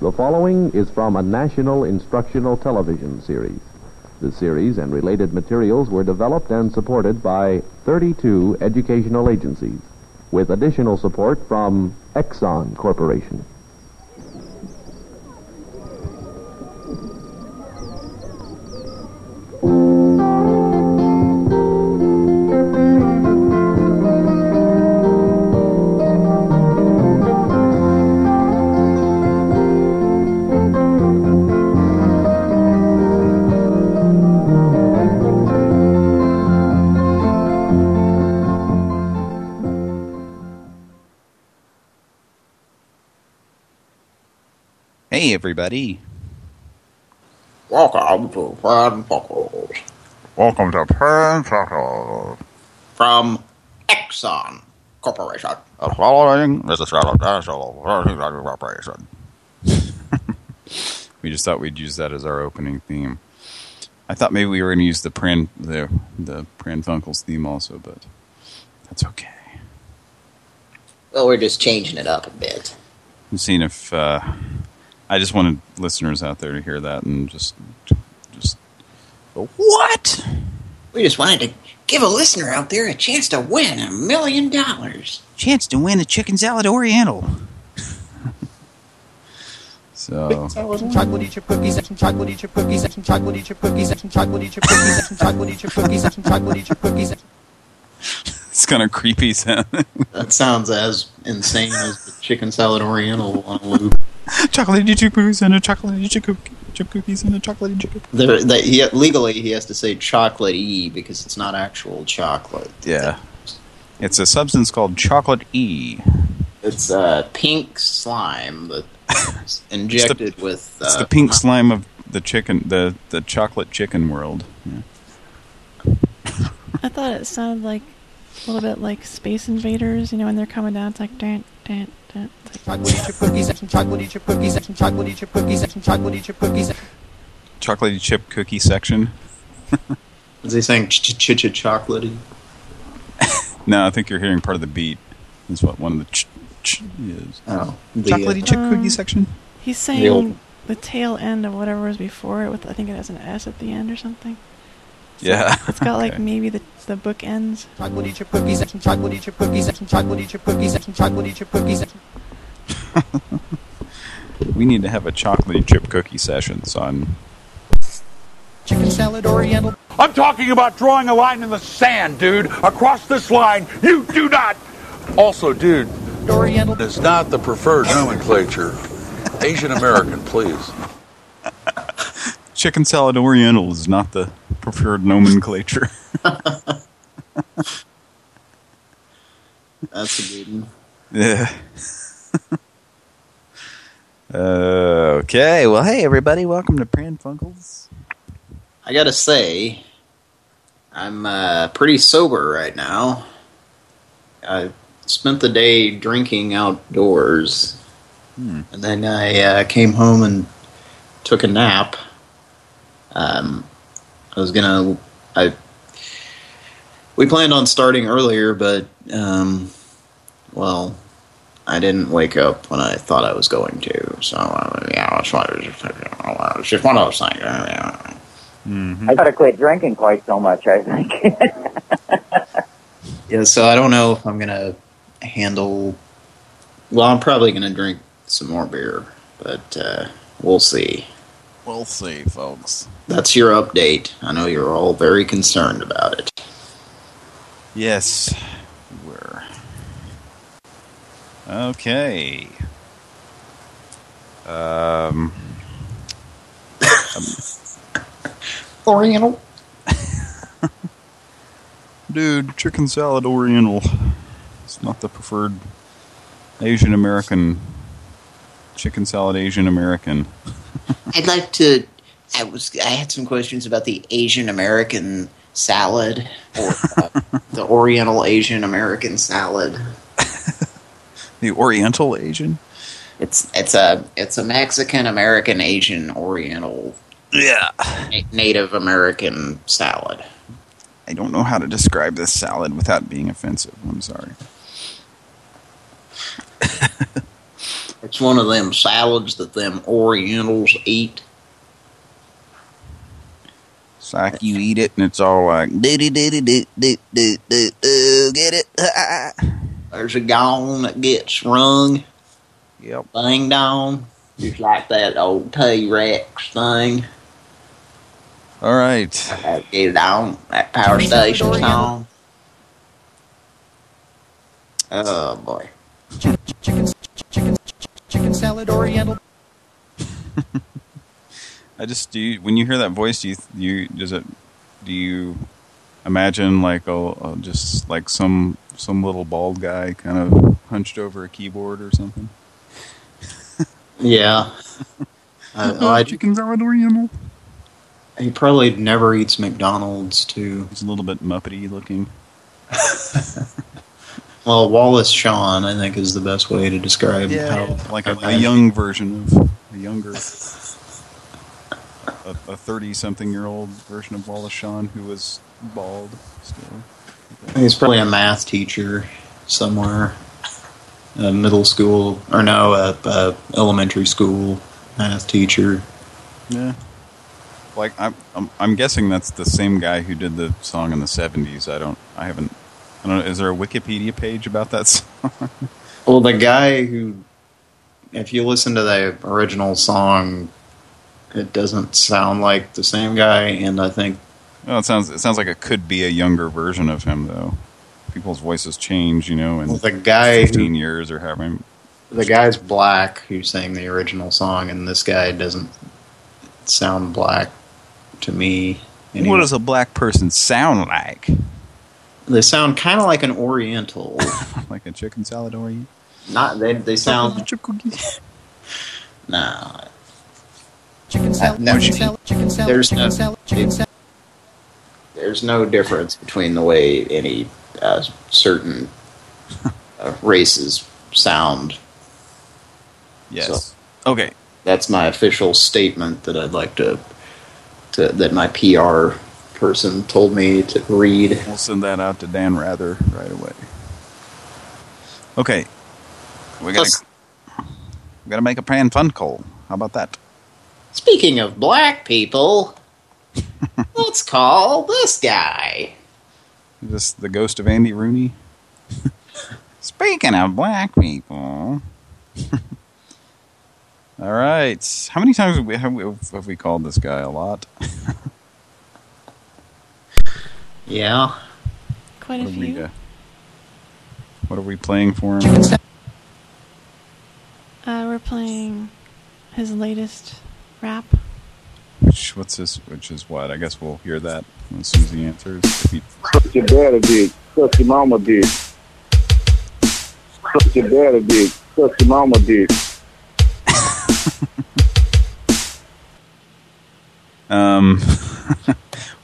The following is from a national instructional television series. The series and related materials were developed and supported by 32 educational agencies, with additional support from Exxon Corporation. Everybody. Welcome to Pan Puckles Welcome to Pan from Exxon Corporation. The following is a shout out corporation. we just thought we'd use that as our opening theme. I thought maybe we were going to use the Pran the the Pran Funkels theme also, but that's okay. Well, we're just changing it up a bit. I'm seeing if uh, I just wanted listeners out there to hear that and just just go, what? We just wanted to give a listener out there a chance to win a million dollars. Chance to win a chicken salad Oriental. so Some chocolate chip cookies, some chocolate chip cookies, some chocolate chip cookies, some chocolate chip cookies, some chocolate chip cookies, some chocolate chip cookies. it's kind of creepy sound. That sounds as insane as the chicken salad Oriental on a loop. Chocolate chip cookies and a chocolate chip cookie, chip cookies and a chocolate chip cookie. There, that he, legally, he has to say chocolate E because it's not actual chocolate. Yeah. It's a substance called chocolate E. It's uh, pink slime that's injected with. Uh, It's the pink slime of the chicken, the the chocolate chicken world. Yeah. I thought it sounded like a little bit like Space Invaders, you know, when they're coming down, it's like dan dan dan. Chocolate chip cookies, some chocolate chip cookies, some chocolate chip cookies, some chocolate chip cookies. Chocolatey chip cookie section. Is he saying ch ch ch chocolatey? No, I think you're hearing part of the beat. Is what one of the ch ch is. Oh, the, Chocolatey chip Um, cookie section. he's saying old- the tail end of whatever was before it. With I think it has an S at the end or something. Yeah. It's got like Okay. maybe the the book ends. Chocolate chip cookies, some chocolate chip cookies, some chocolate chip cookies, some chocolate chip cookies. We need to have a chocolatey chip cookie session, son. Chicken salad Oriental. I'm talking about drawing a line in the sand, dude. Across this line, you do not. Also, dude, Oriental. is not the preferred nomenclature. Asian American, please. Chicken salad Oriental is not the preferred nomenclature. That's a good one. Yeah. Uh, okay, well, hey everybody, welcome to Pran Funkels. I gotta say, I'm uh, pretty sober right now. I spent the day drinking outdoors, Hmm. and then I uh, came home and took a nap. Um, I was gonna, I we planned on starting earlier, but um, well, I didn't wake up when I thought I was going to. So uh, yeah, it's one of those- it's just one of those things. yeah. I gotta quit drinking quite so much. I think. Yeah, so I don't know if I'm gonna handle. Well, I'm probably gonna drink some more beer, but uh, we'll see. We'll see, folks. That's your update. I know you're all very concerned about it. Yes, we were. Okay. Um, Oriental. dude, chicken salad Oriental. It's not the preferred Asian American chicken salad Asian American. I'd like to. I was. I had some questions about the Asian American salad or uh, the Oriental Asian American salad. The Oriental Asian? It's it's a it's a Mexican American Asian Oriental Yeah. Na- Native American salad. I don't know how to describe this salad without being offensive. I'm sorry. It's one of them salads that them Orientals eat. It's like you eat it and it's all like do do do do do do do do do get it. There's a gong that gets rung, yep. banged on, just like that old T-Rex thing. All right. Get it on. That power station's on. Oh boy. Chicken, chicken, chicken salad Oriental. I just do you, when you hear that voice, do you, you does it do you imagine like a, just like some some little bald guy kind of hunched over a keyboard or something? Yeah. Uh, well, I, chicken salad oriental. he probably never eats McDonald's too. He's a little bit muppety looking. Well, Wallace Shawn, I think, is the best way to describe how like a, a young version of a younger, a thirty-something-year-old version of Wallace Shawn who was bald still. He's probably a math teacher somewhere, a middle school or no, a, a elementary school math teacher. Yeah. Like I'm, I'm, I'm guessing that's the same guy who did the song in the '70s. I don't, I haven't. I don't know. Is there a Wikipedia page about that song? Well, the guy who, if you listen to the original song, it doesn't sound like the same guy, and I think Well, it sounds, it sounds like it could be a younger version of him, though. People's voices change, you know, in well, the guy 15 who, years or however. the guy's black who sang the original song, and this guy doesn't sound black to me. Anyway. What does a black person sound like? They sound kind of like an Oriental. like a chicken salad or you? Not they. They sound nah. Chicken salad, no, chicken salad, chicken salad, there's chicken no- salad, chicken salad. There's no difference between the way any uh, certain uh, races sound. Yes. okay. That's my official statement that I'd like to, to that my PR person told me to read. We'll send that out to Dan Rather right away. Okay. We gotta, we gotta make a Pran Fun call. How about that? Speaking of black people, let's call this guy. Is this the ghost of Andy Rooney? Speaking of black people. All right. How many times have we, have we, have we called this guy? A lot. Yeah. Quite a What are, we, few. uh, what are we playing for him? Uh, we're playing his latest rap. Which what's this? Which is what? I guess we'll hear that as soon as he answers. If he- Suck your daddy dick. Suck your mama dick. Suck your daddy dick. Suck your mama dick. Um,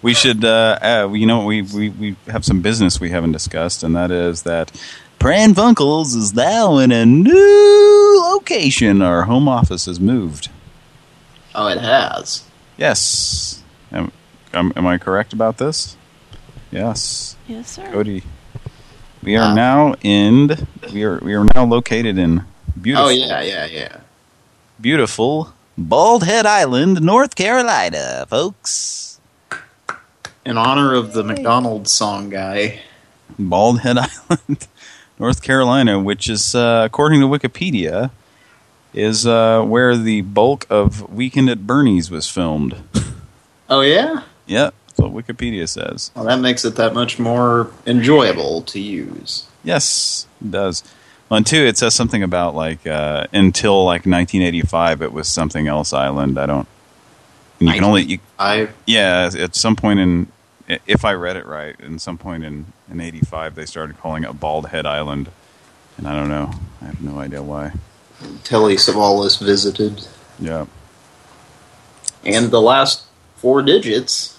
we should, uh, uh, you know, we, we, we have some business we haven't discussed, and that is that Pran Funkels is now in a new location. Our home office has moved. Oh, it has. Yes. Am, am, am I correct about this? Yes. Yes, sir. Cody. We are now in, we are, we are now located in beautiful. Oh yeah, yeah, yeah. Beautiful Bald Head Island, North Carolina, folks. In honor of the McDonald's song guy. Bald Head Island, North Carolina, which is, uh, according to Wikipedia, is uh, where the bulk of Weekend at Bernie's was filmed. Oh yeah. Yep, that's what Wikipedia says. Well, that makes it that much more enjoyable to use. Yes, it does. Well, and two, it says something about like uh, until like 1985, it was something else island. I don't. And you can only you, I yeah. At some point in, if I read it right, in some point in in '85, they started calling it Bald Head Island, and I don't know. I have no idea why. Telly Savalas visited, Yeah. and the last four digits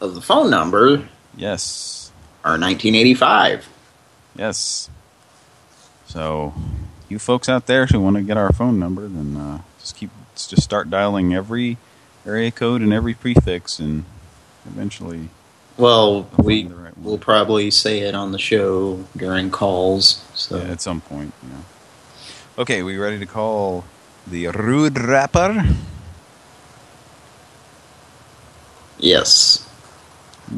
of the phone number Yes. are 1985. Yes. So, you folks out there who want to get our phone number, then uh, just keep just start dialing every area code and every prefix, and eventually, Well, we right will probably say it on the show during calls. So yeah, at some point, you know. Okay, we ready to call the Rude Rapper? Yes.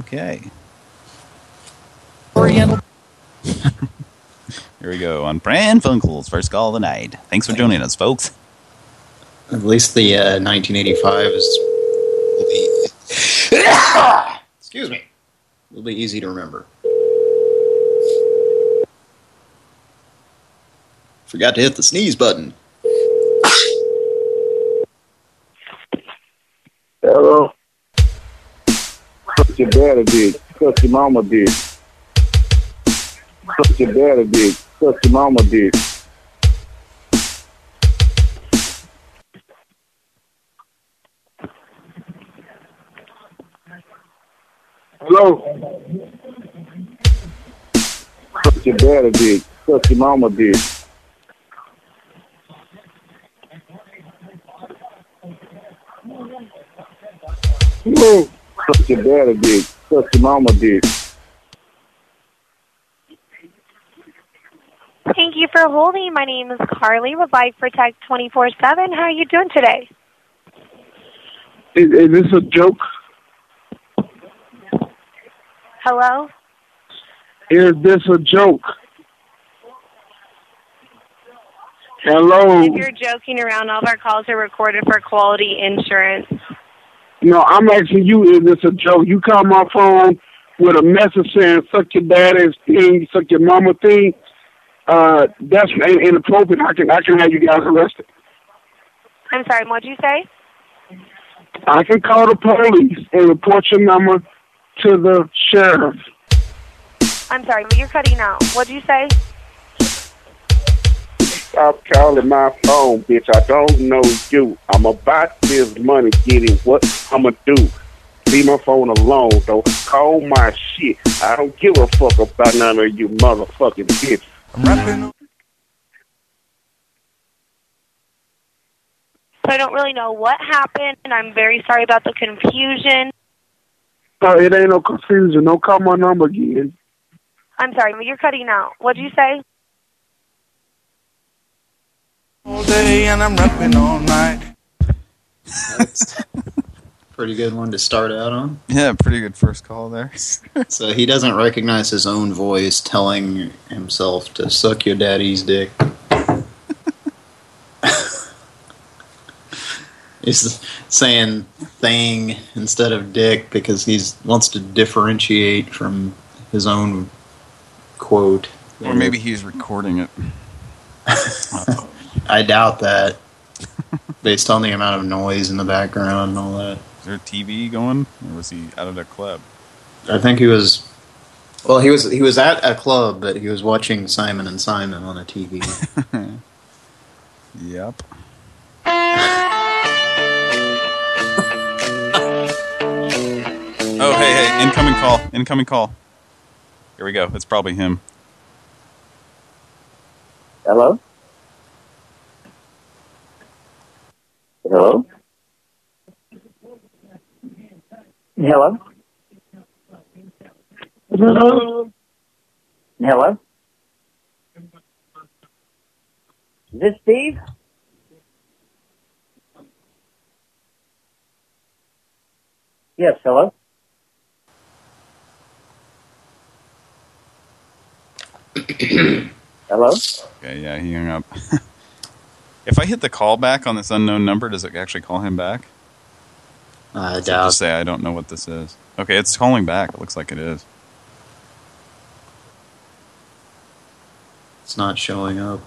Okay. Here we go on Pran Funkels, first call of the night. Thanks for joining us, folks. At least the uh, 1985 is will be. Excuse me. It'll be easy to remember. Forgot to hit the sneeze button. Hello. Suck your daddy dick. Suck your mama dick. Suck your daddy dick. Suck your mama dick. Hello. Suck your daddy dick. Suck your mama dick. Hello. Suck your daddy dick. Suck your mama dick. Thank you for holding. My name is Carly with Life Protect 24-7. How are you doing today? Is, is this a joke? Hello? Is this a joke? Hello. If you're joking around, all of our calls are recorded for quality insurance. No, I'm asking you, is this a joke? You call my phone with a message saying suck your daddy's thing, suck your mama thing. Uh, that's in- inappropriate. I can I can have you guys arrested. I'm sorry, what'd you say? I can call the police and report your number to the sheriff. I'm sorry, but you're cutting out. What'd you say? Stop calling my phone, bitch. I don't know you. I'm about this money, getting what I'ma do. Leave my phone alone, though. Call my shit. I don't give a fuck about none of you motherfucking bitch. So I don't really know what happened, and I'm very sorry about the confusion. No, it ain't no confusion. Don't call my number again. I'm sorry, but you're cutting out. What'd you say? all day and I'm rapping all night. Pretty good one to start out on. Yeah, pretty good first call there. So he doesn't recognize his own voice telling himself to suck your daddy's dick. He's saying thing instead of dick because he wants to differentiate from his own quote. Or maybe he's recording it. I doubt that, based on the amount of noise in the background and all that. Is there a TV going? Or was he out at a club? I think he was. Well, he was he was at a club, but he was watching Simon and Simon on a TV. Yep. Oh, hey, hey, incoming call, incoming call. Here we go. It's probably him. Hello? Hello? Hello? Hello? Hello? Is this Steve? Yes, hello? Hello? Okay, yeah, he hung up. if I hit the call back on this unknown number, does it actually call him back? I doubt. Just say I don't know what this is. Okay, it's calling back. It looks like it is. It's not showing up.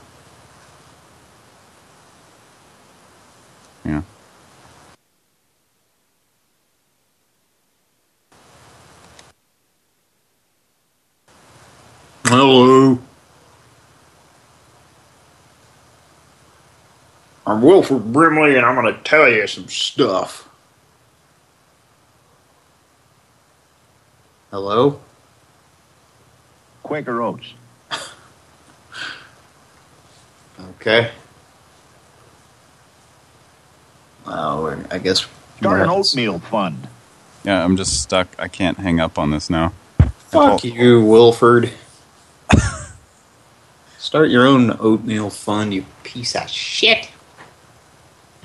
Yeah. Hello. I'm Wilford Brimley, and I'm going to tell you some stuff. Hello? Quaker Oats. Okay. Well, we're, I guess... Start an oatmeal fund. Yeah, I'm just stuck. I can't hang up on this now. Fuck you, Wilford. Start your own oatmeal fund, you piece of shit.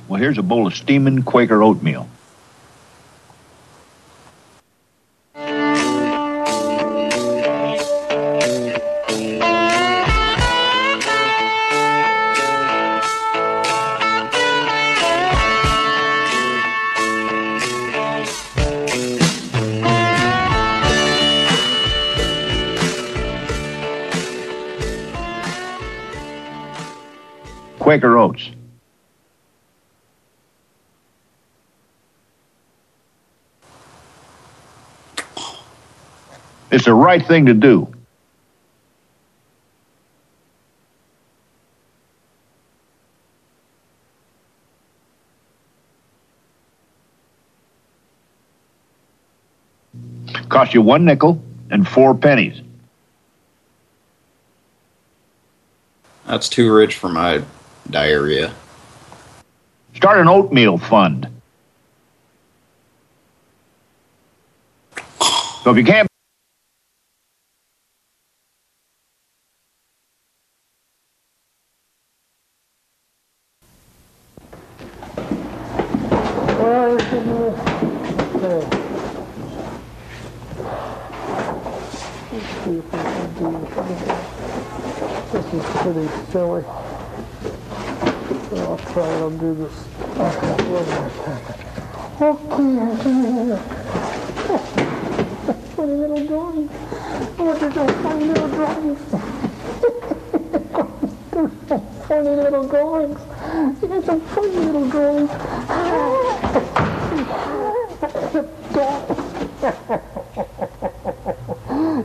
Well, here's a bowl of steaming Quaker oatmeal. Quaker Oats. It's the right thing to do. Cost you one nickel and four pennies. That's too rich for my diarrhea. Start an oatmeal fund. So if you can't This is pretty silly. I'll try and undo this. Okay, funny little drawings. Look at those funny little drawings. They're so funny little drawings. You got some funny little drawings.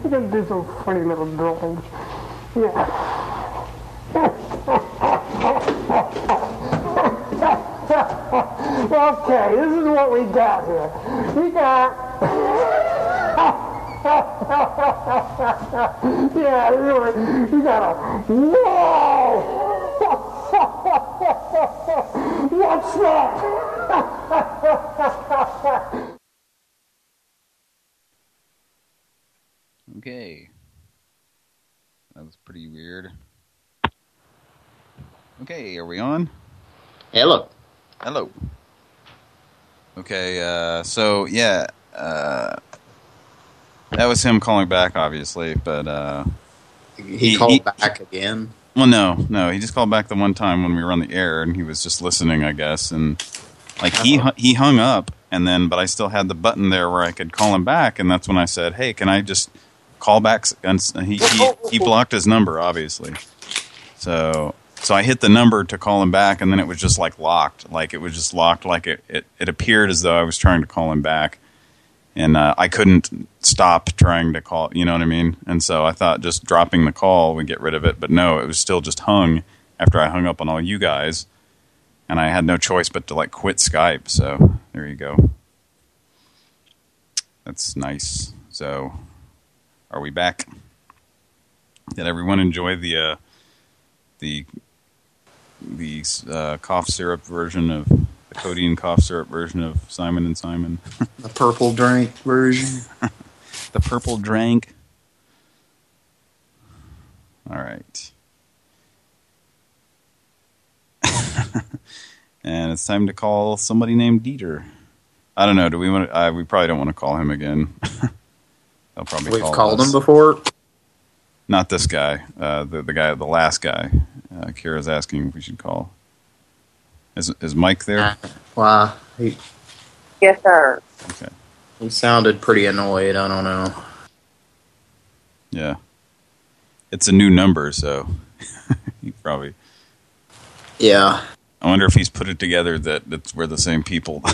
You can do some funny little drawings. Yeah. okay, this is what we got here. We got. yeah, really, we got a. Whoa! What's that? Okay. That was pretty weird. Okay, are we on? Hello. Hello. Okay, uh, so, yeah, uh, that was him calling back, obviously, but, uh... He, called back again? Well, no, no, he just called back the one time when we were on the air, and he was just listening, I guess, and, like, he, he hung up, and then, but I still had the button there where I could call him back, and that's when I said, hey, can I just call back? And he, he, he blocked his number, obviously. So, so I hit the number to call him back, and then it was just, like, locked. Like, it was just locked, like, it, it, it appeared as though I was trying to call him back. And uh, I couldn't stop trying to call, you know what I mean? And so I thought just dropping the call would get rid of it, but no, it was still just hung after I hung up on all you guys. And I had no choice but to like quit Skype, so there you go. That's nice. So, are we back? Did everyone enjoy the uh, the the uh, cough syrup version of the codeine cough syrup version of Simon and Simon? The purple drink version. the purple drank. All right. and it's time to call somebody named Dieter. I don't know. Do we want? To, uh, we probably don't want to call him again. They'll probably We've call called us. him before. Not this guy. Uh, the the guy, the last guy. Uh, Kira's asking if we should call. Is is Mike there? Wow. He, Yes, sir. Okay. He sounded pretty annoyed. I don't know. Yeah. It's a new number, so he probably. Yeah. I wonder if he's put it together that that's we're the same people.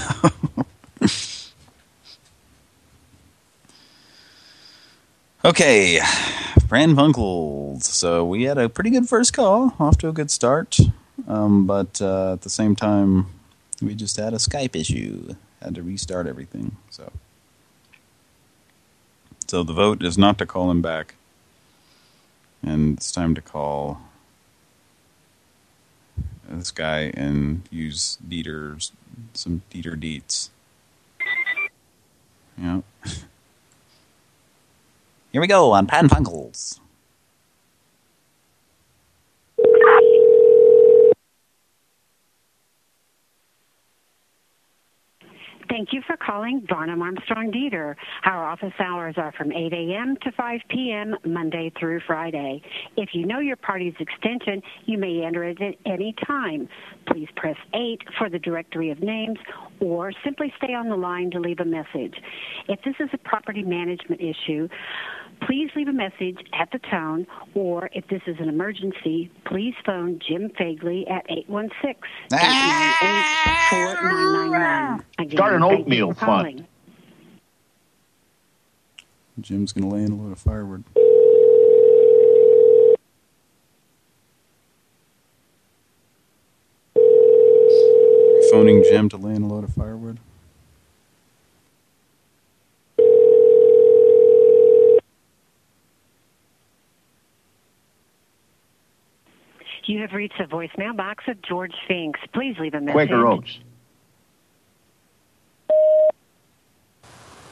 okay, Pran Funkels. So we had a pretty good first call, off to a good start, um, but uh, at the same time, we just had a Skype issue. Had to restart everything. So, so the vote is not to call him back, and it's time to call this guy and use Dieter's some Dieter Dietz. Yeah. Here we go on Pran Funkels. Thank you for calling Barnum Armstrong Dieter. Our office hours are from 8 a.m. to 5 p.m. Monday through Friday. If you know your party's extension, you may enter it at any time. Please press 8 for the directory of names or simply stay on the line to leave a message. If this is a property management issue, please leave a message at the tone, or if this is an emergency, please phone Jim Fagley at 816-898-4999. Again, Start an oatmeal fund. Jim's going to lay in a load of firewood. Phoning Jim to lay in a load of firewood. You have reached the voicemail box of George Finks. Please leave a message. Quaker Oats.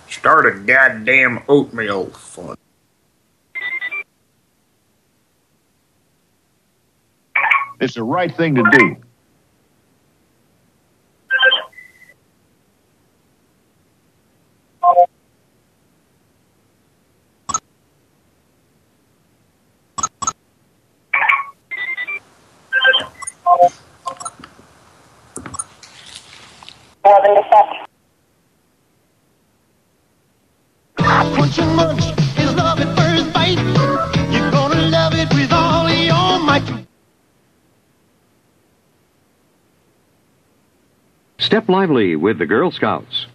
Start a goddamn oatmeal fund. It's the right thing to do. What you munch is love at first bite. You're gonna love it with all your might. Step lively with the Girl Scouts.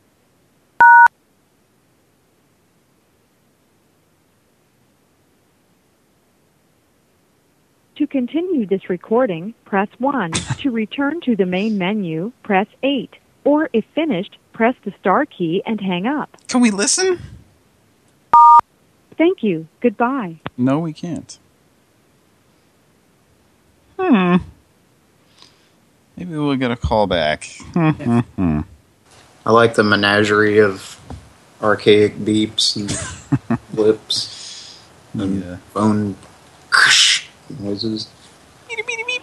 To continue this recording, press 1. to return to the main menu, press 8. Or if finished, press the star key and hang up. Can we listen? Thank you. Goodbye. No, we can't. Hmm. Maybe we'll get a call back. Hmm. I like the menagerie of archaic beeps and blips and phone noises. Beep, beep, beep.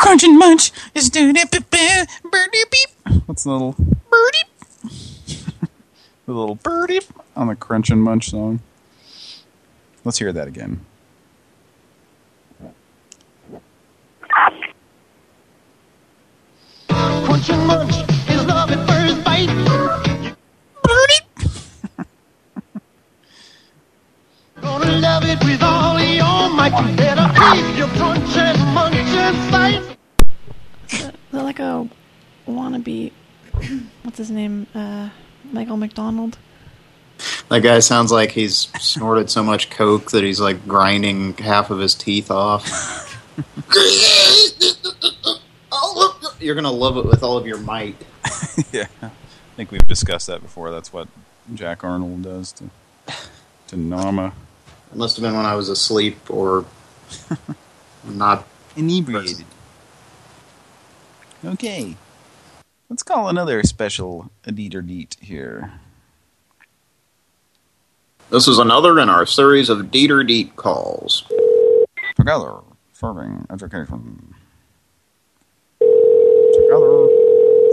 Crunch and munch is doing it. Birdie beep. What's the little birdie? The little birdie on the crunch and munch song. Let's hear that again. Crunch and munch is love at first bite. Birdie! Gonna love it with all your might. You better keep your crunch and munch inside. They're like a wannabe. What's his name? Uh, Michael McDonald. That guy sounds like he's snorted so much coke that he's like grinding half of his teeth off. You're gonna love it with all of your might. yeah. I think we've discussed that before. That's what Jack Arnold does to to Norma. It must have been when I was asleep or not inebriated. Okay. Let's call another special Dieter Deet here. This is another in our series of Dieter Deet calls. Together, serving education. Together,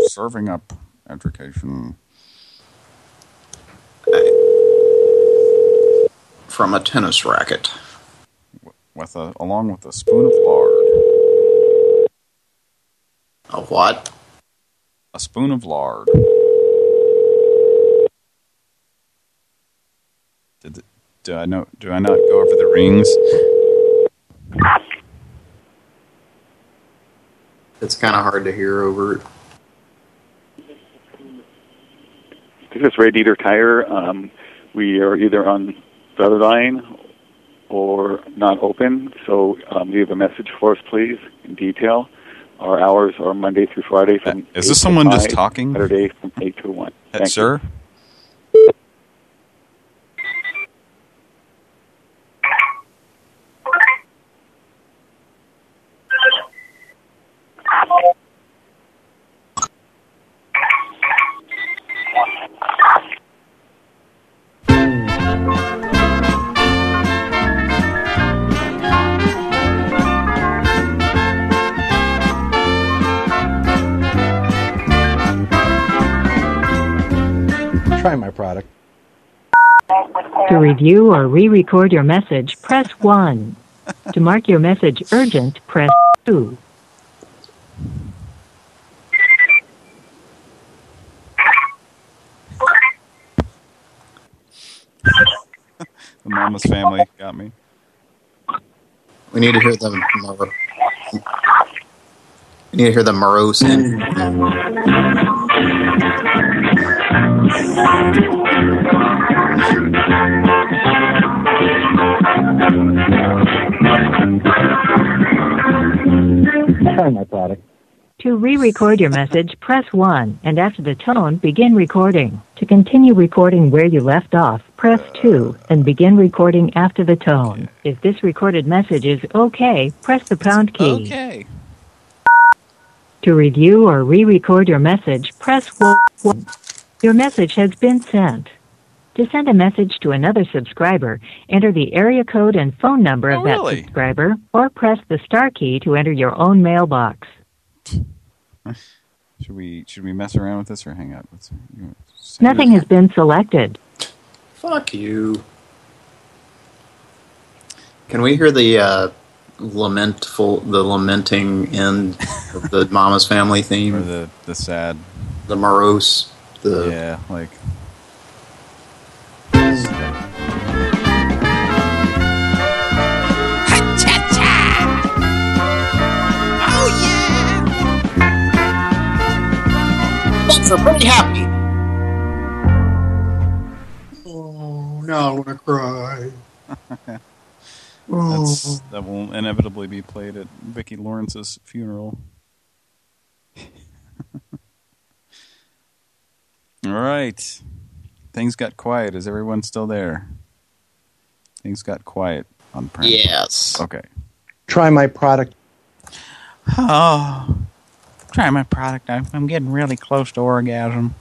serving up education. From a tennis racket. With a, along with a spoon of lard. A what? A spoon of lard. Did, do I know? Do I not go over the rings? It's kind of hard to hear over it. This is Ray Dieter Tire. Um, we are either on the other line or not open. So um, leave a message for us, please, in detail. Our hours are Monday through Friday from Is 8 this to someone just 5, talking? Saturday from 8 to 1. Uh, Thank you. Review or re-record your message, press 1. to mark your message urgent, press 2. The mama's family got me. We need to hear the Mor- We need to hear the morose in. Try my product. To re-record your message, press 1, and after the tone, begin recording. To continue recording where you left off, press 2, and begin recording after the tone. If this recorded message is okay, press the pound key. Okay. To review or re-record your message, press 1. Your message has been sent. To send a message to another subscriber, enter the area code and phone number of Oh, that really? subscriber, or press the star key to enter your own mailbox. Should we should we mess around with this or hang up? Let's, you know, Nothing has been selected. Fuck you. Can we hear the uh, lamentful, the lamenting end of the Mama's Family theme? Or the the sad, the morose, the yeah, like. Bugs oh, are pretty happy. Oh, now I want to cry. That's, oh. that will inevitably be played at Vicki Lawrence's funeral. All right. Things got quiet. Is everyone still there? Things got quiet on Prank. Yes. Okay. Try my product. Oh, try my product. I'm, I'm getting really close to orgasm.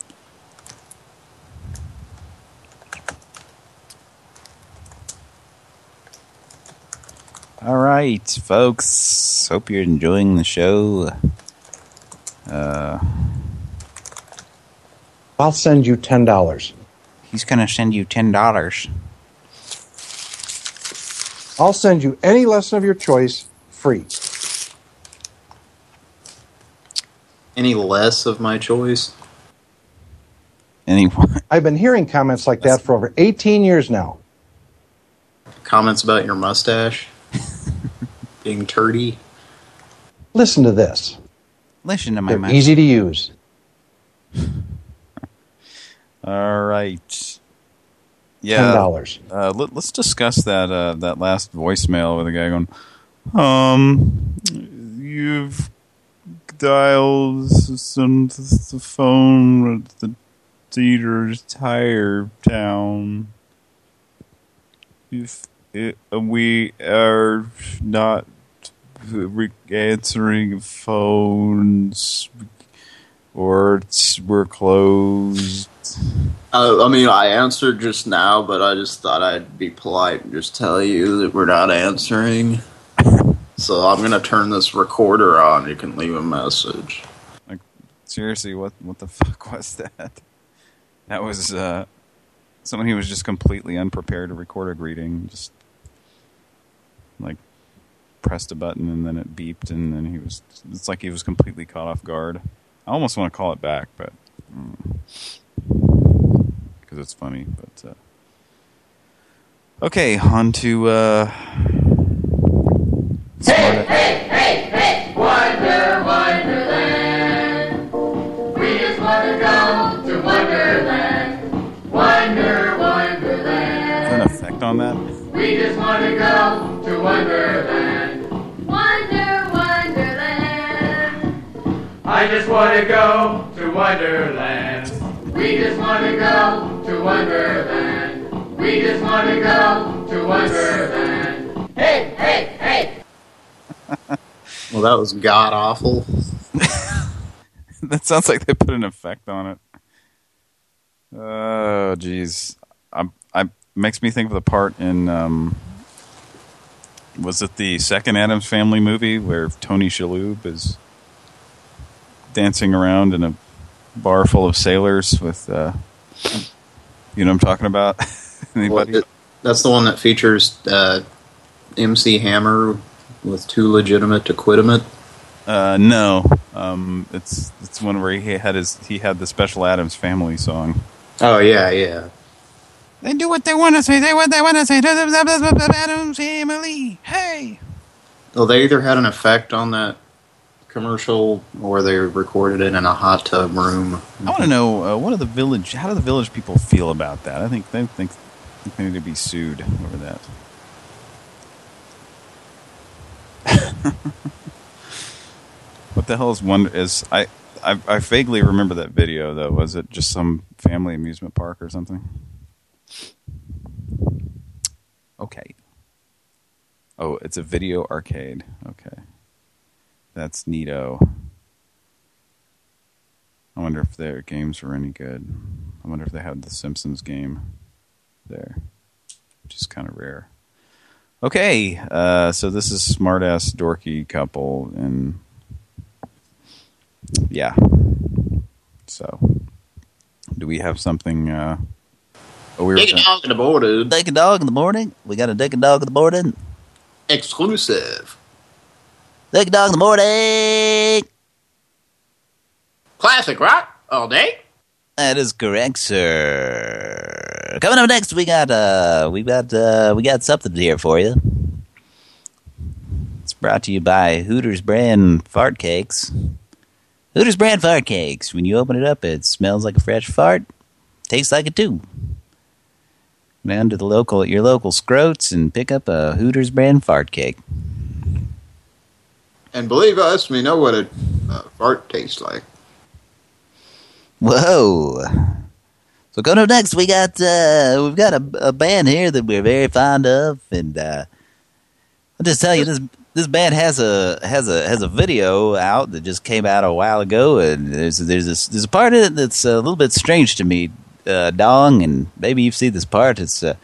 All right, folks. Hope you're enjoying the show. Uh, I'll send you ten dollars. He's gonna send you ten dollars. I'll send you any lesson of your choice free. Any less of my choice? Anyone? I've been hearing comments like that for over 18 years now. Comments about your mustache? Being turdy? Listen to this. Listen to my They're mouth. easy to use. all right. Yeah. $10. Uh, let, us discuss that uh, that last voicemail with the guy going, um, you've dialed some the phone at the Cedars Tire Town. If it, we are not answering phones or it's, we're closed. Uh, I mean, I answered just now, but I just thought I'd be polite and just tell you that we're not answering. So I'm going to turn this recorder on. You can leave a message. Like, seriously, what what the fuck was that? That was uh, someone who was just completely unprepared to record a greeting. Just like pressed a button and then it beeped and then he was. It's like he was completely caught off guard. I almost want to call it back, but because it's funny. But uh, okay, on to uh, smart. Wonder, Wonderland. We just want to go to Wonderland. Wonder, Wonderland. Is there an effect on that? We just want to go to Wonderland. Wonder, Wonderland. I just want to go to Wonderland. We just want to go to Wonderland. We just want to go to Wonderland. Hey, hey, hey. Well, that was god awful. that sounds like they put an effect on it. Oh, jeez. I'm. I makes me think of the part in. Um, was it the second Addams Family movie where Tony Shalhoub is dancing around in a bar full of sailors with uh, You know what I'm talking about? Anybody? Well, it- that's the one that features uh, MC Hammer with two legitimate to quit him. Uh, no. Um, it's it's one where he had his he had the Special Addams Family song. Oh yeah, yeah. They do what they want to say. They what they want to say. Addams Family. Hey. Well, they either had an effect on that commercial or they recorded it in a hot tub room. I want to know uh, what are the village? How do the village people feel about that? I think they think, they need to be sued over that. what the hell is one is I, I I vaguely remember that video though. Was it just some family amusement park or something? Okay. Oh, it's a video arcade. Okay. That's neato. I wonder if their games were any good. I wonder if they had the Simpsons game there, which is kind of rare. Okay, uh, so this is smart-ass dorky couple, and yeah. So, do we have something? Uh, oh, we were Dick a dog in the morning. Dick a dog in the morning. We got a dick a dog in the morning. Exclusive. A dog in the morning. Classic rock all day. That is correct, sir. Coming up next, we got uh, we got uh, we got something here for you. It's brought to you by Hooters brand fart cakes. Hooters brand fart cakes. When you open it up, it smells like a fresh fart. Tastes like it too. Down to the local your local Scroats and pick up a Hooters brand fart cake. And believe us, we know what a uh, fart tastes like. Whoa. So going up next, we got uh, we've got a, a band here that we're very fond of, and uh, I'll just tell you this this band has a has a has a video out that just came out a while ago, and there's there's this, there's a part of it that's a little bit strange to me, uh, Dong, and maybe you've seen this part. It's uh,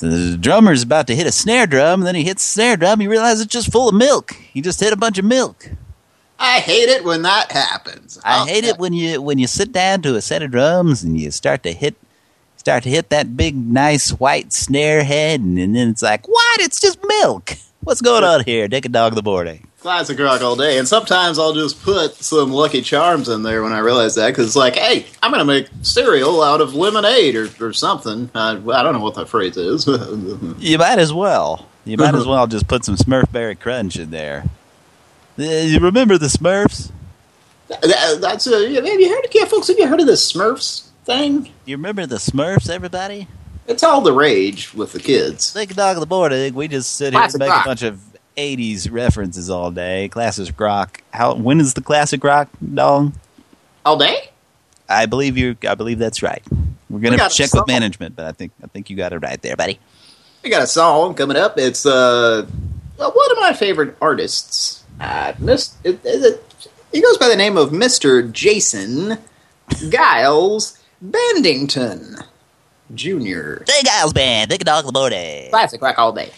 so the drummer's about to hit a snare drum, and then he hits the snare drum, and he realizes it's just full of milk. He just hit a bunch of milk. I hate it when that happens. I oh, hate it when you when you sit down to a set of drums and you start to hit start to hit that big nice white snare head and, and then it's like what? It's just milk. What's going on here? Dick a dog the morning. Classic rock all day. And sometimes I'll just put some Lucky Charms in there when I realize that because it's like, hey, I'm going to make cereal out of lemonade or, or something. I, I don't know what that phrase is. You might as well. You might as well just put some Smurfberry Crunch in there. Uh, You remember the Smurfs? That- that's uh, yeah, have you heard? of Yeah, folks, have you heard of the Smurfs thing? You remember the Smurfs, everybody? It's all the rage with the kids. A dog in the morning. We just sit here and make rock. a bunch of 80s references all day. Classic rock. How? When is the classic rock, dong? All day? I believe you. I believe that's right. We're gonna a check with management, but I think I think you got it right there, buddy. We got a song coming up. It's uh, one of my favorite artists. Uh, Miss, it, it, he goes by the name of Mr. Jason Giles Bandington Jr. Hey, Giles Band, dog in the morning. Classic rock all day.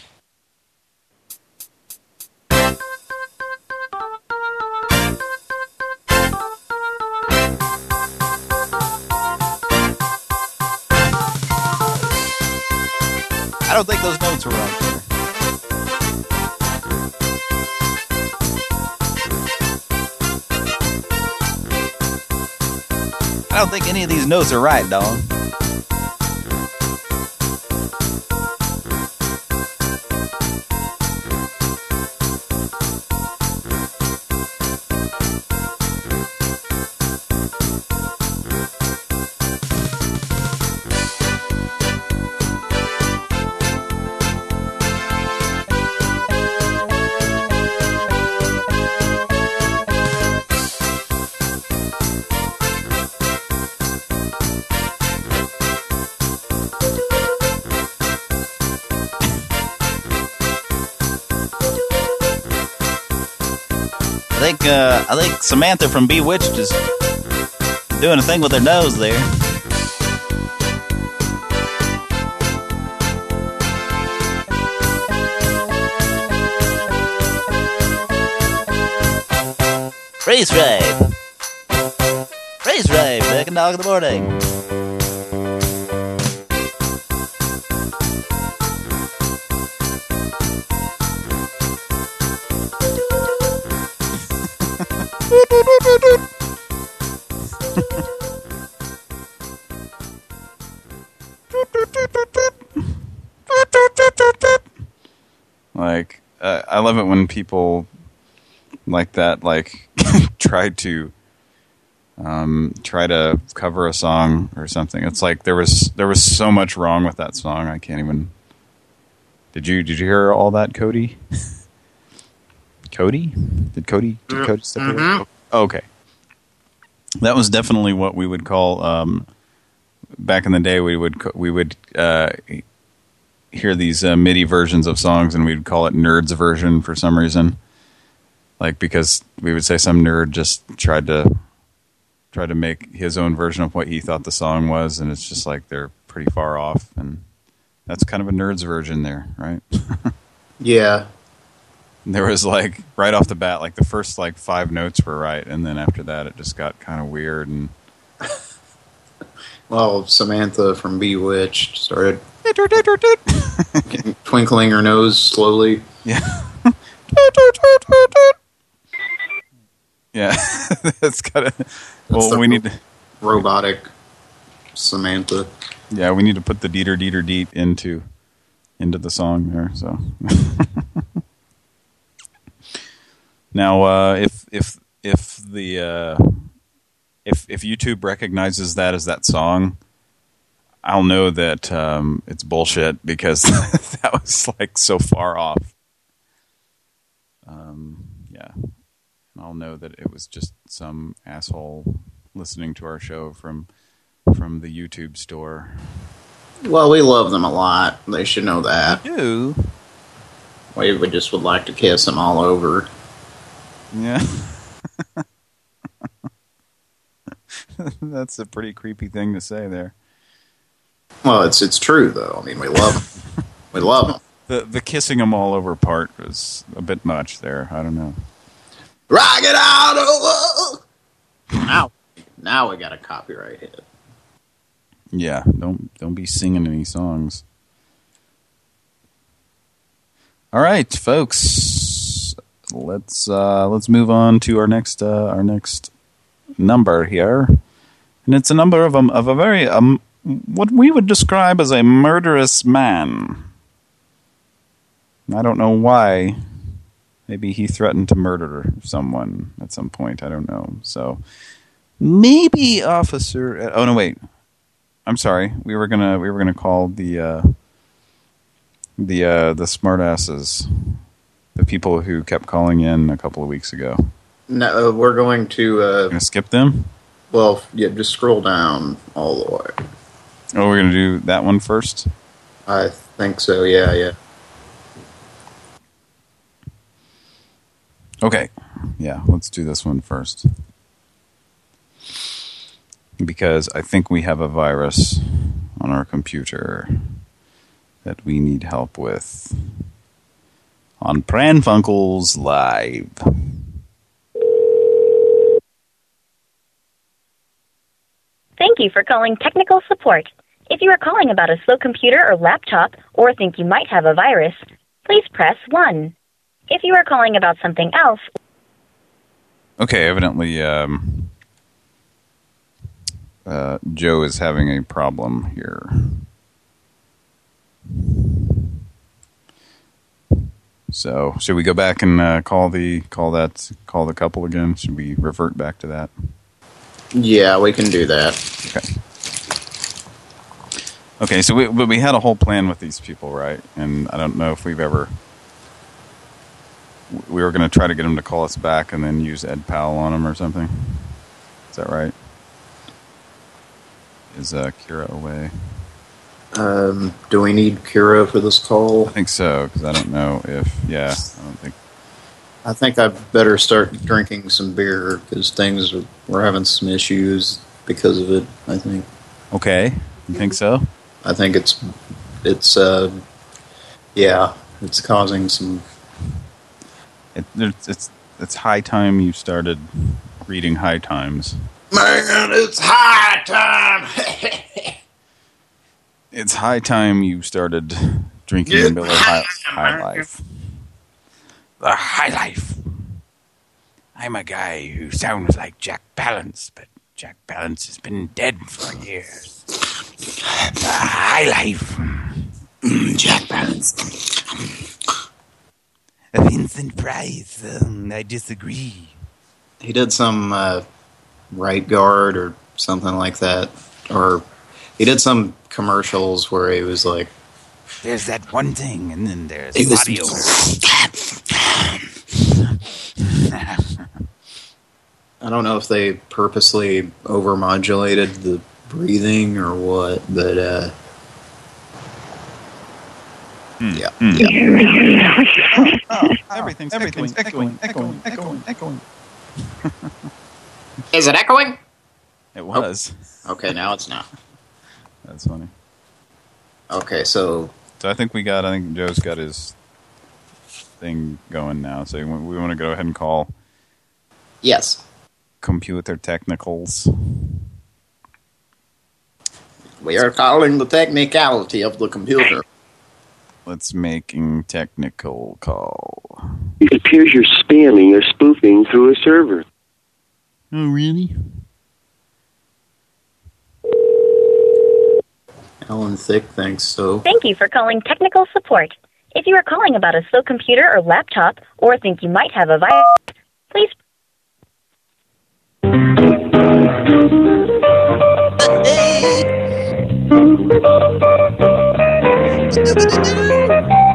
I don't think those notes were right. I don't think any of these notes are right, dog. Think uh, I think Samantha from Bewitched is doing a thing with her nose there. Race ride. Race ride, back and dog in the morning. Like, uh, I love it when people like that, like, try to um, try to cover a song or something. It's like there was there was so much wrong with that song. I can't even. Did you did you hear all that, Cody? Cody? Did Cody did Cody step away? Mhm. Okay. That was definitely what we would call um, back in the day. We would we would uh, hear these uh, MIDI versions of songs, and we'd call it "nerds version" for some reason. Like because we would say some nerd just tried to try to make his own version of what he thought the song was, and it's just like they're pretty far off, and that's kind of a nerd's version there, right? Yeah. There was like right off the bat, like the first like five notes were right, and then after that, it just got kind of weird and Well, Samantha from Bewitched started twinkling her nose slowly. Yeah. yeah, that's kind of. Well, we need to. robotic Samantha. Yeah, we need to put the deeter deeter deet into into the song there. So now, uh, if if if the uh, if if YouTube recognizes that as that song, I'll know that um, it's bullshit because that was like so far off. Um, yeah, I'll know that it was just some asshole listening to our show from from the YouTube store. Well, we love them a lot. They should know that. Do. We, we just would like to kiss them all over. Yeah. That's a pretty creepy thing to say there. Well, it's it's true though. I mean, we love them. we love them. The the kissing them all over part was a bit much there. I don't know. Rock it out! Oh, oh. oh. Now, now we got a copyright hit. Yeah, don't don't be singing any songs. All right, folks. Let's uh let's move on to our next uh our next number here. And it's a number of a, of a very um what we would describe as a murderous man. I don't know why. Maybe he threatened to murder someone at some point. I don't know. So maybe officer oh no wait. I'm sorry. We were gonna we were gonna call the uh, the uh, the smartasses, the people who kept calling in a couple of weeks ago. No, uh, we're going to. Uh, Gonna skip them. well, yeah, just scroll down all the way. Oh, we're gonna do that one first. I think so. Yeah, yeah. Okay. Yeah, let's do this one first. Because I think we have a virus on our computer that we need help with on Pran Funkels Live. Thank you for calling technical support. If you are calling about a slow computer or laptop or think you might have a virus, please press 1. If you are calling about something else, Okay, evidently um, uh, Joe is having a problem here. So, should we go back and uh, call the call that call the couple again? Should we revert back to that? Yeah, we can do that. Okay. Okay, so we but we had a whole plan with these people, right? And I don't know if we've ever. We were going to try to get them to call us back and then use Ed Powell on them or something. Is that right? Is uh, Kira away? Um, do we need Kira for this call? I think so because I don't know if yeah. I don't think. I think I better start drinking some beer because things are, we're having some issues because of it. I think. Okay, you think so? I think it's it's uh yeah it's causing some It, it's it's it's high time you started reading High Times. man it's high time It's high time you started drinking Yeah. Miller High, high Life. The High Life. I'm a guy who sounds like Jack Palance, but Jack Palance has been dead for years. The high life. Mm, Jack Palance. Vincent Price, um, I disagree. He did some uh, right guard or something like that, or he did some commercials where he was like, There's that one thing, and then there's It was- audio. I don't know if they purposely overmodulated the breathing or what, but uh, yeah, Oh, everything's, everything's echoing, echoing, echoing, echoing. Is it echoing? It was. Okay, now it's not. That's funny. Okay, so So I think we got. I think Joe's got his thing going now. So we want- to go ahead and call yes, computer technicals. we are calling the technicality of the computer. Let's making technical call. It appears you're spamming or spoofing through a server. Oh, really? Alan Thick thanks. so. Thank you for calling technical support. If you are calling about a slow computer or laptop, or think you might have a virus, please Okay,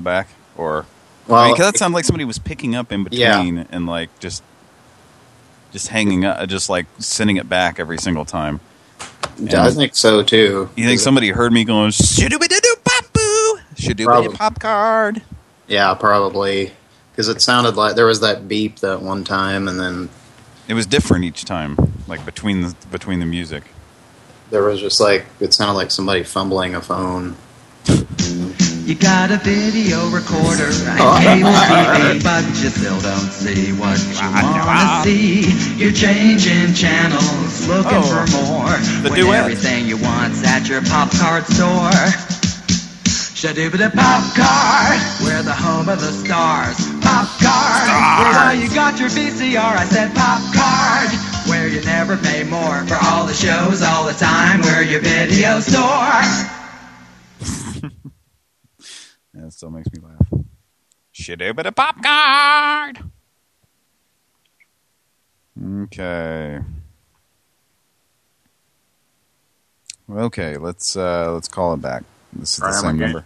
you want me to call back or Well, because that sounded like somebody was picking up in Yeah. between and like just just hanging up, just like sending it back every single time. Yeah, I think so too. You think somebody heard me going shoo-doo-ba-doo-doo pop boo Probably. pop card? Yeah, probably because it sounded like there was that beep that one time, and then It was different each time, like between the between the music. there was just like it sounded like somebody fumbling a phone. You got a video recorder Oh. and cable TV, but you still don't see what you wanna see. You're changing channels, looking Oh. for more. The when duet. everything you want's at your pop card store. Shadoobada pop card, we're the home of the stars. Pop card, where you got your VCR. I said pop card, where you never pay more for all the shows all the time. We're your video store. It still makes me laugh. Shit-a-bit pop card. Okay. Okay, let's uh, let's call it back. This is the same number.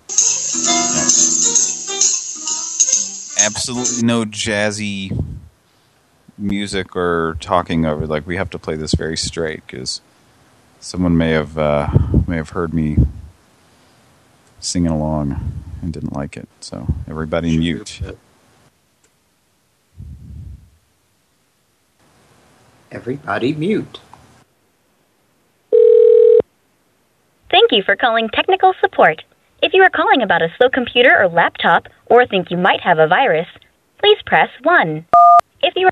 Absolutely no jazzy music or talking over. Like we have to play this very straight because someone may have uh, may have heard me singing along and didn't like it. So everybody mute. Everybody mute. Thank you for calling technical support. If you are calling about a slow computer or laptop or think you might have a virus, please press 1. If you are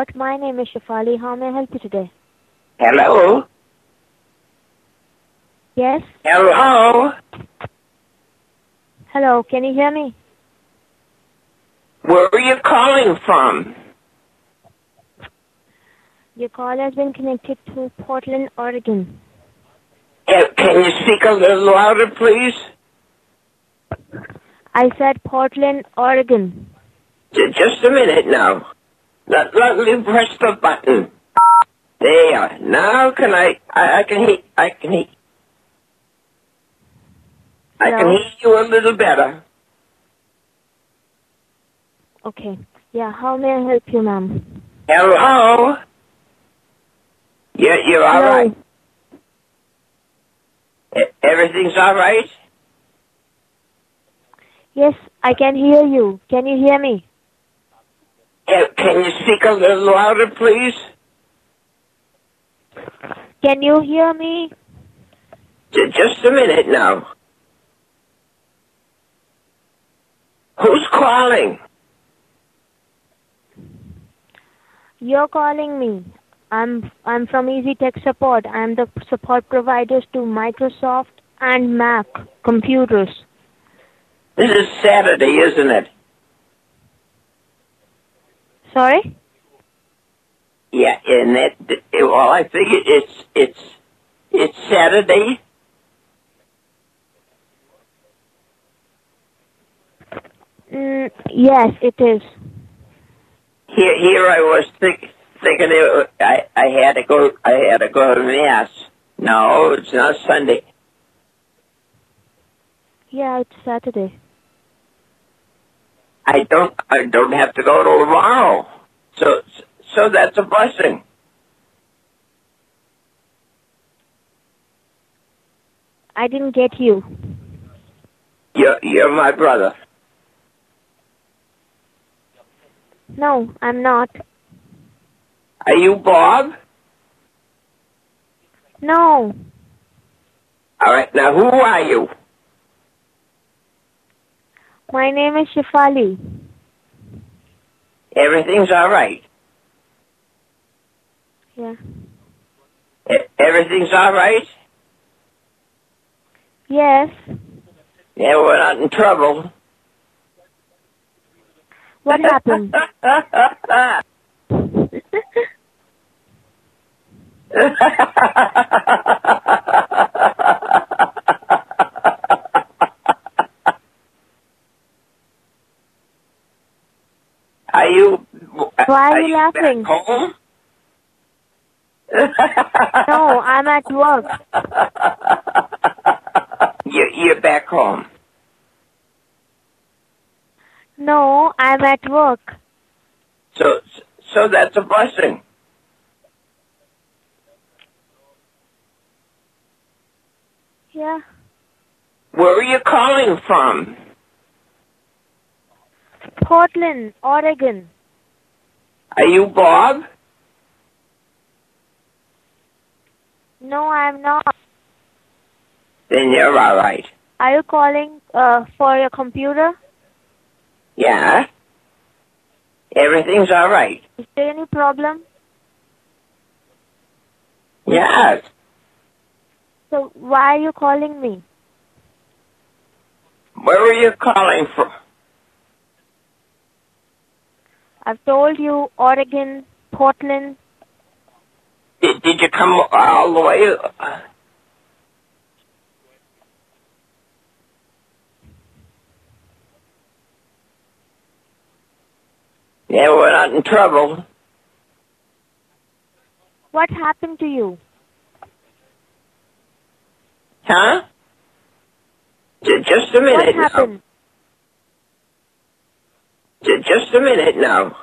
Tech My name is Shafali. How may I help you today? Hello? Yes? Hello? Hello, can you hear me? Where are you calling from? Your call has been connected to Portland, Oregon. Uh, Can you speak a little louder, please? I said Portland, Oregon. Just a minute now. Let, me press the button. There. Now can I, I, I can hear, I can hear, I can hear you a little better. Okay. Yeah, how may I help you, ma'am? Hello? You're, you're all Hello. right. E- Everything's all right? Yes, I can hear you. Can you hear me? Uh, Can you speak a little louder, please? Can you hear me? Just a minute now. Who's calling? You're calling me. I'm I'm from Easy Tech Support. I'm the support providers to Microsoft and Mac computers. This is Saturday, isn't it? Sorry? Yeah, and that, well, I figured it's, it's, it's Saturday. Mm, yes, it is. Here, here I was think, thinking it, I, I had to go, I had to go to mass. No, it's not Sunday. Yeah, it's Saturday. I don't, I don't have to go till tomorrow. So, so that's a blessing. I didn't get you. You're, you're my brother. No, I'm not. Are you Bob? No, All right, now who are you? My name is Shifali. Everything's all right. Yeah. E- Everything's all right. Yes. Yeah, we're not in trouble. What happened? are you laughing? no, I'm at work. You're, you're back home. No, I'm at work. So, so that's a blessing. Yeah. Where are you calling from? Portland, Oregon. Are you Bob? No, I'm not. Then you're all right. Are you calling uh, for your computer? Yeah. Everything's all right. Is there any problem? Yes. So why are you calling me? Where are you calling from? I've told you Oregon, Portland. Did, did you come all the way? Yeah, we're not in trouble. What happened to you? Huh? Just a minute now. happened? Ju- Just a minute now.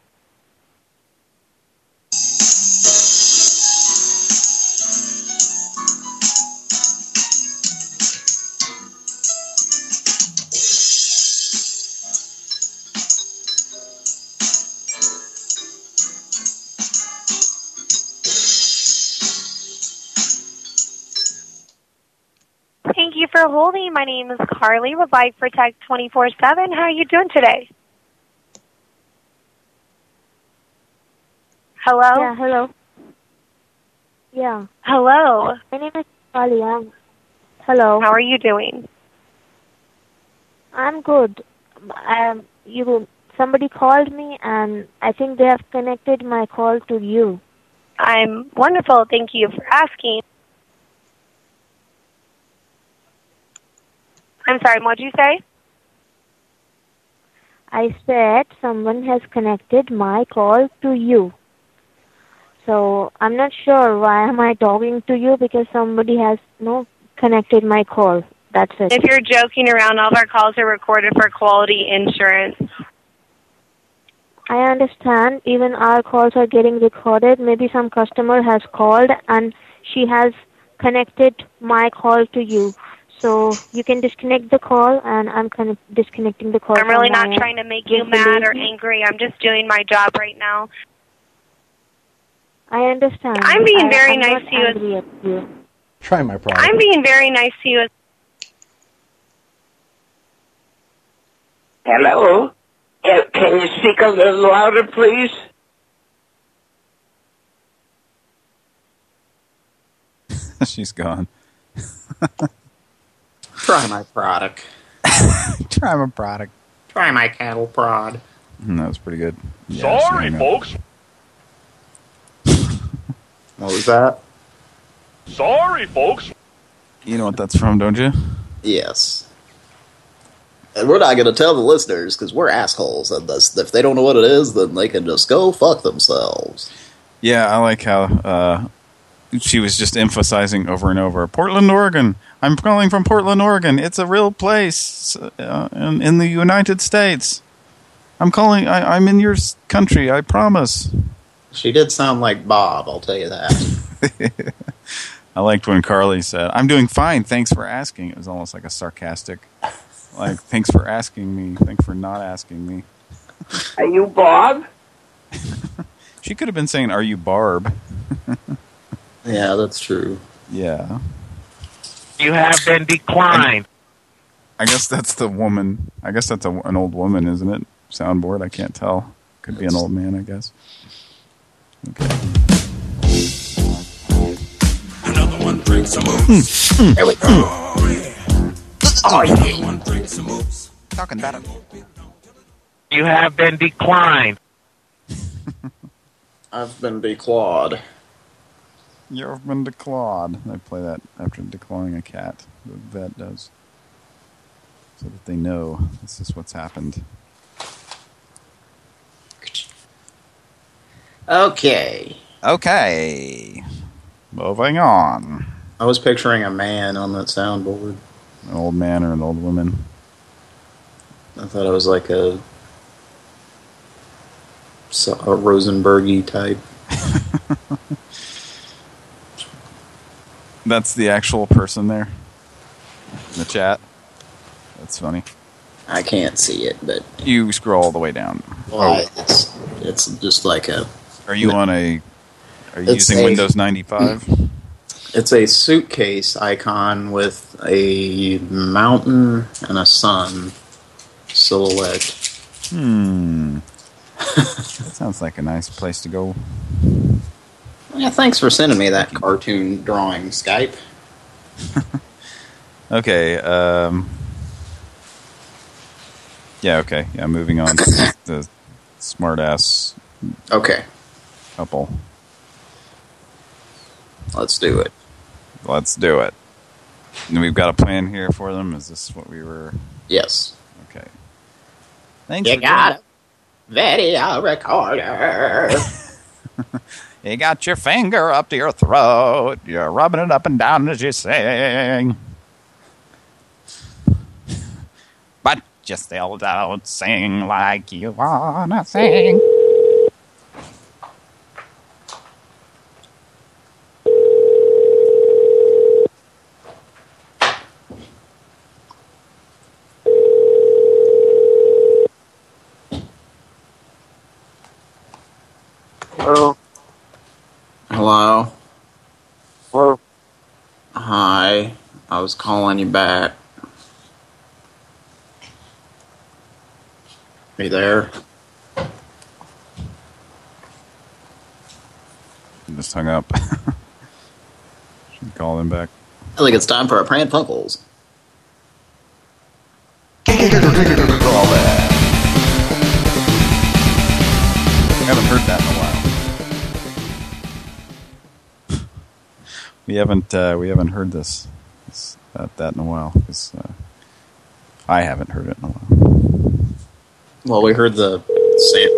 Thank you for holding. My name is Carly with Life Protect 24-7. How are you doing today? Hello? Yeah, hello. Yeah. Hello. My name is Carly. Hello. How are you doing? I'm good. Um, you somebody called me and I think they have connected my call to you. I'm wonderful. Thank you for asking. I'm sorry, what'd you say? I said someone has connected my call to you. So I'm not sure why am I talking to you because somebody has no connected my call. That's it. If you're joking around, all of our calls are recorded for quality insurance. I understand even our calls are getting recorded. Maybe some customer has called and she has connected my call to you. So you can disconnect the call and I'm kind of disconnecting the call. I'm really not trying to make you mad or angry. I'm just doing my job right now. I understand. I'm being I- very I'm nice to you. angry at you. Try my product. I'm being very nice to you. Hello? Can, can you speak a little louder, please? She's gone. Try my product. Try my product. Try my cattle prod. Mm, that was pretty good. Yeah, Sorry, hang on. folks. What was that? Sorry, folks. You know what that's from, don't you? Yes. And we're not going to tell the listeners because we're assholes. And this, if they don't know what it is, then they can just go fuck themselves. Yeah, I like how uh, she was just emphasizing over and over. Portland, Oregon. I'm calling from Portland, Oregon. It's a real place uh, in, in the United States. I'm calling. I, I'm in your country. I promise. She did sound like Bob, I'll tell you that. I liked when Carly said, "I'm doing fine. Thanks for asking." It was almost like a sarcastic, like, "Thanks for asking me. Thanks for not asking me." Are you Bob? She could have been saying, "Are you Barb?" yeah, that's true. Yeah. You have been declined. I guess that's the woman. I guess that's a, an old woman, isn't it? Soundboard. I can't tell. Could be an old man, I guess. Another one brings some moves. Hmm. Hmm. There we go. Hmm. Oh, yeah. One brings some moves. Talking about it. You have been declined. I've been declawed. You've been declawed. I play that after declawing a cat. The vet does. So that they know this is what's happened. Okay. Okay. Moving on. I was picturing a man on that soundboard. An old man or an old woman. I thought it was like a, so- a Rosenbergy type. That's the actual person there. in the chat. That's funny. I can't see it, but You scroll all the way down. well, it's it's just like a. Are you on a? Are you using a- Windows 95? It's a suitcase icon with a mountain and a sun silhouette. Hmm. that sounds like a nice place to go. Yeah, thanks for sending me that cartoon drawing, Skype. Okay. Um. Yeah. Okay. Yeah. Moving on to the smartass Okay, couple. let's do it. Let's do it. And we've got a plan here for them. Is this what we were? Yes. Okay. Thanks. You got a video recorder. You got your finger up to your throat. You're rubbing it up and down as you sing. But you still don't sing like you wanna sing. Hello. Hello. Hello. Hi. I was calling you back. Are you there? Just hung up. Should call them back. I think it's time for our Pran Funkels. We haven't uh, we haven't heard this, this that, that in a while. 'cause, uh, I haven't heard it in a while. Well, we heard the sam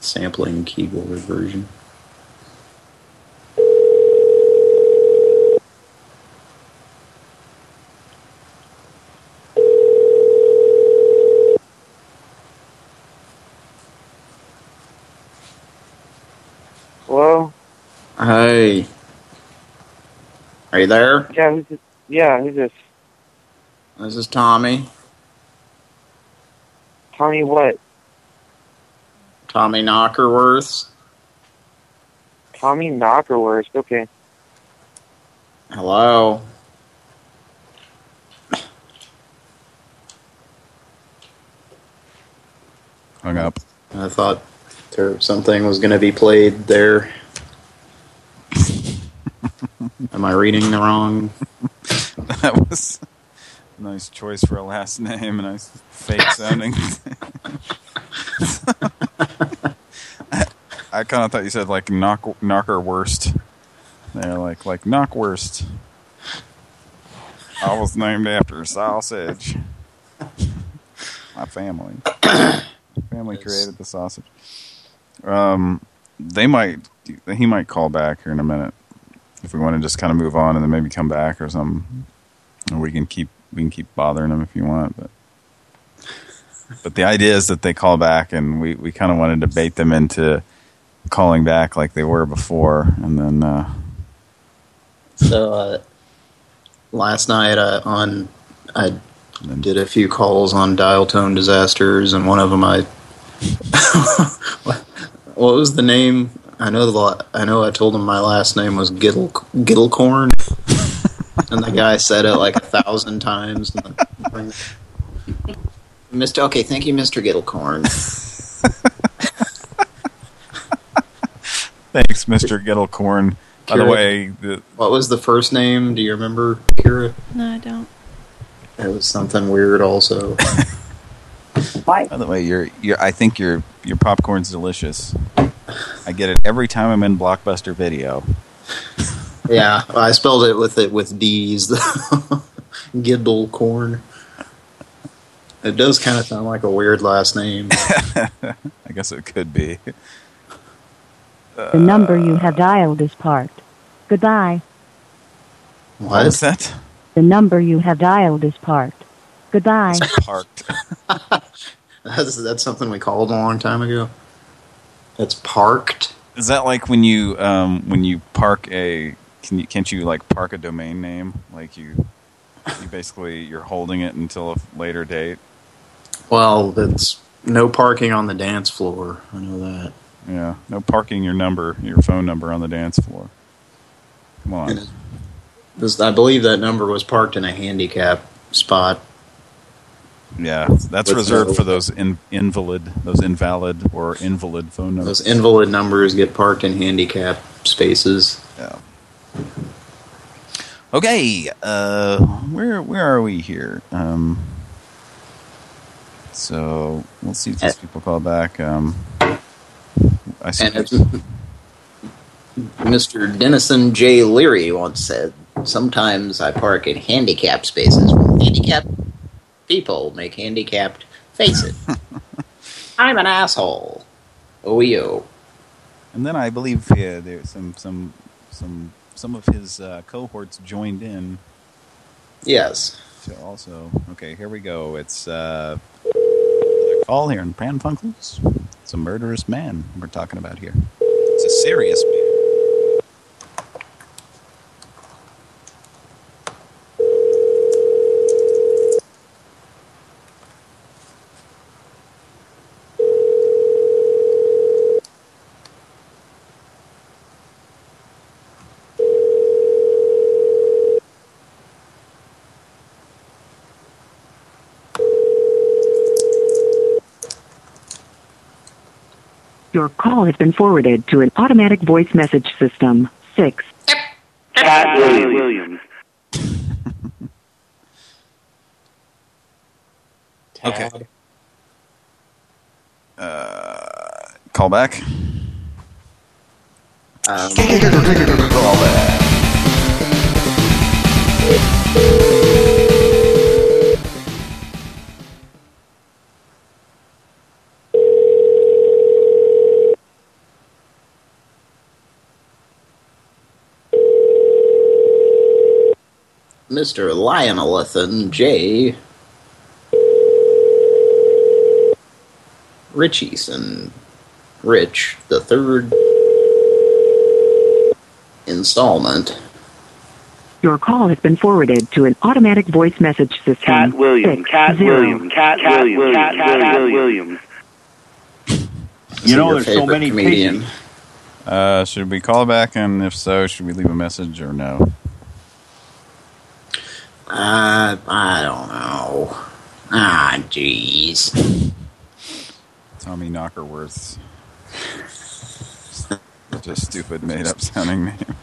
sampling keyboard version. Hello. Hey. Are you there? Yeah. Who's this? Yeah. Who's this? This is Tommy. Tommy. What? Tommy Knockerworth. Tommy Knockerworth. Okay. Hello. Hung up. I thought there something was going to be played there. Am I reading the wrong? that was a nice choice for a last name. A nice fake sounding. I kind of thought you said like knock knocker worst. They're like like knockwurst. I was named after sausage. My family. family created the sausage. Um, they might. He might call back here in a minute if we want to just kind of move on and then maybe come back or something. Or we can keep we can keep bothering them if you want, but. But the idea is that they call back, and we, we kind of want to debate them into calling back like they were before, and then uh, So uh, last night uh, on I did a few calls on dial tone disasters, and one of them I what was the name? I know the I know I told him my last name was Gittle Gittlecorn, and the guy said it like a thousand times. Mr. Okay, thank you, Mr. Gittlecorn. thanks, Mr. Gittlecorn. By the way, the, What was the first name? Do you remember, Kira? No, I don't. It was something weird also. by the way, your your I think your your popcorn's delicious. I get it every time I'm in Blockbuster Video. yeah, I spelled it with it with D's. Giddle corn. It does kind of sound like a weird last name. I guess it could be. The number you have dialed is parked. Goodbye. What was that? The number you have dialed is parked. Goodbye. Parked. That's that's something we called a long time ago. It's parked. Is that like when you um when you park a can you can't you like park a domain name like you You basically you're holding it until a later date. Well, that's no parking on the dance floor. I know that. Yeah, no parking your number, your phone number on the dance floor. Come on. This, I believe that number was parked in a handicap spot. Yeah, that's reserved for those in, invalid, those invalid or invalid phone numbers. Those invalid numbers get parked in handicap spaces. Yeah. Okay, uh, where where are we here? Um, so let's see if these people call back. Um, I see. Mr. Dennison J. Leary once said, "Sometimes I park in handicap spaces. Handicapped people make handicapped faces. I'm an asshole. Oh yo. And then I believe yeah, there's some some some some of his uh, cohorts joined in. Yes. So also, okay, here we go. It's uh, call here in Pran Funkels. It's a murderous man we're talking about here. It's a serious man. Your call has been forwarded to an automatic voice message system. 6. Katt Williams. Okay. Uh, call back. Um, call back. Mr. Lionelithan J. Richieson. Rich, the third installment. Your call has been forwarded to an automatic voice message system. Katt Williams. Six, Cat zero. Williams. Katt Williams. Katt Williams. You know, there's so many comedian. Uh, should we call back, and if so, should we leave a message or no? Uh, I don't know. Ah, jeez. Tommy Knockerworth. Just stupid made-up sounding name.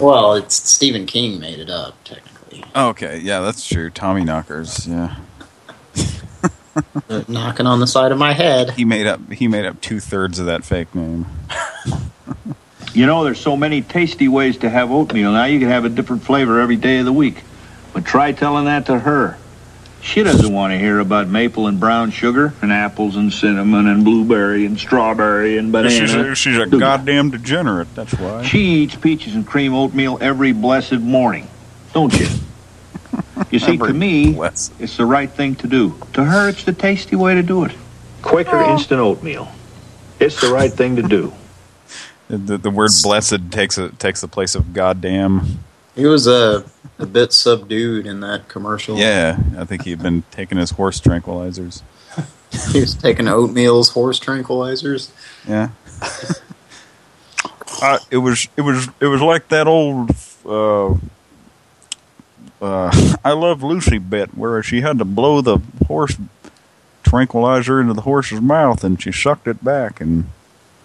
Well, it's Stephen King made it up, technically. Okay, yeah, that's true. Tommy Knockers, yeah. Knocking on the side of my head. He made up. He made up two thirds of that fake name. You know, there's so many tasty ways to have oatmeal. Now you can have a different flavor every day of the week. But try telling that to her. She doesn't want to hear about maple and brown sugar and apples and cinnamon and blueberry and strawberry and banana. She's a, she's a goddamn degenerate. That's why. She eats peaches and cream oatmeal every blessed morning, don't you? You see, to me, it's the right thing to do. To her, it's the tasty way to do it. Quaker instant oatmeal. It's the right thing to do. The, the word blessed takes a, takes the place of goddamn. He was a, a bit subdued in that commercial. Yeah, I think he'd been taking his horse tranquilizers. He was taking oatmeal's horse tranquilizers. Yeah. Uh, it was it was it was like that old uh, uh, I Love Lucy bit where she had to blow the horse tranquilizer into the horse's mouth and she sucked it back and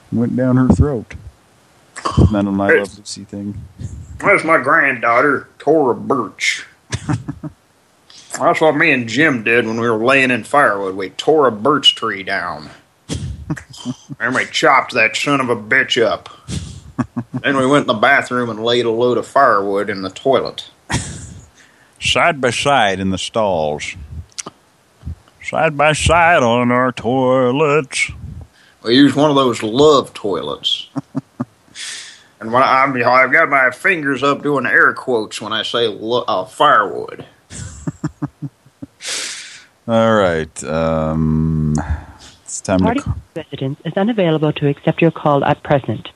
went down her throat. Isn't that an I Love Lucy thing? That's my granddaughter, Thora Birch. That's what me and Jim did when we were laying in firewood. We tore a birch tree down. and we chopped that son of a bitch up. then we went in the bathroom and laid a load of firewood in the toilet. Side by side in the stalls. Side by side on our toilets. We used one of those love toilets. And when I, I'm, I've got my fingers up doing air quotes when I say uh, firewood. All right. Um, it's time Party to. Call. resident is unavailable to accept your call at present.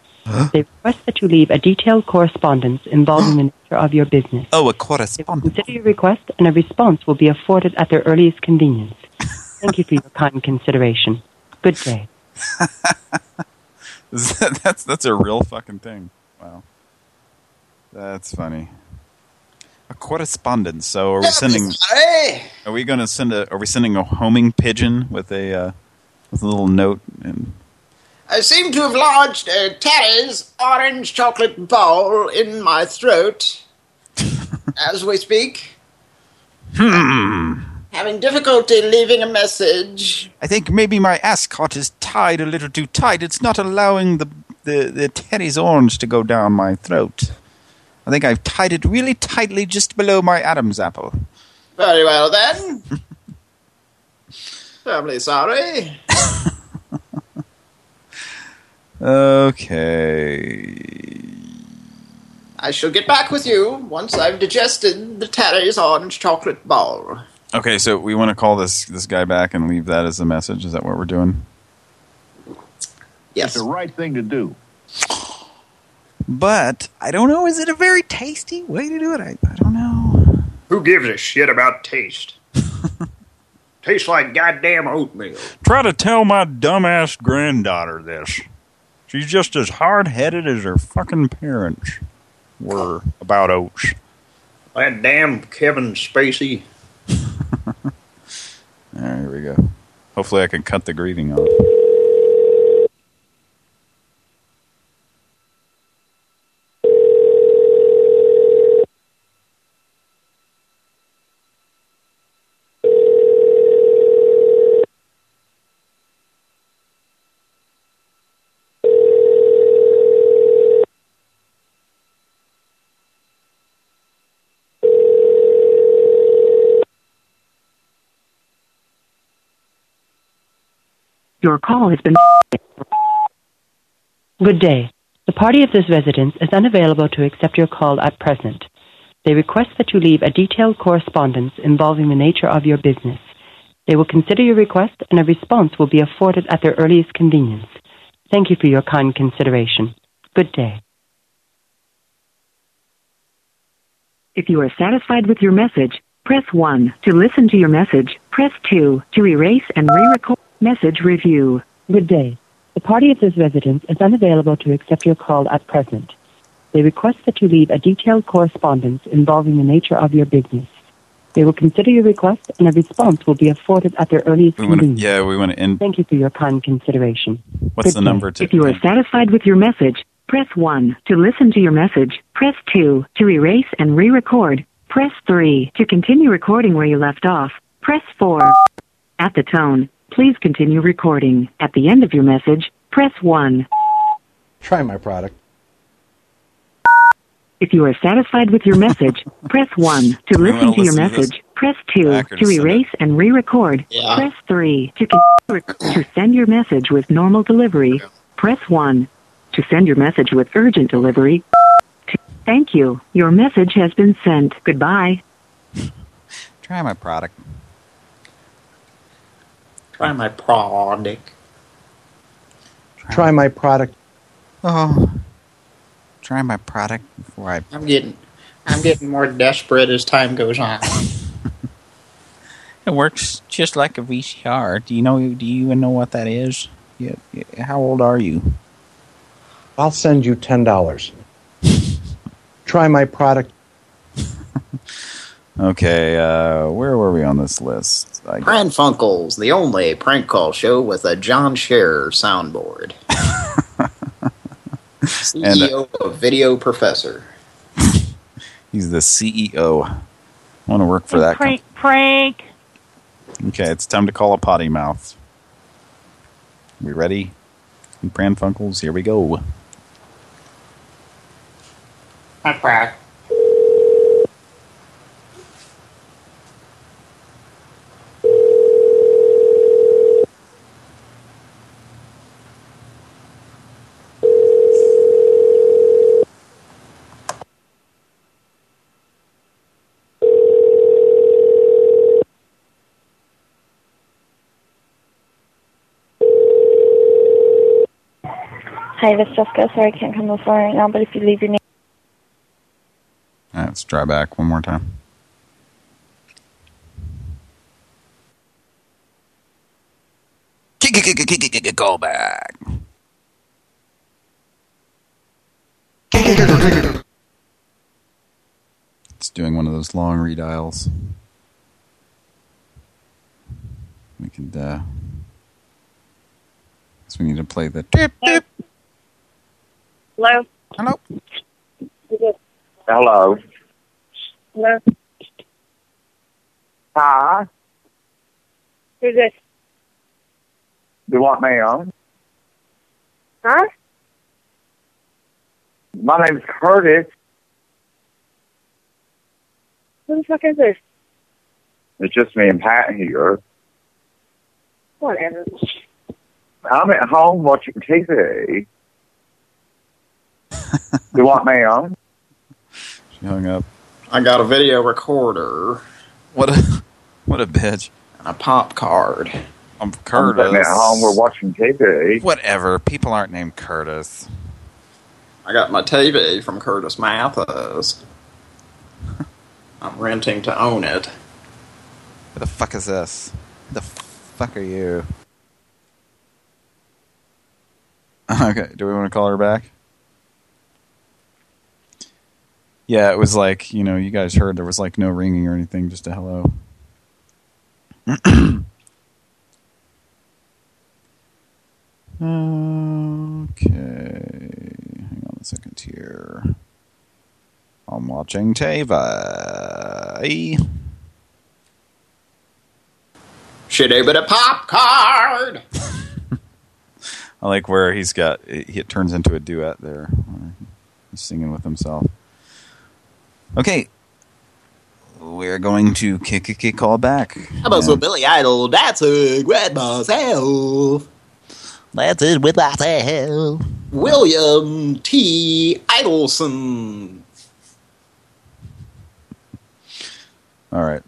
They request that you leave a detailed correspondence involving the nature of your business. Oh, a correspondent. Consider your request, and a response will be afforded at their earliest convenience. Thank you for your kind consideration. Good day. that's that's a real fucking thing. That's funny. A correspondence. So are we sending? Are we going to send a? Are we sending a homing pigeon with a uh, with a little note and? I seem to have lodged a Terry's orange chocolate ball in my throat as we speak. Hmm. Having difficulty leaving a message. I think maybe my ascot is tied a little too tight. It's not allowing the the the Terry's orange to go down my throat. I think I've tied it really tightly just below my Adam's apple. Very well then. Terribly sorry. Okay. I shall get back with you once I've digested the Terry's orange chocolate ball. Okay, so we want to call this this guy back and leave that as a message. Is that what we're doing? Yes. It's the right thing to do. But I don't know. Is it a very tasty way to do it? I, I don't know. Who gives a shit about taste? Tastes like goddamn oatmeal. Try to tell my dumbass granddaughter this. She's just as hard-headed as her fucking parents were about oats. That damn Kevin Spacey. All right, here we go. Hopefully I can cut the grieving off. Your call has been. Good day. The party of this residence is unavailable to accept your call at present. They request that you leave a detailed correspondence involving the nature of your business. They will consider your request and a response will be afforded at their earliest convenience. Thank you for your kind consideration. Good day. If you are satisfied with your message, press 1. To listen to your message, press 2. To erase and re-record message review. Good day. The party of this residence is unavailable to accept your call at present. They request that you leave a detailed correspondence involving the nature of your business. They will consider your request and a response will be afforded at their earliest We want to, convenience. yeah, we want to end. Thank you for your kind consideration. What's Good the day. number to? If you are satisfied with your message, press 1. To listen to your message, press 2. To erase and re-record, press 3. To continue recording where you left off, press 4. At the tone, please continue recording. At the end of your message, press 1. Try my product. If you are satisfied with your message, press 1. To You wanna listen to your listen to message, press 2. back or To to send erase and re-record, Yeah. press 3. To, con- to send your message with normal delivery, press 1. To send your message with urgent delivery, t- thank you. Your message has been sent. Goodbye. Try my product. Try my product. Try my product. Oh. Try my product before I. I'm getting, I'm getting more desperate as time goes on. It works just like a VCR. Do you know? Do you even know what that is? Yeah. yeah. How old are you? I'll send you ten dollars. Try my product. Okay. Uh, where were we on this list? I Pran Funkels, the only prank call show with a John Scherer soundboard. CEO of Video Professor. He's the CEO. I want to work for that. Prank, prank. Okay, it's time to call a potty mouth. We ready? Pran Funkels, here we go. Hi, Pratt. Hi, this is Jessica. Sorry I can't come to the phone right now, but if you leave your name. All right, let's try back one more time. Call back. It's doing one of those long redials. We could, uh... So we need to play the... Dip, dip. Hello? Hello? Hello. Hello? Hi. Who's this? You want me on? Huh? My name's Curtis. Who the fuck is this? It's just me and Pat here. Whatever. I'm at home watching TV. You want me on? She hung up. I got a video recorder. What a what a bitch. And a pop card. I'm I'm Curtis. sitting at home. We're watching TV. Whatever. People aren't named Curtis. I got my TV from Curtis Mathes. I'm renting to own it. Who the fuck is this? Who the fuck are you? Okay, do we want to call her back? Yeah, it was like, you know, you guys heard there was like no ringing or anything, just a hello. okay, hang on a second here. I'm watching TV. Shitty bit of pop card. I like where he's got it, it turns into a duet there. He's singing with himself. Okay. We're going to kick a kick call back. How about some Billy Idol dancing with myself? it with that myself. William T. Idelson. All right.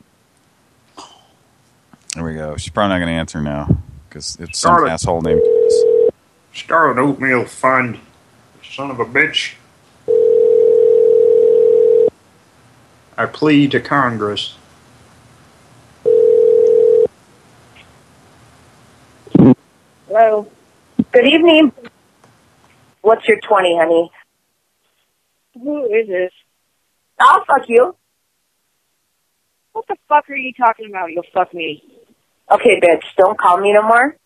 There we go. She's probably not going to answer now because it's some Darn it. asshole named. Start an oatmeal fund. Son of a bitch. I plead to Congress. Hello. Good evening. What's your 20, honey? Who is this? I'll fuck you. What the fuck are you talking about? You'll fuck me. Okay, bitch, don't call me no more.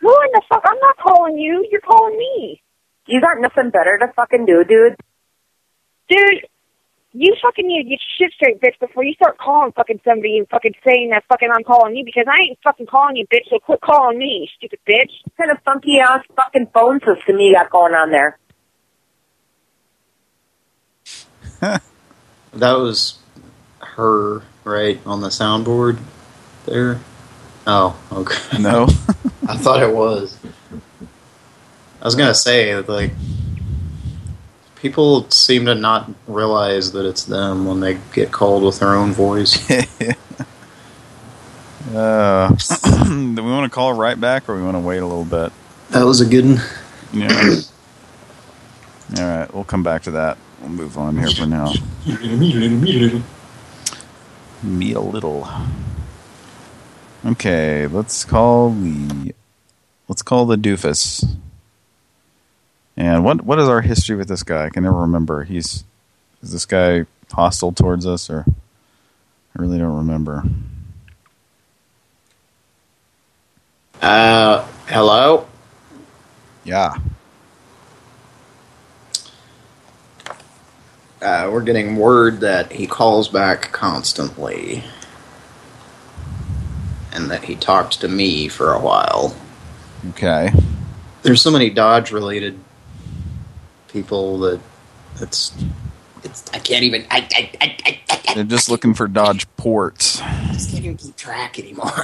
Who in the fuck? I'm not calling you. You're calling me. You got nothing better to fucking do, dude. Dude, you fucking need to get shit straight, bitch, before you start calling fucking somebody and fucking saying that fucking I'm calling you because I ain't fucking calling you, bitch, so quit calling me, stupid bitch. What kind of funky ass fucking phone system you got going on there? That was her, right, on the soundboard there? Oh, okay. No. I thought it was. I was going to say, like, people seem to not realize that it's them when they get called with their own voice. Uh, do we want to call right back or we want to wait a little bit? that was a good one. Yeah. All right, we'll come back to that. We'll move on here for now. Meet a little. Okay, let's call the let's call the doofus. And what what is our history with this guy? I can never remember. He's is this guy hostile towards us or I really don't remember. Uh, hello? Yeah. Uh, we're getting word that he calls back constantly. And that he talked to me for a while. Okay. There's so many Dodge-related people that it's... it's I can't even... I, I, I, I, I They're just looking for Dodge ports. I just can't even keep track anymore.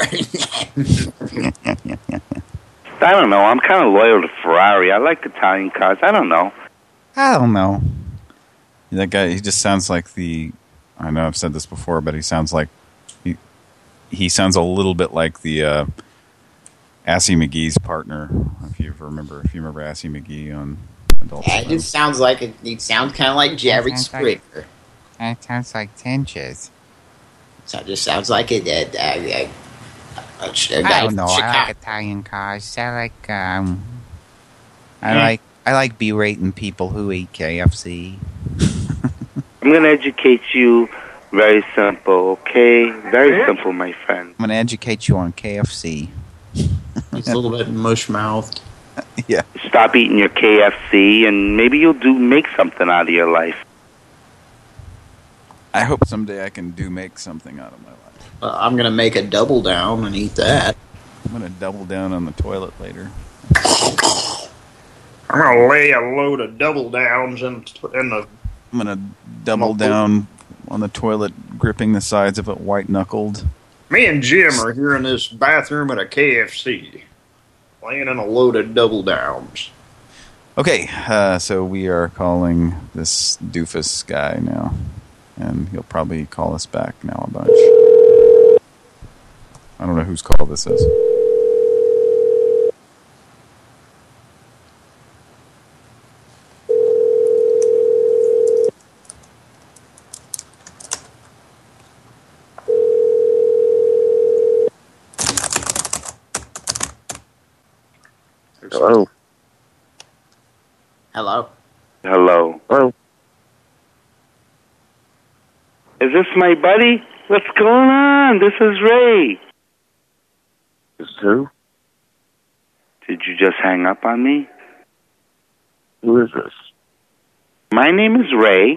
I don't know. I'm kind of loyal to Ferrari. I like Italian cars. I don't know. I don't know. That guy, he just sounds like the. I know I've said this before, but he sounds like he he sounds a little bit like the uh, Assy McGee's partner. If you remember, if you remember Assy McGee on Adult Yeah, it just sounds like it, it sounds kind of like Jerry sounds like- Springer. That sounds like tinges. So it just sounds like it. Uh, uh, uh, a, ch- a I guy don't from know. I like Italian cars. I like um. I Hmm. like I like berating people who eat KFC. I'm going to educate you very simple, okay? Very simple, my friend. I'm gonna educate you on KFC. It's a little bit mush mouthed. yeah. Stop eating your KFC, and maybe you'll do make something out of your life. I hope someday I can do make something out of my life. Uh, I'm gonna make a double down and eat that. I'm gonna double down on the toilet later. I'm gonna lay a load of double downs in, in the. I'm gonna double down on the toilet, gripping the sides of it white knuckled. Me and Jim are here in this bathroom at a KFC, in a load of double downs. Okay, uh, so we are calling this doofus guy now, and he'll probably call us back now a bunch. I don't know whose call this is. Hello. Hello. Hello. Hello. Is this my buddy? What's going on? This is Ray. This is who? Did you just hang up on me? Who is this? My name is Ray.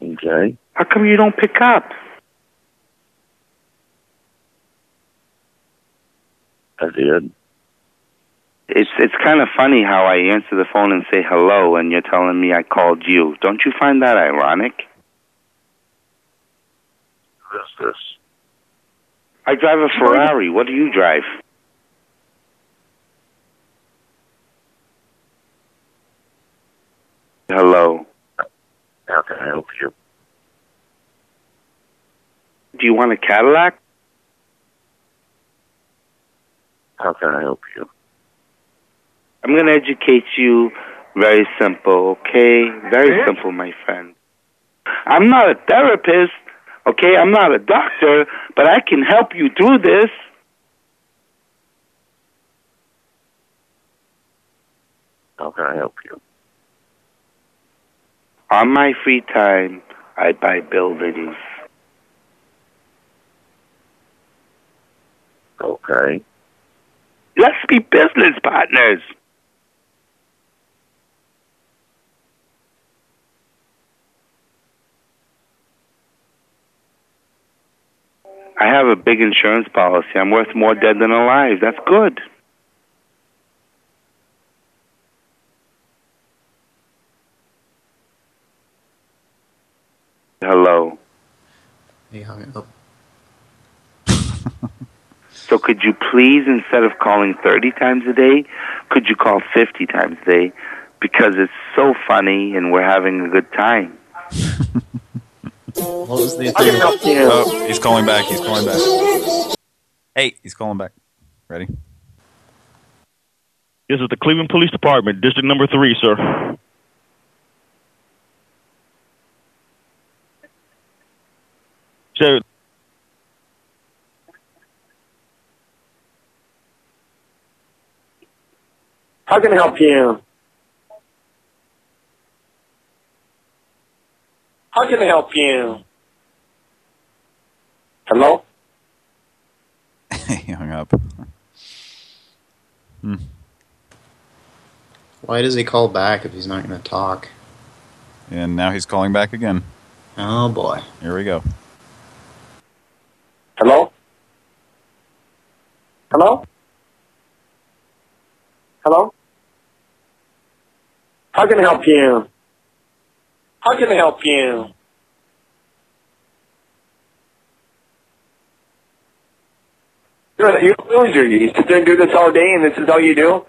Okay. How come you don't pick up? I did. It's it's kind of funny how I answer the phone and say hello, and you're telling me I called you. Don't you find that ironic? Who is this? I drive a Ferrari. What do you drive? Hello. How can I help you? Do you want a Cadillac? How can I help you? I'm going to educate you very simple, okay? Very simple, my friend. I'm not a therapist, okay? I'm not a doctor, but I can help you through this. How can I help you? On my free time, I buy buildings. Okay. Let's be business partners. I have a big insurance policy. I'm worth more dead than alive. That's good. Hello. He hung up. So could you please, instead of calling 30 times a day, could you call 50 times a day? Because it's so funny and we're having a good time. What was the Oh, he's calling back. He's calling back. Hey, he's calling back. Ready? This is the Cleveland Police Department, District Number Three, sir. So, How can I help you? How can I help you? Hello? he hung up. Hmm. Why does he call back if he's not going to talk? And now he's calling back again. Oh boy. Here we go. Hello? Hello? Hello? How can I help you? How can I help you? You're, you're a loser. You sit there and do this all day, and this is all you do?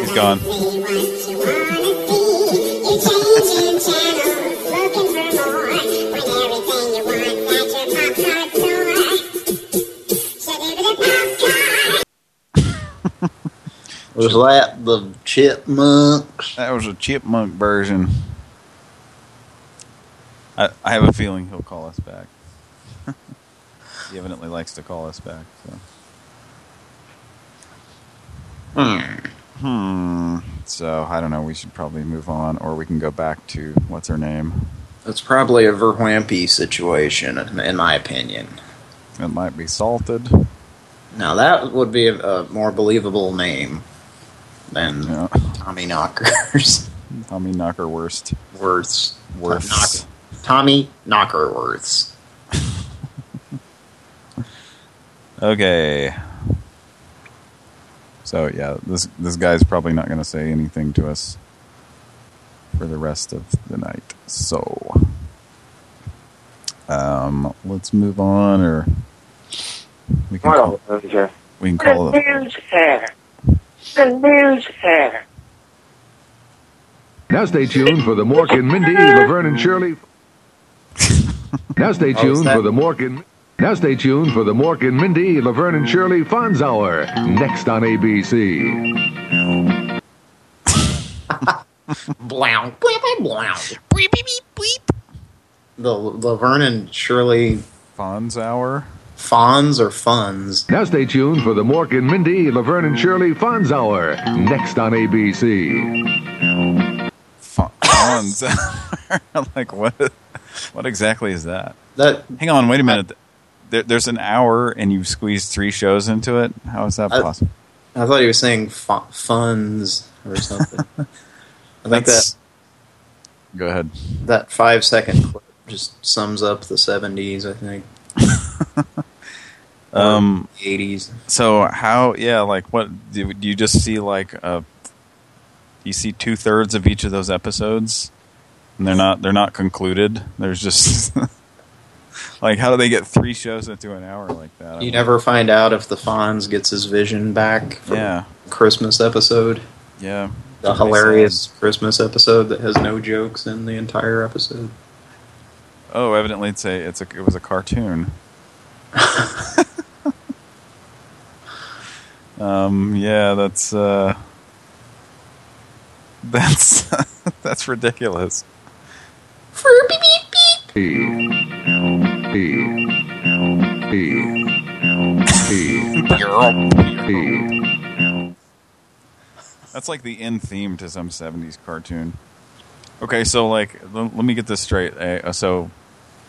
He's gone. Was that the chipmunks? That was a chipmunk version. I, I have a feeling he'll call us back. he evidently likes to call us back. So. Hmm. So I don't know. We should probably move on, or we can go back to what's her name. It's probably a Verwampy situation, in my opinion. It might be salted. Now that would be a, a more believable name than Tommy Knockers. Tommy Knockerwurst. Worths. Worths. Knock- Tommy Knockerworths. Okay. So yeah, this this guy's probably not going to say anything to us for the rest of the night. So, um, let's move on, or we can call, we can call The it. News hair. The news hair. Now stay tuned for the Mork and Mindy, Laverne and Shirley. Now stay Oh, tuned that- for the Mork and now stay tuned for the Mork and Mindy, Laverne and Shirley Fonz Hour next on ABC. Blow. Blow. Beep, beep, beep, beep. The Laverne and Shirley Fonz Hour? Fonz or Funds? Now stay tuned for the Mork and Mindy, Laverne and Shirley Fonz Hour next on ABC. Fonz. like what? What exactly is that? That. Hang on, wait a minute. There, there's an hour, and you squeezed three shows into it. How is that I- possible? I thought he was saying fu- funds or something. I think That's- that Go ahead. that five second clip just sums up the seventies. I think Um, eighties. So how? Yeah, like what? Do, do you just see like uh You see two thirds of each of those episodes, and they're not they're not concluded. There's just like how do they get three shows into an hour like that? You never find out if the Fonz gets his vision back. From Yeah. Christmas episode. Yeah. The hilarious Christmas episode that has no jokes in the entire episode. Oh, evidently it's a it's a it was a cartoon. um. Yeah. That's uh. That's that's ridiculous. That's like the end theme to some 70s cartoon. Okay, so like, let me get this straight. Uh, so,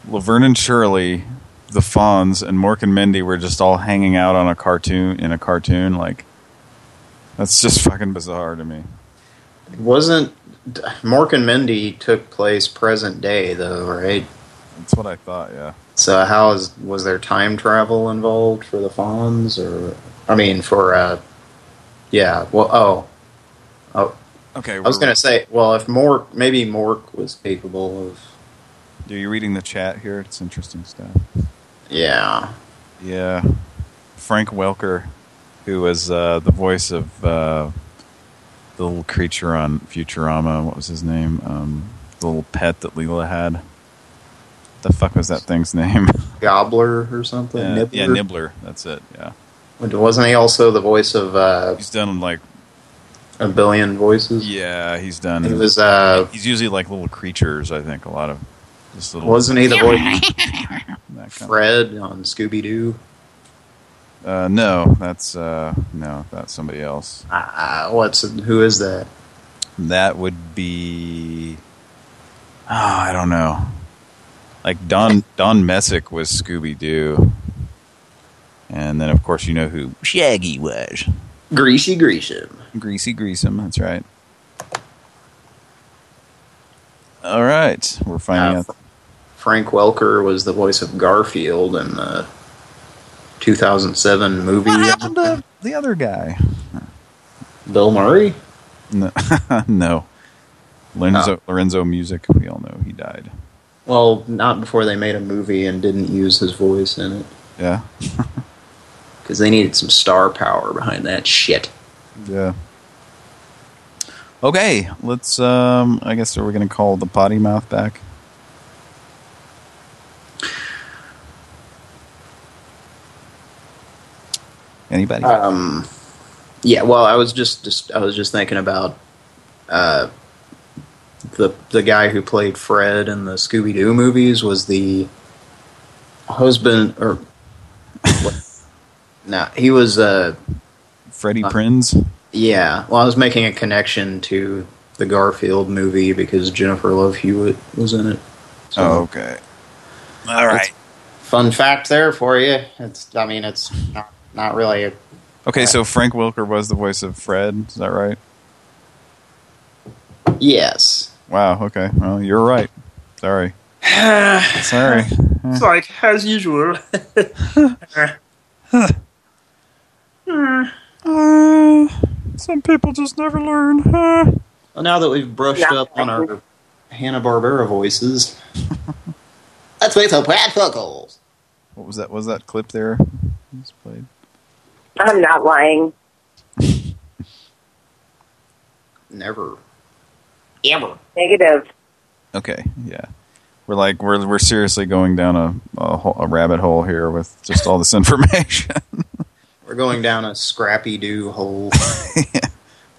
Laverne and Shirley, the Fonz, and Mork and Mindy were just all hanging out on a cartoon in a cartoon. Like, that's just fucking bizarre to me. It wasn't Mork and Mindy took place present day though, right? That's what I thought. Yeah. So how is was there time travel involved for the Fonz, or I mean for uh, yeah, well oh, oh, Okay. I was gonna say, well, if Mork maybe Mork was capable of Are you reading the chat here? It's interesting stuff. Yeah, Yeah. Frank Welker, who was uh, the voice of uh, the little creature on Futurama. What was his name? Um, the little pet that Leela had. The fuck was that thing's name? Gobbler or something. yeah, Nibbler? yeah, Nibbler. That's it. Yeah. Wasn't he also the voice of uh, He's done like a billion voices? yeah. He's done. He was uh, He's usually like little creatures. I think a lot of just little. wasn't he the voice That kind of- Fred on Scooby Doo? Uh, no, that's uh, no, that's somebody else. Uh, what's who is that? That would be. Oh, I don't know. Like Don Don Messick was Scooby Doo, and then of course you know who Shaggy was. Greasy Greasem. Greasy Greasem. That's right. All right, we're finding Uh, out. Frank Welker was the voice of Garfield in the 2007 movie. What happened to the other guy? Bill Murray? No, no. Lorenzo Lorenzo Music. We all know he died. Well, not before they made a movie and didn't use his voice in it. Yeah. Because they needed some star power behind that shit. Yeah. Okay, let's, um, I guess are we going to call the potty mouth back? Anybody? Um, yeah. Well, I was just, just I was just thinking about uh, the the guy who played Fred in the Scooby Doo movies was the husband or no, he was uh Freddie Prinze. Yeah. Well, I was making a connection to the Garfield movie because Jennifer Love Hewitt was in it. So oh, okay. All right. Fun fact there for you. It's I mean it's not not really a Okay, so Frank Welker was the voice of Fred, is that right? Yes. Wow, okay. Well, you're right. Sorry. Sorry. It's like as usual. Uh, some people just never learn. Huh? Well, now that we've brushed up on our Hanna-Barbera voices, let's make some Brad Funkles. What was that? Was that clip there? Just played. I'm not lying. Never. Ever. Negative. Okay, yeah. We're like we're we're seriously going down a a, ho- a rabbit hole here with just all this information. We're going down a Scrappy Doo hole.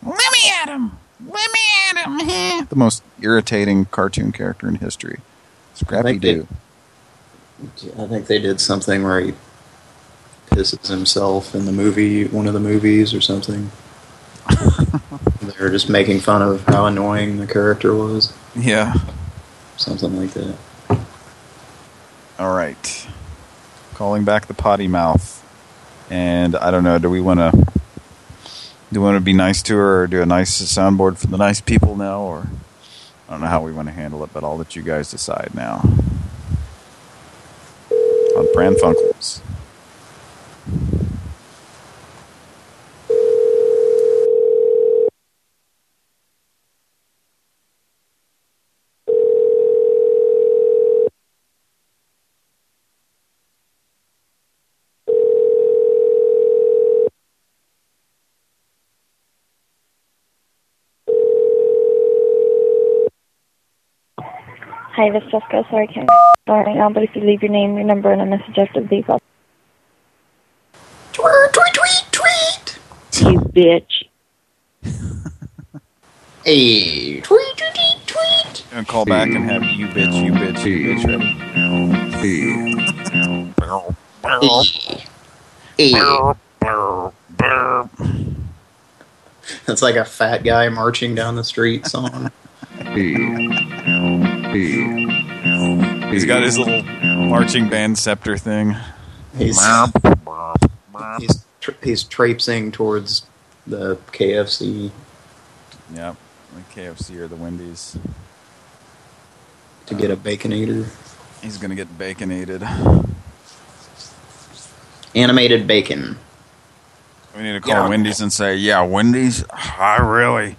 Let me at him. Let me at him. the most irritating cartoon character in history, Scrappy they- Doo. I think they did something where he pisses himself in the movie, one of the movies or something. they were just making fun of how annoying the character was. Yeah. Something like that. All right. Calling back the potty mouth. And I don't know, do we want to do we want to be nice to her or do a nice soundboard for the nice people now or I don't know how we want to handle it, but I'll let you guys decide now. On Pran Funkels. Hi, this is Jessica. Sorry, I can't start right now, but if you leave your name, your number, and a message after the beep, I'll... Tweet, tweet, tweet, tweet. You bitch. Hey, tweet, tweet, tweet, tweet. Gonna call back and have you bitch, you bitch, you bitch ready. It's like a fat guy marching down the street song. He's got his little marching band scepter thing. He's he's, tra he's traipsing towards the KFC Yep. The KFC or the Wendy's. to get a baconator. He's gonna get baconated. Animated bacon. We need to call Wendy's and say, yeah, Wendy's, I really,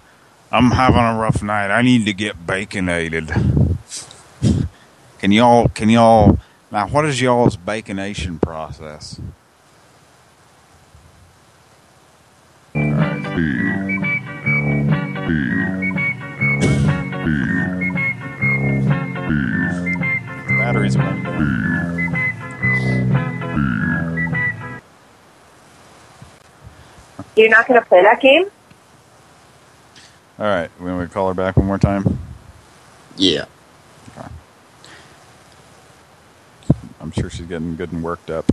I'm having a rough night. I need to get baconated. Can y'all, can y'all, now what is y'all's baconation process? Batteries are running down. You're not going to play that game? All right, we want to call her back one more time? Yeah. I'm sure she's getting good and worked up.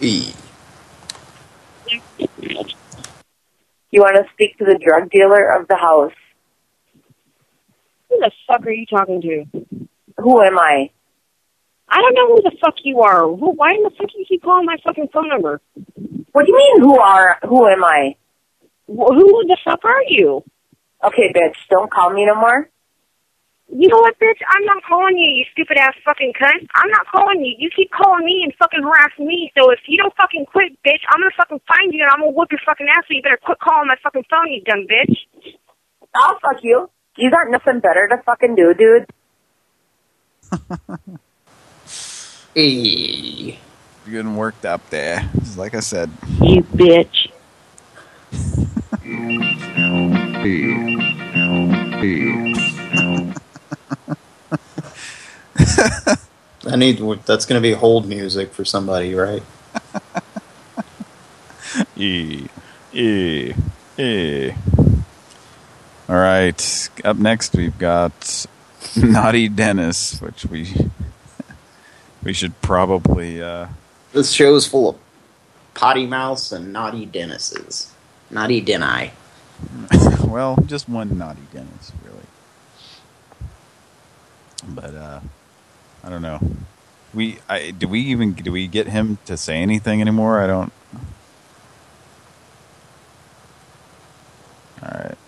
E. You want to speak to the drug dealer of the house? Who the fuck are you talking to? Who am I? I don't know who the fuck you are. Who, why in the fuck do you keep calling my fucking phone number? What do you mean, who are, who am I? Wh- Who the fuck are you? Okay, bitch, don't call me no more. You know what, bitch? I'm not calling you, you stupid ass fucking cunt. I'm not calling you. You keep calling me and fucking harassing me. So if you don't fucking quit, bitch, I'm gonna fucking find you and I'm gonna whoop your fucking ass. So you better quit calling my fucking phone, you dumb bitch. I'll fuck you. You got nothing better to fucking do, dude. Hey. You're getting worked up there. Just like I said. You bitch. I need. That's going to be hold music for somebody, right? E, E, E. All right. Up next, we've got Naughty Dennis, which we we should probably. Uh, This show is full of potty mouths and naughty Dennises. Naughty Denai. well, just one Naughty Dennis, really. But uh, I don't know. We I, do we even do we get him to say anything anymore? I don't. All right.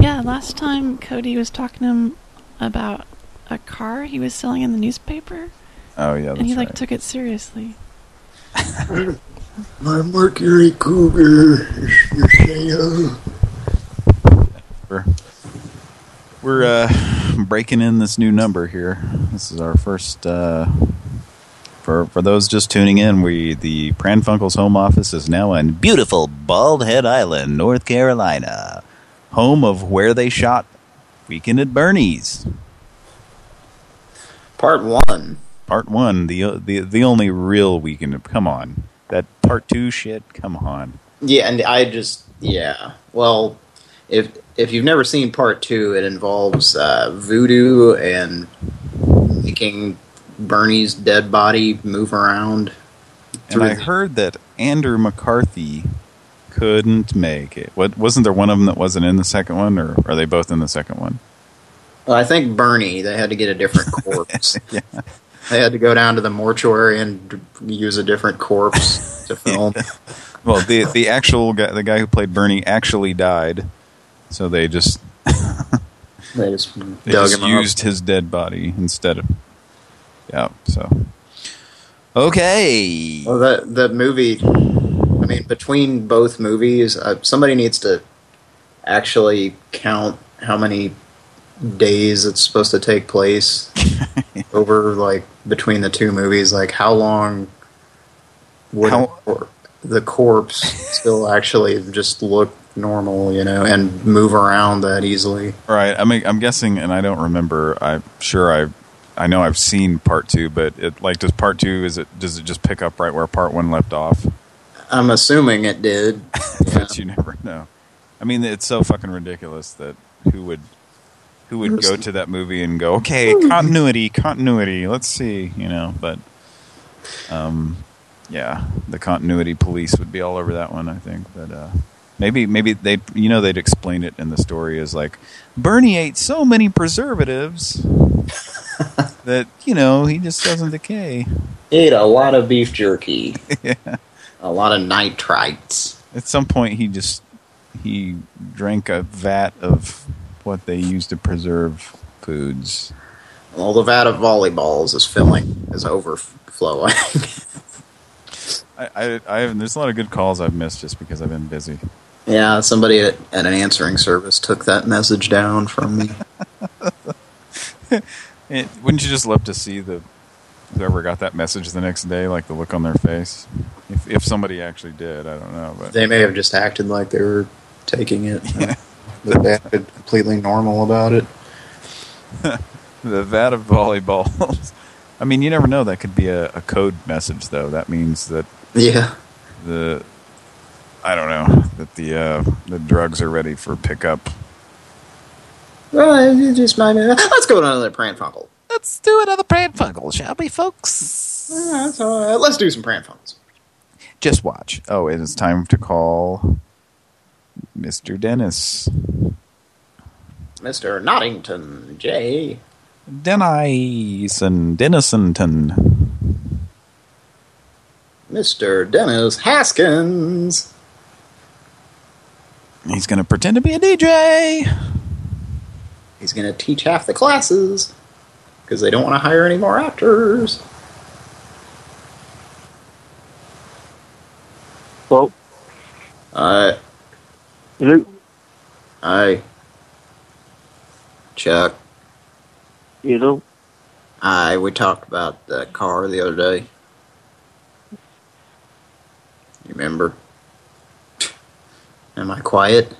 Yeah, last time Cody was talking to him about a car he was selling in the newspaper, Oh yeah, that's and he like right. took it seriously. My Mercury Cougar is for sale. We're, we're uh, breaking in this new number here. This is our first. Uh, for for those just tuning in, we the Pran Funkels home office is now in beautiful Bald Head Island, North Carolina, home of where they shot Weekend at Bernie's. Part one. Part one, the the the only real weekend. Come on, that part two shit. Come on. Yeah, and I just yeah. Well, if if you've never seen part two, it involves uh, voodoo and making Bernie's dead body move around. And I heard that Andrew McCarthy couldn't make it. What wasn't there one of them that wasn't in the second one, or are they both in the second one? Well, I think Bernie. They had to get a different corpse. yeah. They had to go down to the mortuary and use a different corpse to film. Well, the the actual guy, the guy who played Bernie, actually died, so they just They just they dug just him up. used his dead body instead of. Yeah. So. Okay. Well, that that movie. I mean, between both movies, uh, somebody needs to actually count how many days it's supposed to take place over, like between the two movies. Like, how long would How- the corpse still actually just look normal, you know, and move around that easily? Right. I mean, I'm guessing, and I don't remember. I'm sure I, I know I've seen part two, but it like does part two? Is it does it just pick up right where part one left off? I'm assuming it did. but you never know. I mean, it's so fucking ridiculous that who would who would go to that movie and go, okay, continuity, continuity. Let's see, you know. But, um, yeah, the continuity police would be all over that one, I think. But uh, maybe maybe they, you know, they'd explain it in the story as like Bernie ate so many preservatives that you know he just doesn't decay. Ate a lot of beef jerky. yeah. A lot of nitrites. At some point, he just he drank a vat of what they use to preserve foods. Well, the vat of volleyballs is filling, is overflowing. I, I, I have, there's a lot of good calls I've missed just because I've been busy. yeah, somebody at, at an answering service took that message down from me. It, wouldn't you just love to see the whoever got that message the next day, like the look on their face? If if somebody actually did, I don't know, but They may have just acted like they were taking it. But they acted completely normal about it. the vat of volleyballs. I mean, you never know. That could be a, a code message, though. That means that Yeah. the I don't know that the uh, the drugs are ready for pickup. Well, you just might. Let's go to another Pran Funkel. Let's do another Pran Funkel, shall we, folks? Uh, that's all right. Let's do some Pran Funkels. Just watch. Oh, it is time to call Mr. Dennis. Mr. Nottington, J. Denison Dennisonton. Mr. Dennis Haskins. He's going to pretend to be a DJ. He's going to teach half the classes because they don't want to hire any more actors. Hello? Hello? hi. Chuck. You know? I we talked about the car the other day. You remember? Am I quiet?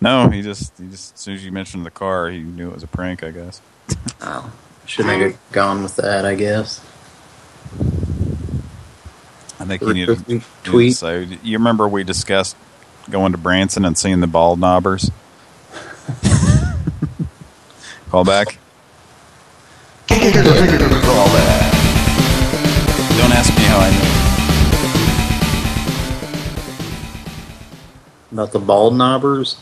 No, he just he just as soon as you mentioned the car, he knew it was a prank. I guess. Oh, shouldn't have gone with that, I guess. I think Or you need to tweet- tweet. So you remember we discussed going to Branson and seeing the bald knobbers. Call back. Don't ask me how I know. About the bald knobbers?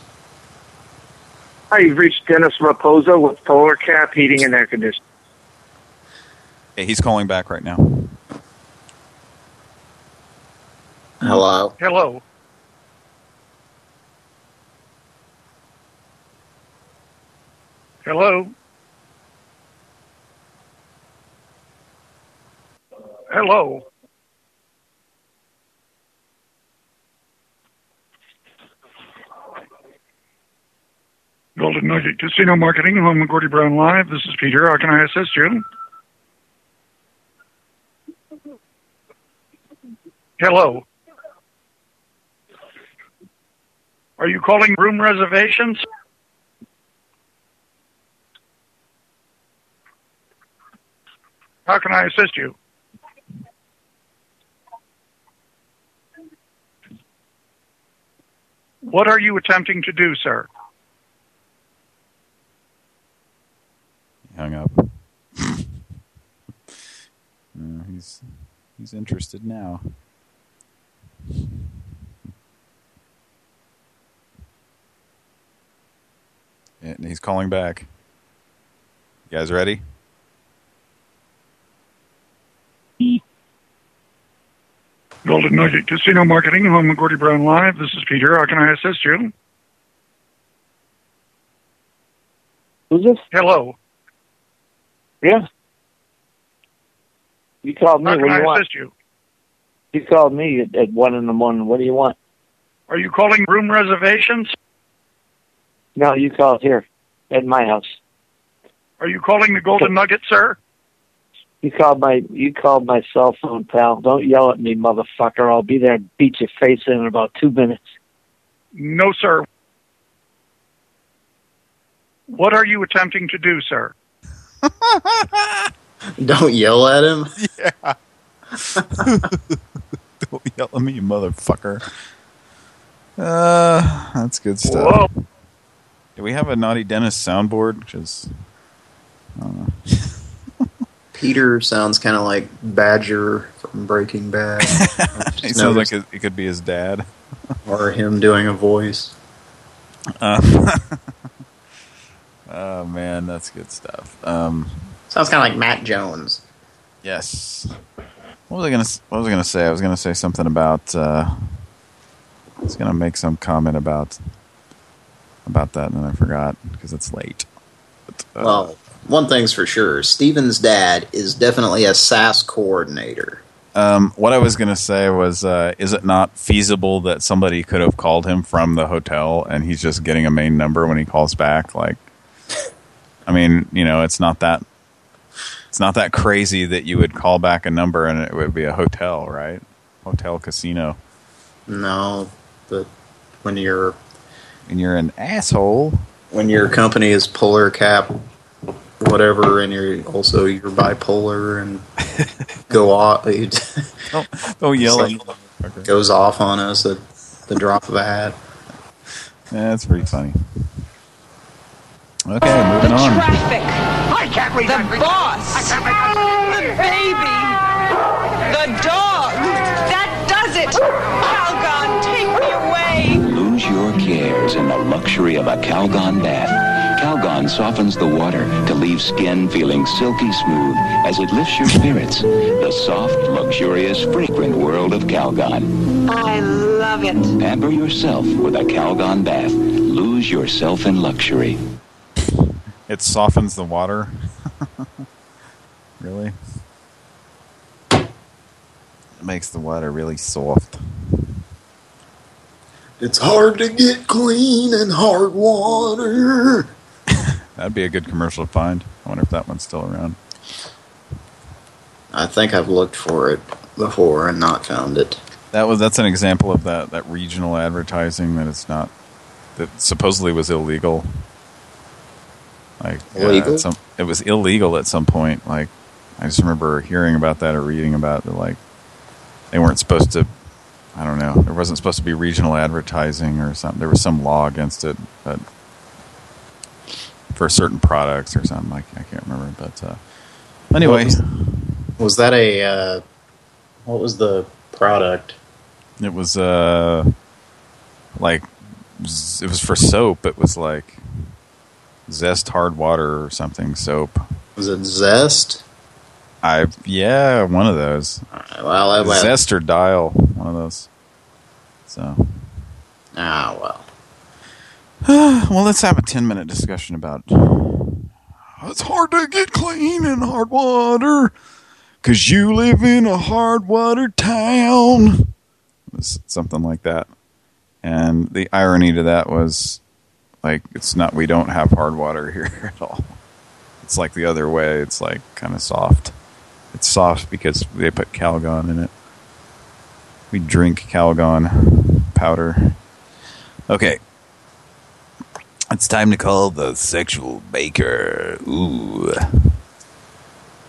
Hi, you've reached Dennis Raposa with Polar Cap Heating and Air Conditioning. Hey, he's calling back right now. Hello. Hello. Hello. Hello. Golden Nugget Casino Marketing, home of Gordie Brown Live. This is Peter. How can I assist you? Hello. Are you calling room reservations? How can I assist you? What are you attempting to do, sir? Hung up. Uh, he's he's interested now. And he's calling back. You guys ready? Golden Nugget Casino Marketing, home of Gordie Brown Live. This is Peter. How can I assist you? Who's this? Hello. Yeah. You called me. How What can do you I want? assist you? You called me at, at one in the morning. What do you want? Are you calling room reservations? No, you called here at my house. Are you calling the Golden Nugget, sir? You called my you called my cell phone, pal. Don't yell at me, motherfucker. I'll be there and beat your face in in about two minutes. No, sir. What are you attempting to do, sir? Don't yell at him. Yeah. Don't yell at me, you motherfucker. Uh, that's good stuff. Do we have a Naughty Dennis soundboard? Which is, I don't know. Peter sounds kind of like Badger from Breaking Bad. he sounds like it, it could be his dad. or him doing a voice. Uh, oh man, that's good stuff. Um, Sounds kind of like Matt Jones. Yes. What was I gonna What was I gonna say? I was gonna say something about. Uh, I was gonna make some comment about about that, and then I forgot because it's late. But, uh, Well, one thing's for sure. Steven's dad is definitely a SAS coordinator. Um, what I was going to say was, uh, is it not feasible that somebody could have called him from the hotel and he's just getting a main number when he calls back? Like, I mean, you know, it's not that, it's not that crazy that you would call back a number and it would be a hotel, right? Hotel casino. No, but when you're and you're an asshole, when your company is Polar Cap, whatever, and you're also you're bipolar and go off, don't, don't yell at like, goes off on us at the drop of a hat. Yeah, that's pretty funny. Okay, moving on. Traffic. I can't read the boss. The baby. The dog. That does it. Calgon, take me away. Lose your cares in the luxury of a Calgon bath. Calgon softens the water to leave skin feeling silky smooth as it lifts your spirits. The soft, luxurious, fragrant world of Calgon. I love it. Pamper yourself with a Calgon bath. Lose yourself in luxury. It softens the water. really? It makes the water really soft. It's hard to get clean in hard water. That'd be a good commercial to find. I wonder if that one's still around. I think I've looked for it before and not found it. That was that's an example of that that regional advertising that it's not that supposedly was illegal. Like Illegal? some, it was illegal at some point. Like I just remember hearing about that or reading about it. Like they weren't supposed to. I don't know. There wasn't supposed to be regional advertising or something. There was some law against it, but for certain products or something. Like I can't remember. But uh, anyway, was, was that a uh, what was the product? It was uh like it was for soap. It was like zest hard water or something soap. Was it Zest? I yeah, one of those. well, I- well- zest or dial, one of those. So Ah, well. well, let's have a ten minute discussion about. It's hard to get clean in hard water, cause you live in a hard water town. Something like that, and the irony to that was, like, it's not. We don't have hard water here at all. It's like the other way. It's like kind of soft. It's soft because they put Calgon in it. We drink Calgon powder. Okay. It's time to call the sexual baker. Ooh.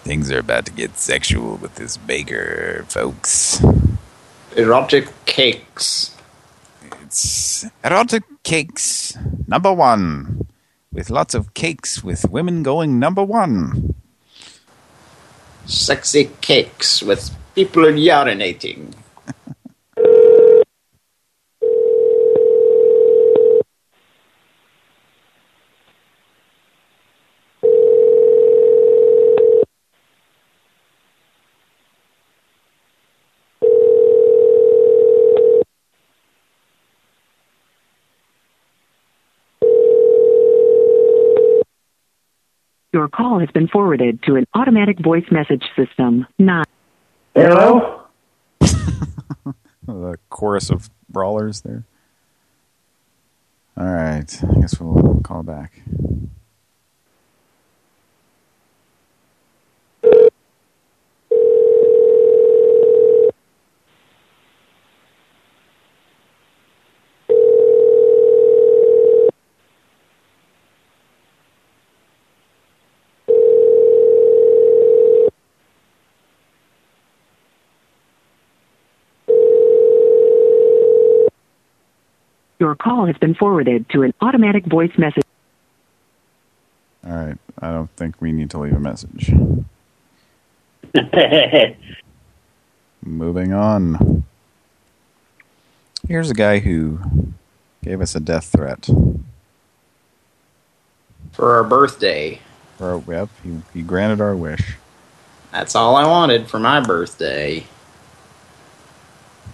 Things are about to get sexual with this baker, folks. Erotic cakes. It's erotic cakes, number one. With lots of cakes with women going number one. Sexy cakes with people urinating. Your call has been forwarded to an automatic voice message system. Nine. Hello? the chorus of brawlers there. All right, I guess we'll call back. Your call has been forwarded to an automatic voice message. All right, I don't think we need to leave a message. Moving on. Here's a guy who gave us a death threat. For our birthday. For our, yep, he, he granted our wish. That's all I wanted for my birthday.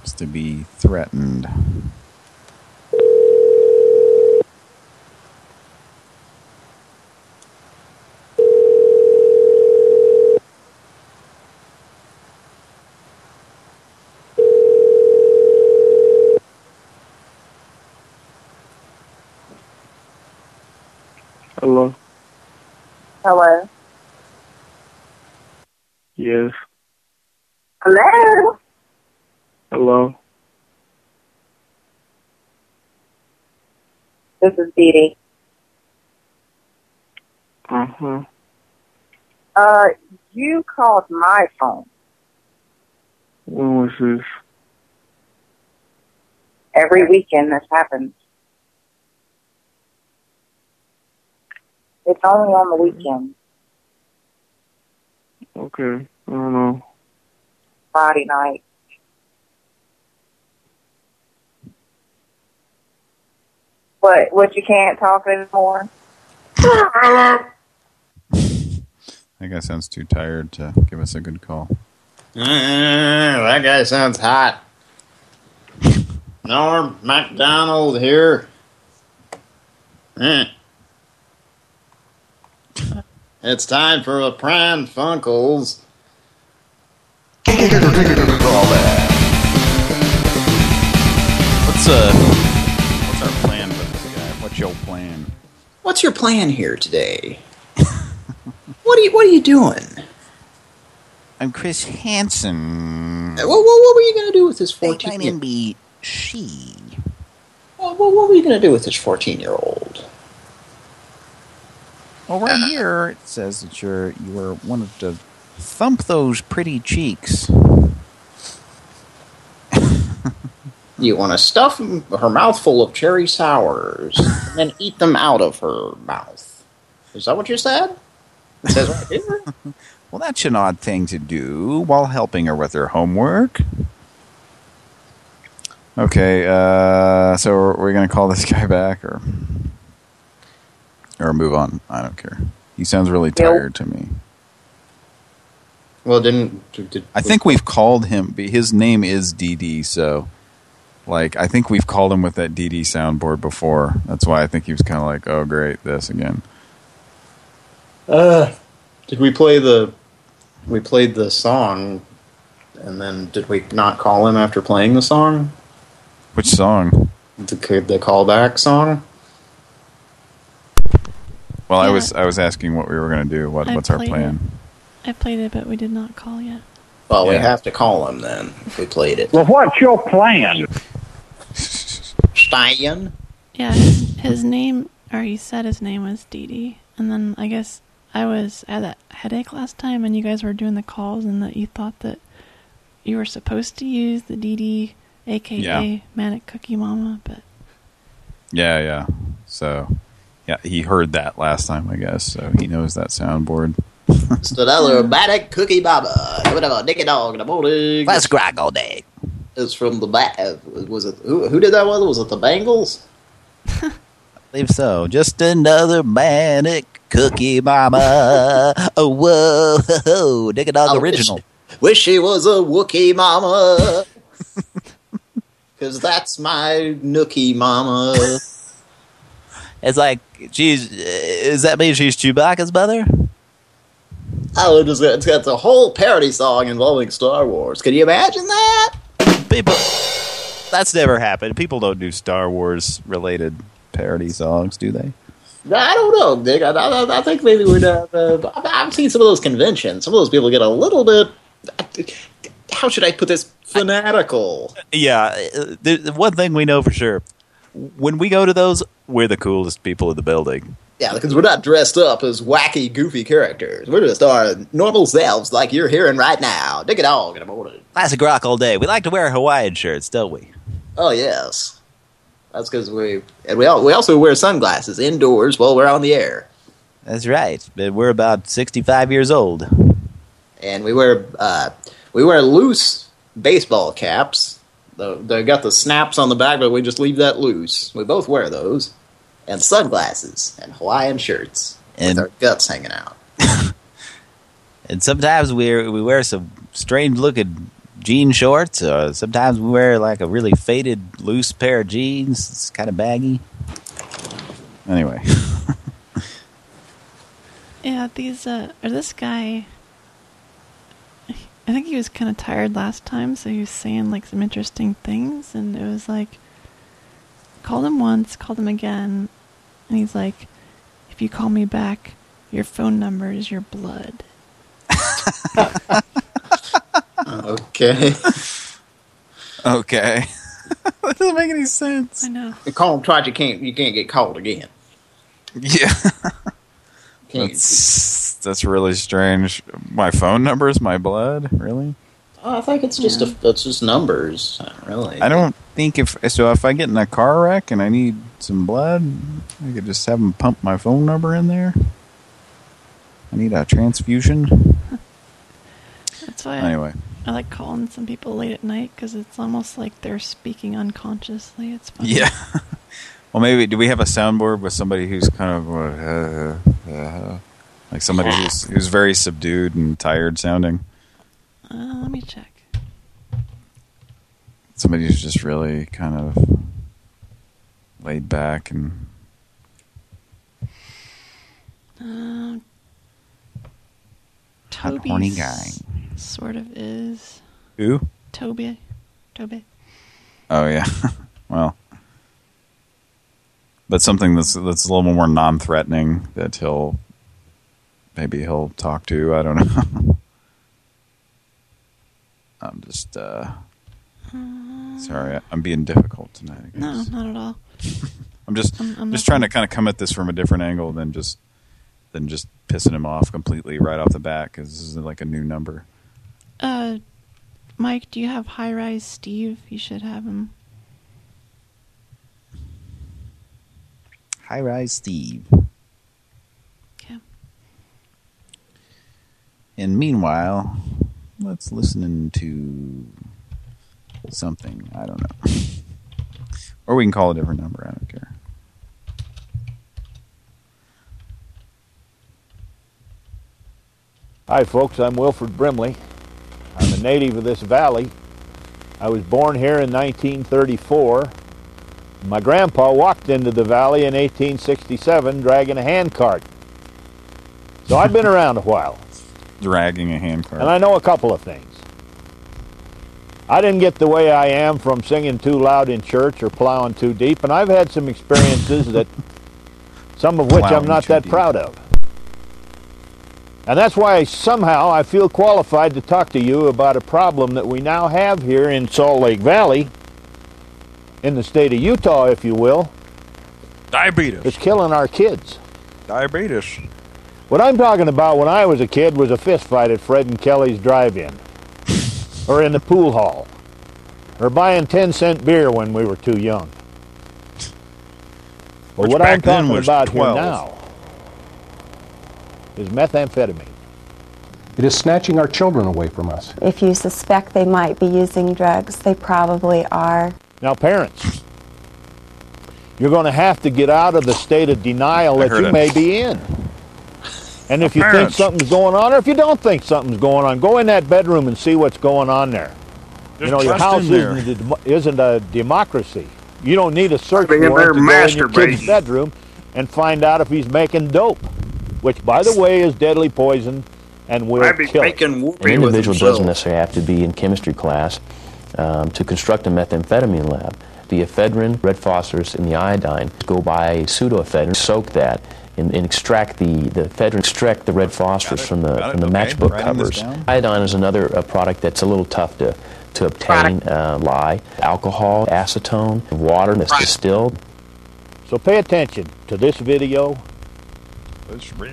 Was to be threatened. Hello? Hello. Yes. Hello. Hello? This is Dee Dee. Uh-huh. Uh, you called my phone When was this? every weekend. This happens. It's only on the weekend, Okay. I don't know. Friday night. What? What? You can't talk anymore? That guy sounds too tired to give us a good call. Uh, that guy sounds hot. Norm Macdonald here. Eh. It's time for the Pran Funkels. What's uh, what's our plan with this guy? What's your plan? What's your plan here today? what are you What are you doing? I'm Chris Hansen. What, what, what were you going to do with this 14 I'm be she. What, what, what were you going to do with this 14 year old? Well, right here it says that you're you were wanted to thump those pretty cheeks. You want to stuff her mouth full of cherry sours and then eat them out of her mouth. Is that what you said? It says right here. Well, that's an odd thing to do while helping her with her homework. Okay, uh, so we're, we're going to call this guy back or or move on. I don't care. He sounds really tired to me. Well, didn't... Did, I think we've called him. His name is DD, so like I think we've called him with that DD soundboard before. That's why I think he was kind of like, "Oh, great, this again." Uh, did we play the... We played the song, and then did we not call him after playing the song? Which song? The, the callback song? Well, I was I was asking what we were going to do. What I what's our played plan? I played it, but we did not call yet. Well, we have to call him then, if we played it. Well, what's your plan? Stein? Yeah, his, his name, or he said his name was Dee Dee, and then I guess I was I had that headache last time, and you guys were doing the calls, and that you thought that you were supposed to use the Dee Dee, aka Yeah. Manic Cookie Mama, but Yeah, yeah. So, yeah, he heard that last time, I guess. So he knows that soundboard. It's another Manic Cookie Mama. Whatever, Nicky Dog in the morning. Let's crack all day. It's from the back. Was it who? Who did that one? Was it the Bangles? I believe so. Just another manic cookie mama. Oh, whoa, ho, ho. Dick a dog I original. Wish, wish she was a Wookie Mama. Because that's my Nookie Mama. It's like, she's, does that mean she's Chewbacca's mother? Oh, it's got, it's got the whole parody song involving Star Wars. Can you imagine that? People, that's never happened. People don't do Star Wars related parody songs, do they? I don't know, Dick. I, I, I think maybe we'd. Uh, uh, I've seen some of those conventions. Some of those people get a little bit. How should I put this? Fanatical. Yeah, uh, one thing we know for sure, when we go to those, we're the coolest people in the building. Yeah, because we're not dressed up as wacky, goofy characters. We're just our normal selves, like you're hearing right now. Dick it all in the morning. Classic rock all day. We like to wear Hawaiian shirts, don't we? Oh yes, that's because we and we all, we also wear sunglasses indoors while we're on the air, That's right. But we're about 65 years old. and we wear uh, we wear loose baseball caps. The, they got the snaps on the back, but we just leave that loose. We both wear those, and sunglasses and Hawaiian shirts And- with our guts hanging out. And sometimes we we wear some strange looking jean shorts. Or sometimes we wear like a really faded loose pair of jeans. It's kind of baggy. Anyway, yeah, these uh, or this guy. I think he was kind of tired last time, so he was saying like some interesting things, and it was like, called him once, called him again, and he's like, if you call me back, your phone number is your blood. Okay. okay. that doesn't make any sense. I know. You call them twice, you can't you can't get called again. Yeah. Can't- That's that's really strange. My phone number is my blood. Really? Oh, I think it's just a, it's just numbers, uh, really. I don't think if so. If I get in a car wreck and I need some blood, I could just have them pump my phone number in there. I need a transfusion. That's why. Anyway. I, I like calling some people late at night because it's almost like they're speaking unconsciously. It's funny. Yeah. well, maybe do we have a soundboard with somebody who's kind of uh, uh, like somebody who's who's very subdued and tired sounding? Uh, let me check. Somebody who's just really kind of laid back and Uh, Toby horny guy. sort of is. who? Toby. Toby. Oh yeah. well, but something that's that's a little more non-threatening that he'll maybe he'll talk to. I don't know. I'm just, uh, sorry, I- I'm being difficult tonight. I No, not at all. I'm just, I'm- I'm just trying to kind of come at this from a different angle than just, than just pissing him off completely right off the bat because this is like a new number. Uh, Mike, do you have High Rise Steve? You should have him. High Rise Steve. Okay. And meanwhile, let's listen to something. I don't know. or we can call a different number. I don't care. Hi, folks. I'm Wilford Brimley. I'm a native of this valley. I was born here in 1934. My grandpa walked into the valley in 1867 dragging a handcart. So I've been around a while, Dragging a handcart. and I know a couple of things. I didn't get the way I am from singing too loud in church or plowing too deep, and I've had some experiences that some of which I'm not that deep. proud of. And that's why somehow I feel qualified to talk to you about a problem that we now have here in Salt Lake Valley, in the state of Utah, if you will. Diabetes. It's killing our kids. Diabetes. What I'm talking about when I was a kid was a fist fight at Fred and Kelly's drive-in, or in the pool hall, or buying 10 cent beer when we were too young. But Which what I'm talking was about 12. here now is methamphetamine. It is snatching our children away from us. If you suspect they might be using drugs, they probably are. Now, parents, you're going to have to get out of the state of denial I that you it. may be in. And if you think something's going on, or if you don't think something's going on, go in that bedroom and see what's going on there. you know, your house in there. isn't a, isn't a democracy. You don't need a search Be in warrant to go in your kid's bedroom and find out if he's making dope, which, by the way, is deadly poison and will I'd be kill. making An individual doesn't necessarily have to be in chemistry class um, to construct a methamphetamine lab. The ephedrine, red phosphorus, and the iodine go by pseudoephedrine, soak that, and, and extract the, the ephedrine, extract the red phosphorus from the, from the okay, matchbook writing covers. Iodine is another uh, product that's a little tough to, to obtain. Uh, lye, alcohol, acetone, water that's distilled. So pay attention to this video.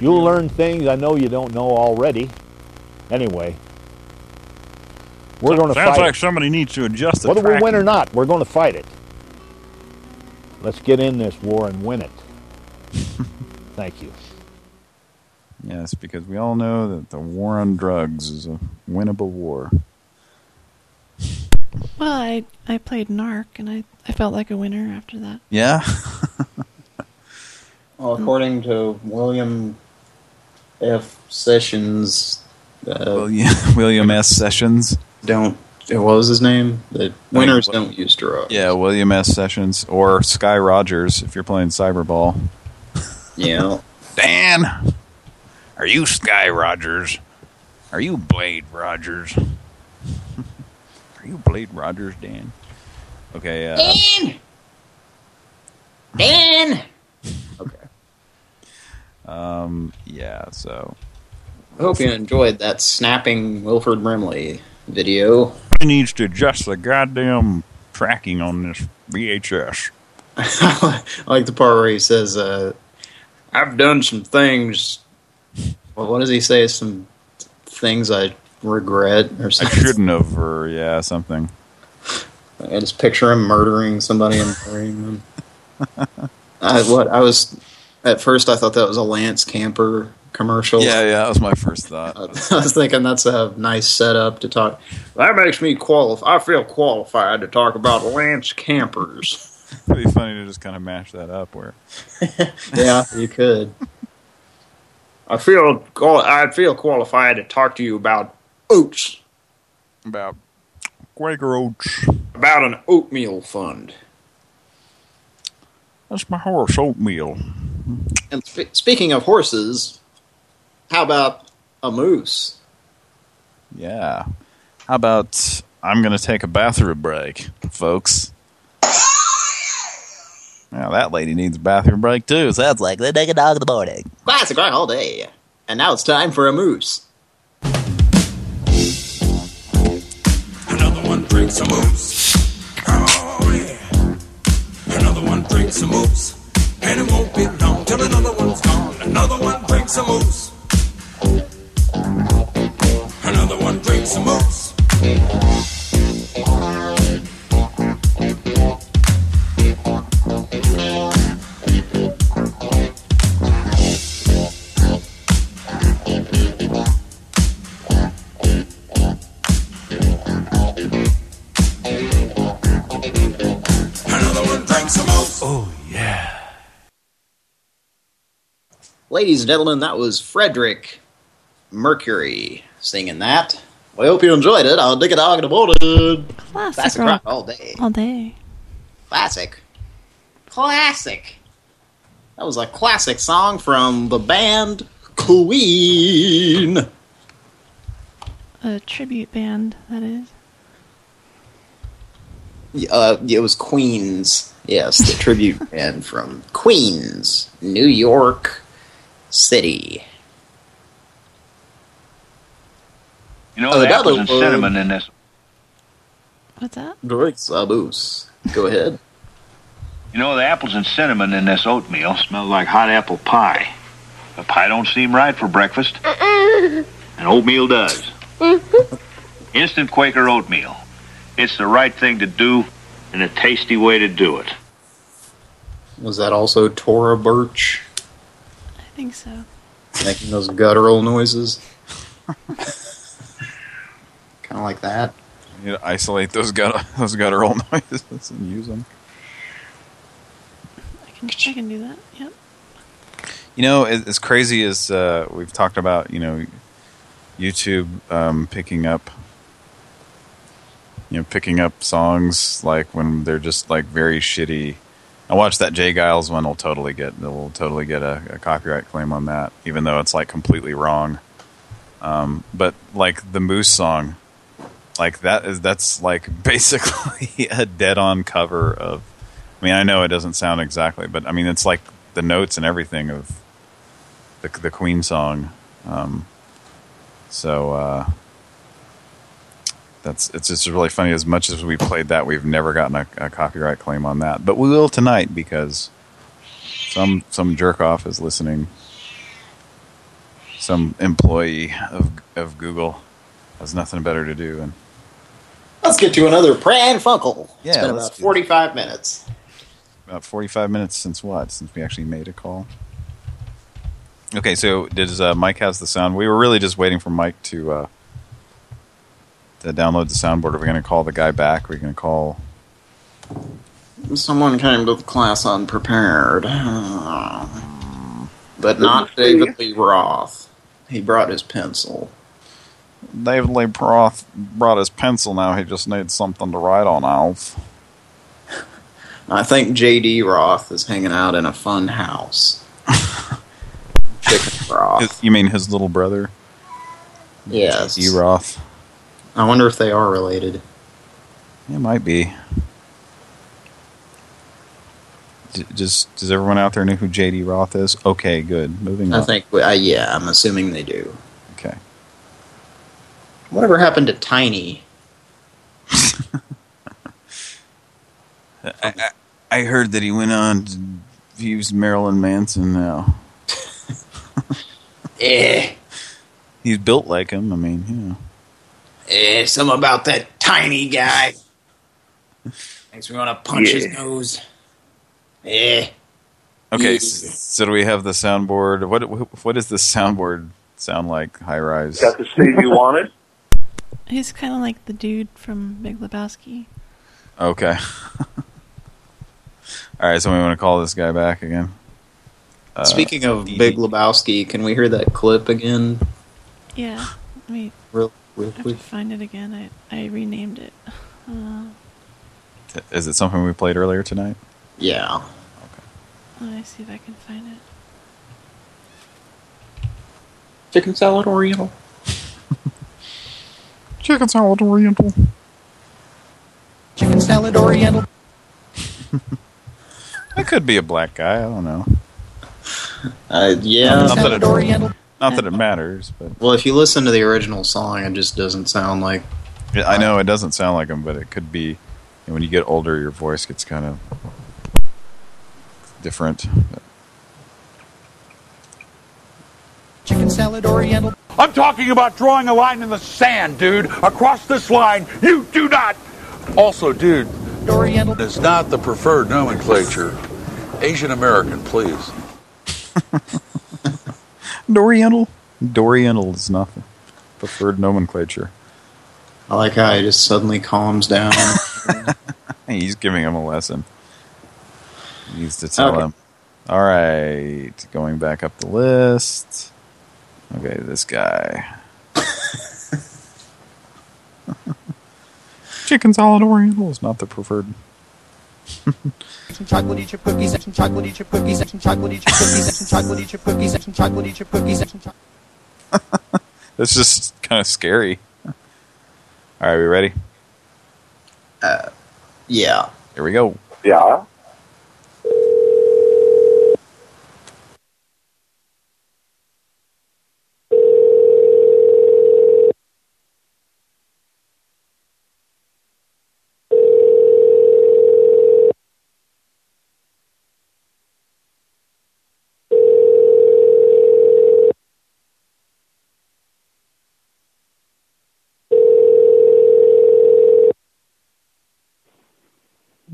You'll learn things I know you don't know already. Anyway, we're going to Sounds fight. like somebody needs to adjust the Whether we win or not, we're going to fight it. Let's get in this war and win it. Thank you. Yes, because we all know that the war on drugs is a winnable war. Well, I I played Narc and I I felt like a winner after that. Yeah? Well, according to William F. Sessions, uh, William, William S. Sessions. don't. What was his name? The winners don't use drugs. Yeah, William S. Sessions. Or Sky Rogers if you're playing Cyberball. Yeah. Dan, are you Sky Rogers? Are you Blade Rogers? Are you Blade Rogers, Dan? Okay, uh... Dan. Dan. Okay. Um, yeah, so... I hope you enjoyed that snapping Wilford Brimley video. He needs to adjust the goddamn tracking on this VHS. I like the part where he says, uh, "I've done some things." Well, what does he say? Some things I regret, or something. I shouldn't have, or yeah, something. I just picture him murdering somebody and burying them. I, what I was at first, I thought that was a Lance Camper commercial. Yeah, yeah, that was my first thought. I was thinking that's a nice setup to talk. That makes me qualify. I feel qualified to talk about Lance Campers. It'd be funny to just kind of mash that up where... yeah, you could. I feel I feel qualified to talk to you about oats. About Quaker Oats. About an oatmeal fund. That's my horse oatmeal. And sp- speaking of horses, how about a moose? Yeah. How about I'm going to take a bathroom break, folks? Now that lady needs a bathroom break too. Sounds like they take a dog in the morning. Classic rock all day. And now it's time for a moose. drink some moose. Oh yeah. Another one drink a moose. And it won't be long till another one's gone. Another one drink some moose. Another one drink some moose. Drink some moose. Oh, Ladies and gentlemen, that was Frederick Mercury singing that. Well, I hope you enjoyed it. I'll dig a dog in the morning. Classic, Classic rock rock all day. All day. Classic. Classic. That was a classic song from the band Queen. A tribute band, that is. Uh, it was Queens. Yes, the tribute band from Queens, New York City. You know, Oh, the apples and cinnamon in this. What's that? Drink Saboose. Go ahead. You know, the apples and cinnamon in this oatmeal smell like hot apple pie. The pie don't seem right for breakfast, and oatmeal does. Mm-hmm. Instant Quaker oatmeal. It's the right thing to do and a tasty way to do it. Was that also Thora Birch I think so. making those guttural noises? kind of like that. You need to isolate those gut those guttural noises and use them. I can, I can do that. Yep. You know, as as crazy as uh, we've talked about, you know, YouTube um, picking up, you know, picking up songs like when they're just like very shitty. I watched that Jay Giles one. Will totally get will totally get a, a copyright claim on that, even though it's like completely wrong. Um, but like the Moose song, like that is that's like basically a dead on cover of. I mean, I know it doesn't sound exactly, but I mean it's like the notes and everything of the the Queen song. Um, so uh, that's it's just really funny. As much as we played that, we've never gotten a, a copyright claim on that, but we will tonight because some some jerk off is listening. Some employee of of Google has nothing better to do, and Let's get to another Pran Funkel. it's Yeah, been let's about 45 minutes. about 45 minutes since what? Since we actually made a call. Okay, so does uh, Mike has the sound? We were really just waiting for Mike to uh, to download the soundboard. Are we going to call the guy back? Are we going to call? Someone came to the class unprepared. But not David Lee Roth. He brought his pencil. David Lee Roth brought his pencil. Now he just needs something to write on. Alf. I think J.D. Roth is hanging out in a fun house. Chicken broth. His- you mean his little brother? Yes. E. Roth. I wonder if they are related. It might be. D- Just does everyone out there know who J.D. Roth is? Okay, good. Moving on. I think, uh, yeah, I'm assuming they do. Okay. Whatever happened to Tiny? I, I, I heard that he went on to use Marilyn Manson now. Eh, He's built like him. I mean, you know. Eh, something about that tiny guy. Makes me want to punch his nose. Eh. Okay, Yeah. so do we have the soundboard? What what does the soundboard sound like? High rise. Got the Steve you wanted? He's kind of like the dude from Big Lebowski. Okay. All right, so we want to call this guy back again. Uh, Speaking of Big Lebowski, can we hear that clip again? Yeah. Let me Real, real I have to find it again. I, I renamed it. Uh, is it something we played earlier tonight? Yeah. Okay. Let me see if I can find it. Chicken salad oriental. Chicken salad oriental. Chicken salad oriental. That could be a black guy. I don't know. Uh, yeah. Not that, it, not that it matters, but Well, if you listen to the original song, it just doesn't sound like Yeah, I know it doesn't sound like him, but it could be. you know, when you get older, your voice gets kind of different. Chicken salad oriental. I'm talking about drawing a line in the sand, dude. Across this line, you do not. Also, dude, oriental is not the preferred nomenclature. Asian American, please. Doriental? Doriental is not the preferred nomenclature. I like how he just suddenly calms down. He's giving him a lesson. He needs to tell Okay. him. All right, going back up the list. Okay, this guy. Chicken salad oriental is not the preferred. Some chocolate chip cookies, some chocolate chip cookies, some chocolate chip cookies, some chocolate chip cookies, some chocolate chip cookies, some chocolate. It's just kind of scary. All right, we ready? Uh, yeah. Here we go. Yeah.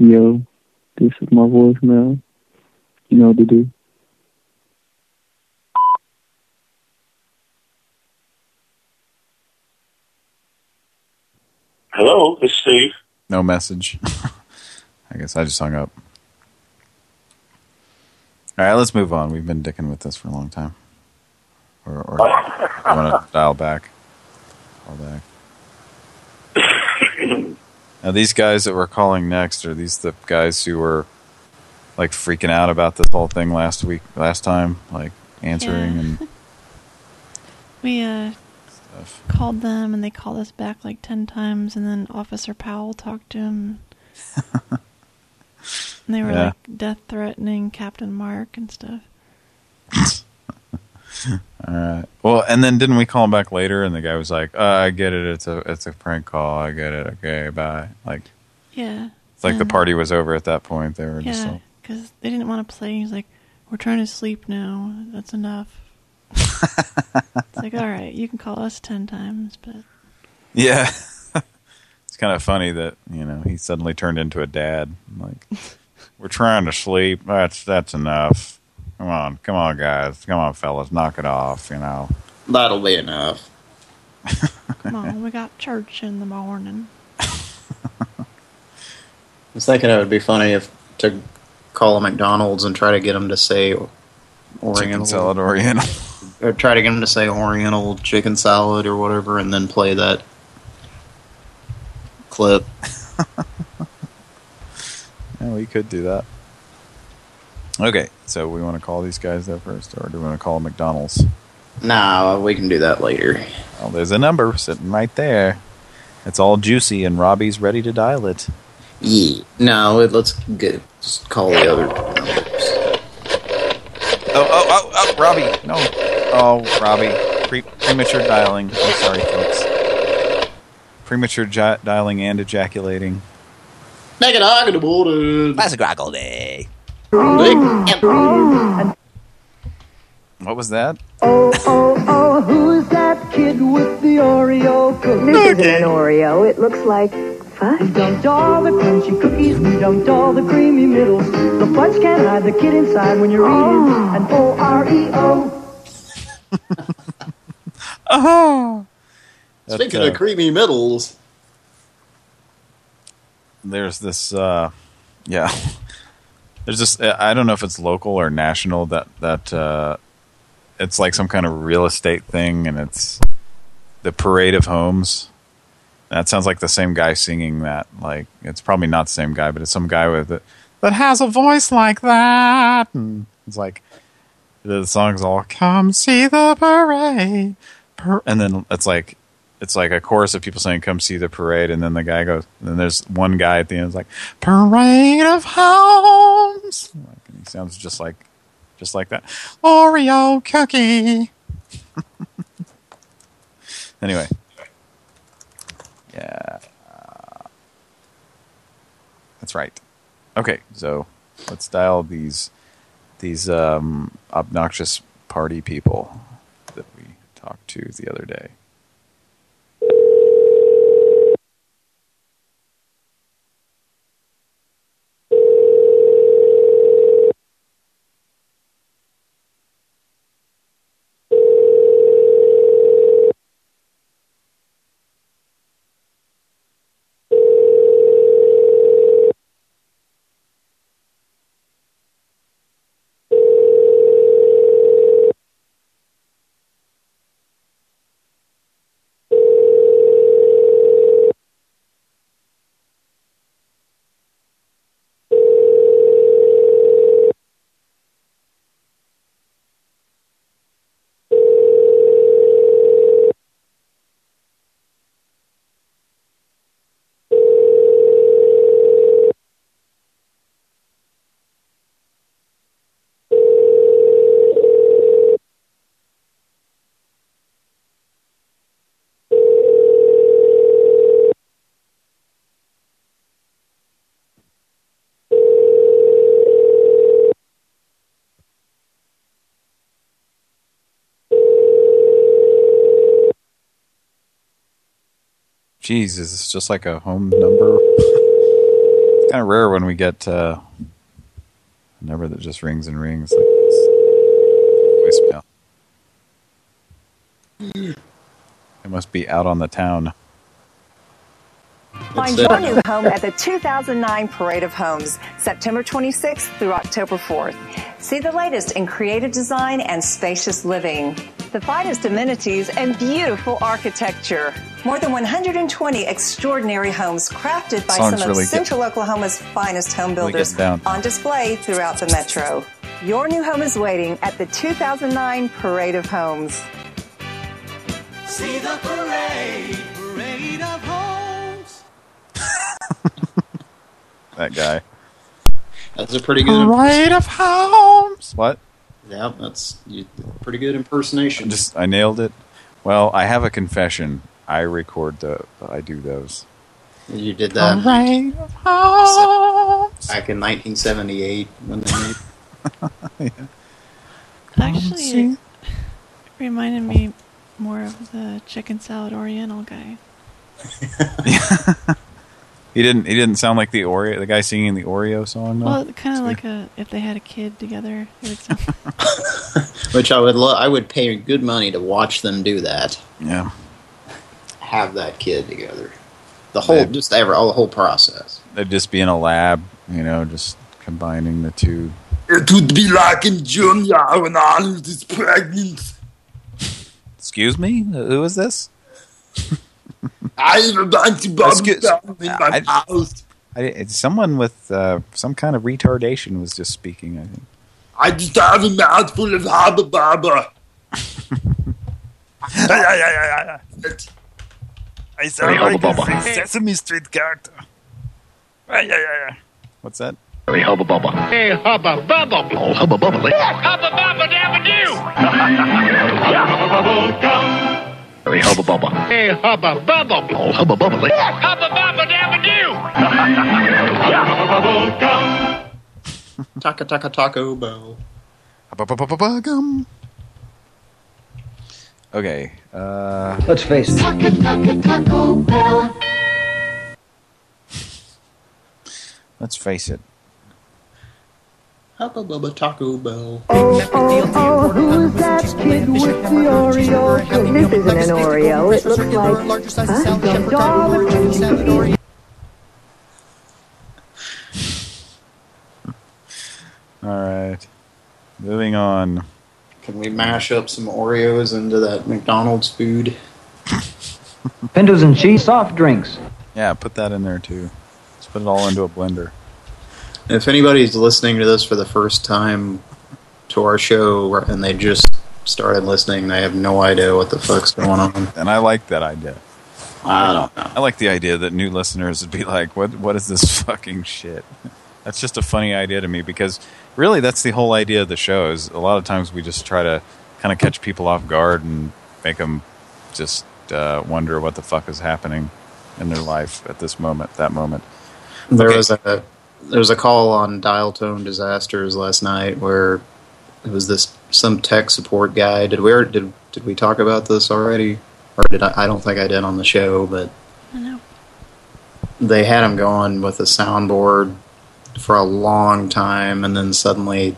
Yo, this is my voicemail. You know what to do. Hello, it's Steve. No message. I guess I just hung up. All right, let's move on. We've been dicking with this for a long time. Or, or you want to dial back? Call back. Now, these guys that we're calling next are these the guys who were like freaking out about this whole thing last week, last time, like answering Yeah. and We uh, called them and they called us back like 10 times and then Officer Powell talked to him. and they were Yeah. like death threatening Captain Mark and stuff. All right. Well, and then didn't we call him back later? And the guy was like, uh, "I get it. It's a it's a prank call. I get it. Okay, bye." Like Yeah. it's like the party was over at that point. They were just Yeah, like, because they didn't want to play. He's like, we're trying to sleep now. That's enough. it's like, all right, you can call us 10 times, but yeah. it's kind of funny that you know he suddenly turned into a dad. Like we're trying to sleep. That's that's enough. Come on, come on, guys. Come on, fellas, knock it off. You know. That'll be enough. come on, we got church in the morning. I was thinking it would be funny if to call a McDonald's and try to get them to say Oriental. Chicken salad Oriental. Or try to get them to say Oriental chicken salad or whatever and then play that clip. Yeah, we could do that. Okay, so we want to call these guys though first, or do we want to call McDonald's? Nah, we can do that later. Well, there's a number sitting right there. It's all juicy, and Robbie's ready to dial it. Yeah. No, it- let's get just call the other numbers. Oh, oh, oh, oh, Robbie, no. Oh, Robbie, Pre premature dialing. I'm sorry, folks. Premature ja dialing and ejaculating. Make it hog in the water. Classic rock all day. What was that? Oh, oh, oh, who's that kid with the Oreo cookie? This isn't an Oreo. It looks like fudge. We dumped all the crunchy cookies, we dumped all the creamy middles. The fudge can't hide the kid inside when you're eating an O-R-E-O. Oh. Speaking uh, of creamy middles, there's this uh yeah there's this i don't know if it's local or national that that uh it's like some kind of real estate thing and it's the parade of homes. That sounds like the same guy singing that like it's probably not the same guy but it's some guy with it that has a voice like that. And it's like the song's all come see the parade. And then it's like it's like a chorus of people saying "Come see the parade," and then the guy goes, and then there's one guy at the end is like "Parade of homes." Like, and he sounds just like, just like that Oreo cookie. anyway, yeah. That's right. Okay, so let's dial these these um, obnoxious party people that we talked to the other day. Jesus, it's just like a home number. it's kind of rare when we get uh, a number that just rings and rings like this. Voicemail. It must be out on the town. Find your new home at the 2009 Parade of Homes, September 26th through October 4th. See the latest in creative design and spacious living. The finest amenities and beautiful architecture. More than 120 extraordinary homes crafted by Song's some really of good. Central Oklahoma's finest home builders getting down. on display throughout the metro. Your new home is waiting at the 2009 Parade of Homes. See the parade, parade of homes. That guy. That's a pretty good. Parade of homes. What? Yeah, that's you, pretty good impersonation. Just I nailed it. Well, I have a confession. I record the. I do those. You did that Parade of homes. back in 1978 when they made. Actually, it reminded me more of the chicken salad Oriental guy. He didn't. He didn't sound like the Oreo. The guy singing the Oreo song. Though. Well, kind of like a if they had a kid together. It would sound Which I would lo I would pay good money to watch them do that. Yeah. Have that kid together. The whole, just ever, all the whole process. They'd just be in a lab, you know, just combining the two. It would be like in Junior when Arnold is pregnant. Excuse me, who is this? I have a bunch of Excuse- in my I- mouth. I, it's someone with uh, some kind of retardation was just speaking. I think. I just have a mouthful of Hubba Bubba. I sound Hey, like Hubba a Bubba. Sesame Street character. Ay, ay, ay, ay. What's that? Hey, Hubba Bubba. Hey, Hubba Bubba. Oh, Hubba Bubba. Hubba Bubba Dabba Doo. Hubba Bubba Gum. Hey, Hubba Bubba. Hey, Hubba Bubba. Oh, Hubba Bubba. Hubba Bubba Dabba Doo. Hubba Bubba Gum. Taka Taka Taco Bell. Gum. Okay. Uh, Let's face it. let's face it. Hubba Bubba Taco Bell. Oh, oh, oh, who's that kid with the Oreo? This isn't an Oreo. It looks like I dumped all the cookies. All right. Moving on. Can we mash up some Oreos into that McDonald's food? Pintos and cheese soft drinks. Yeah, put that in there too. Let's put it all into a blender. If anybody's listening to this for the first time to our show and they just started listening, they have no idea what the fuck's going on. And I like that idea. I don't know. I like the idea that new listeners would be like, "What? What is this fucking shit?" That's just a funny idea to me because really, that's the whole idea of the show. Is a lot of times we just try to kind of catch people off guard and make them just uh, wonder what the fuck is happening in their life at this moment, that moment. There Okay. was a there was a call on dial tone disasters last night where it was this some tech support guy. Did we did did we talk about this already? Or did I? I don't think I did on the show, but No. they had him going with a soundboard for a long time, and then suddenly,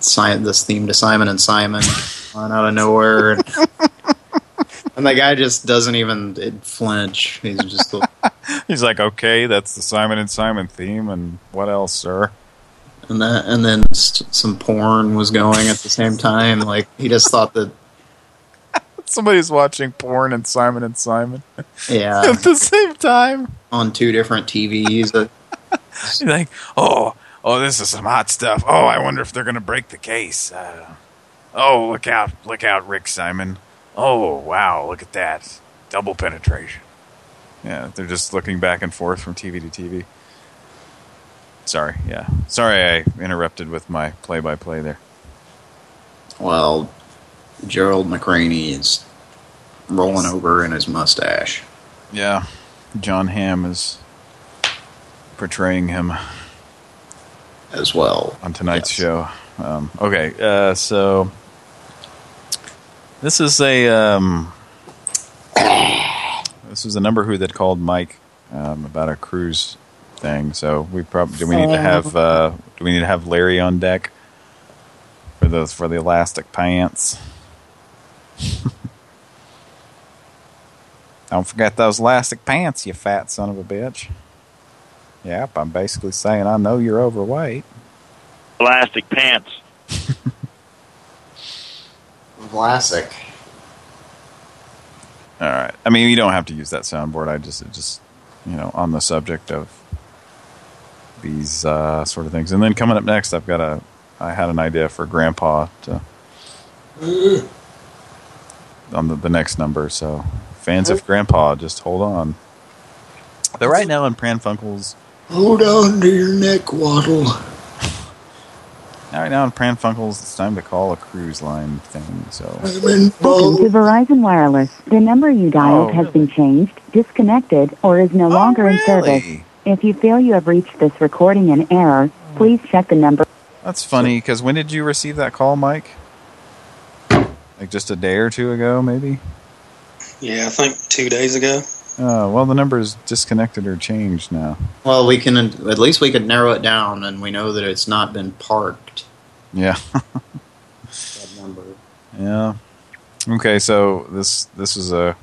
si this theme to Simon and Simon on out of nowhere, and, and the guy just doesn't even flinch. He's just He's like, okay, that's the Simon and Simon theme, and what else, sir? and that and then st some porn was going at the same time. Like he just thought that Somebody's watching porn and Simon and Simon. yeah At the same time. on two different TVs. Like, oh, oh, this is some hot stuff. Oh, I wonder if they're going to break the case. Uh, oh, look out, look out, Rick Simon. Oh, wow, look at that. Double penetration. Yeah, they're just looking back and forth from TV to TV. Sorry, yeah. Sorry I interrupted with my play-by-play there. well, Gerald McRaney is rolling over in his mustache. Yeah, Jon Hamm is portraying him as well on tonight's show. Um, okay, uh, so this is a um, this was a number who that called Mike um, about a cruise thing. So we probably do we need to have uh, do we need to have Larry on deck for those for the elastic pants? Don't forget those elastic pants, you fat son of a bitch. Yep, I'm basically saying I know you're overweight. Elastic pants. Classic. All right. I mean, you don't have to use that soundboard. I just, just, you know, on the subject of these uh, sort of things. And then coming up next, I've got a, I had an idea for Grandpa to on the, the next number. So fans of Grandpa, just hold on. But right now in Pran Funkels, Hold on to your neck, Waddle. right now in Pran Funkels, it's time to call a cruise line thing. So Welcome to Verizon Wireless. The number you dialed Oh. has been changed, disconnected, or is no oh, longer in service. If you feel you have reached this recording in error, please check the number. That's funny, because when did you receive that call, Mike? Like just a day or two ago, maybe? Yeah, I think two days ago. Oh, well, the number is disconnected or changed now. Well, we can at least we could narrow it down, and we know that it's not been parked. Yeah. That number. yeah. Okay, so this this is a...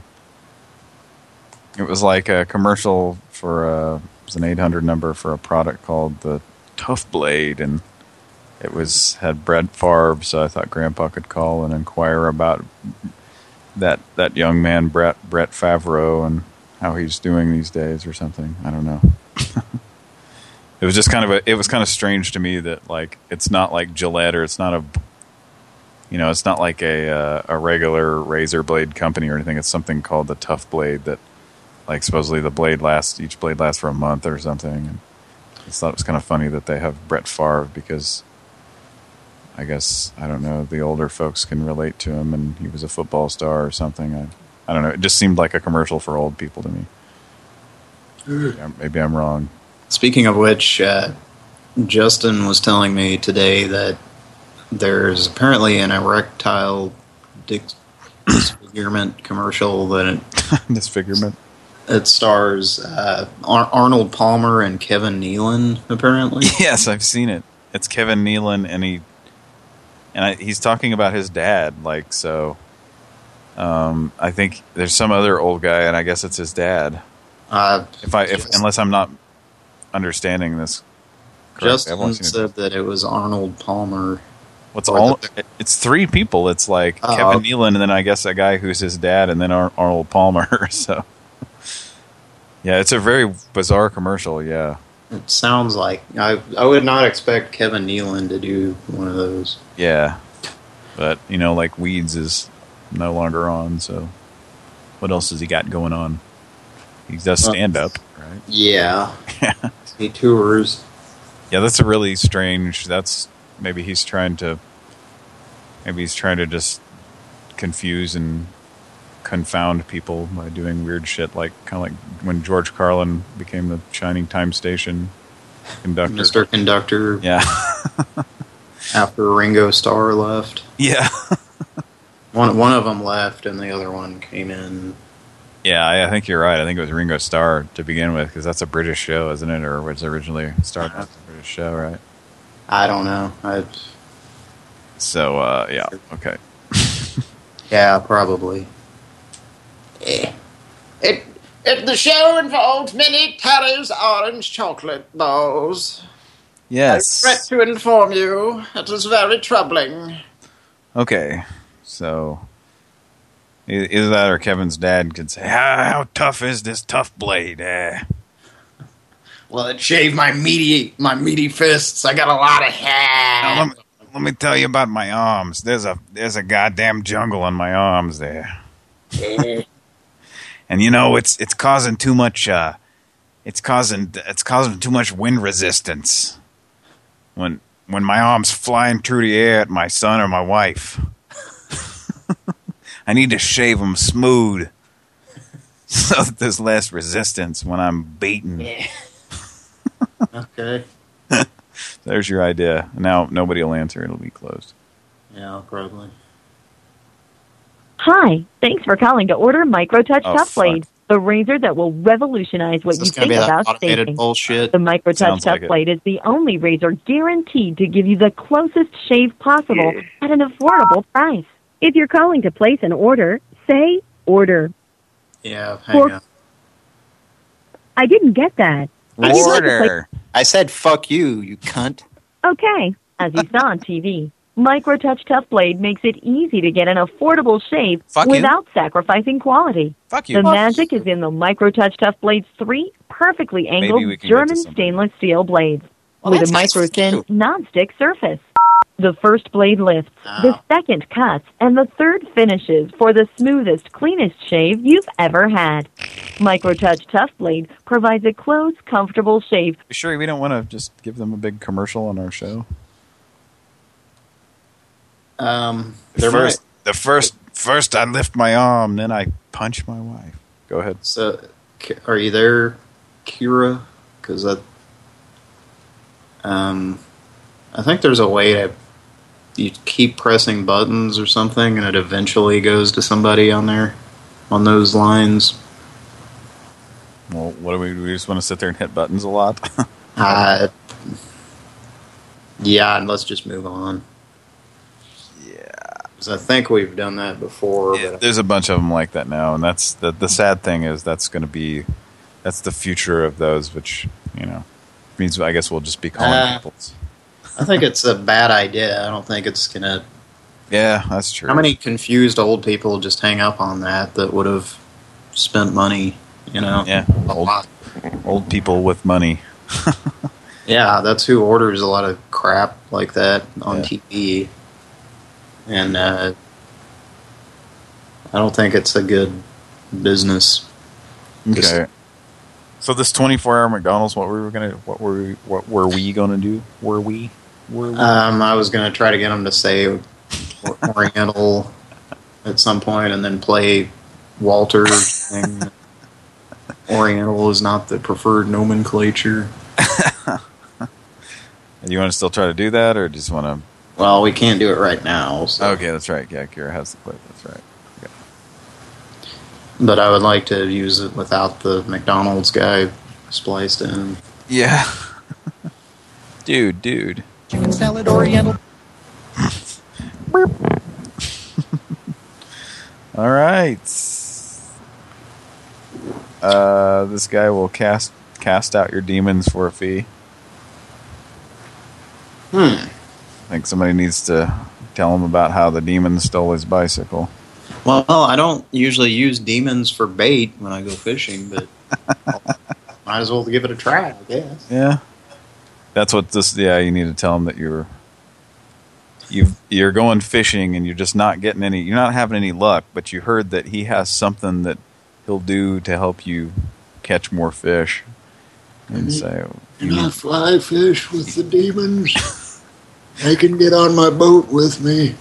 It was like a commercial for a... It was an 800 number for a product called the Tough Blade, and it was had Brett Favre, so I thought Grandpa could call and inquire about that that young man Brett Brett Favreau and how he's doing these days or something. I don't know. it was just kind of a it was kind of strange to me that like it's not like Gillette or it's not a you know it's not like a uh, a regular razor blade company or anything. It's something called the Tough Blade that like supposedly the blade lasts each blade lasts for a month or something. And I thought it was kind of funny that they have Brett Favre because I guess I don't know the older folks can relate to him and he was a football star or something. I I don't know. It just seemed like a commercial for old people to me. Maybe I'm, maybe I'm wrong. Speaking of which, uh, Justin was telling me today that there's apparently an erectile disfigurement commercial that it, disfigurement. It stars uh, Ar Arnold Palmer and Kevin Nealon. Apparently, Yes, I've seen it. It's Kevin Nealon, and he and I, he's talking about his dad. Like so, um, I think there's some other old guy, and I guess it's his dad. Uh, if I if unless I'm not understanding this, correctly. Justin said that it was Arnold Palmer. What's all? the- It's three people. It's like Oh, Kevin. Nealon, and then I guess a guy who's his dad, and then Ar Arnold Palmer. so, yeah, it's a very bizarre commercial. Yeah, It sounds like I I would not expect Kevin Nealon to do one of those. yeah, but you know, like Weeds is no longer on. So, what else has he got going on? He does stand up, right? Yeah, he tours. Yeah, that's a really strange. That's maybe he's trying to. Maybe he's trying to just confuse and confound people by doing weird shit, like kind of like when George Carlin became the Shining Time Station Conductor. Mr. Conductor. Yeah. after Ringo Starr left. Yeah. one one of them left, and the other one came in. Yeah, I, I think you're right. I think it was Ringo Starr to begin with, because that's a British show, isn't it? Or was originally started as a British show, right? I don't know. I, So, uh, yeah, okay. yeah, probably. It, it, the show involved many Terry's orange chocolate balls. Yes. I regret to inform you, it is very troubling. Okay, so either that or Kevin's dad could say, "How, how tough is this tough blade?" Eh. Well, it shaved my meaty, my meaty fists. I got a lot of hair. Let, me, let me tell you about my arms. There's a there's a goddamn jungle on my arms there, and you know it's it's causing too much. Uh, it's causing it's causing too much wind resistance. When when my arms flying through the air at my son or my wife, I need to shave them smooth so that there's less resistance when I'm beaten. Okay. There's your idea. Now nobody will answer. It'll be closed. Yeah, probably. Hi, thanks for calling to order Microtouch Oh, Tough Blade, the razor that will revolutionize what you think be about shaving. bullshit? The Microtouch Sounds Tough like. Blade is the only razor guaranteed to give you the closest shave possible at an affordable price. If you're calling to place an order, say order. Yeah, For- hang on. I didn't get that. If you'd like I said fuck you, you cunt. Okay. As you saw on TV, Microtouch Tough Blade makes it easy to get an affordable shave Fuck you. without sacrificing quality. Fuck you. The Fuck magic is in the Microtouch Tough Blade's three perfectly angled we can get to German stainless steel blades Well, with a micro thin non-stick surface. The first blade lifts, the second cuts, and the third finishes for the smoothest, cleanest shave you've ever had. Microtouch Tough Blade provides a close, comfortable shave sure we don't want to just give them a big commercial on our show? Um, The there first, the first, first I lift my arm, then I punch my wife. Go ahead. So, are you there, Kira? Because that, um, I think there's a way to you keep pressing buttons or something, and it eventually goes to somebody on there, on those lines. Well, what do we? do We just want to sit there and hit buttons a lot. Uh, yeah, and let's just move on. Yeah, because I think we've done that before. but There's a bunch of them like that now, and that's the the sad thing is that's going to be that's the future of those, which you know means I guess we'll just be calling Uh, people. I think it's a bad idea. I don't think it's gonna. Yeah, that's true. How many confused old people just hang up on that that would have spent money? You know, Yeah, old, old people with money. Yeah, that's who orders a lot of crap like that on TV. And uh, I don't think it's a good business. Okay. So this 24-hour McDonald's, what were gonna, what were what were we gonna do? Were we? Um, I was going to try to get him to say Oriental at some point and then play Walter Oriental is not the preferred nomenclature. Do you want to still try to do that, or just want to? Well, we can't do it right now. So. Okay, that's right. Yeah, Kira has the clip. That's right. But I would like to use it without the McDonald's guy spliced in. Yeah. dude, dude. Chicken salad oriental. All right. Uh, this guy will cast cast out your demons for a fee. Hmm. I think somebody needs to tell him about how the demon stole his bicycle. Well, I don't usually use demons for bait when I go fishing, but might as well give it a try, I guess. Yeah. That's what this. Yeah, you need to tell him that you're you you're going fishing and you're just not getting any. You're not having any luck, but you heard that he has something that he'll do to help you catch more fish. And say, And I fly fish with the demons. they can get on my boat with me.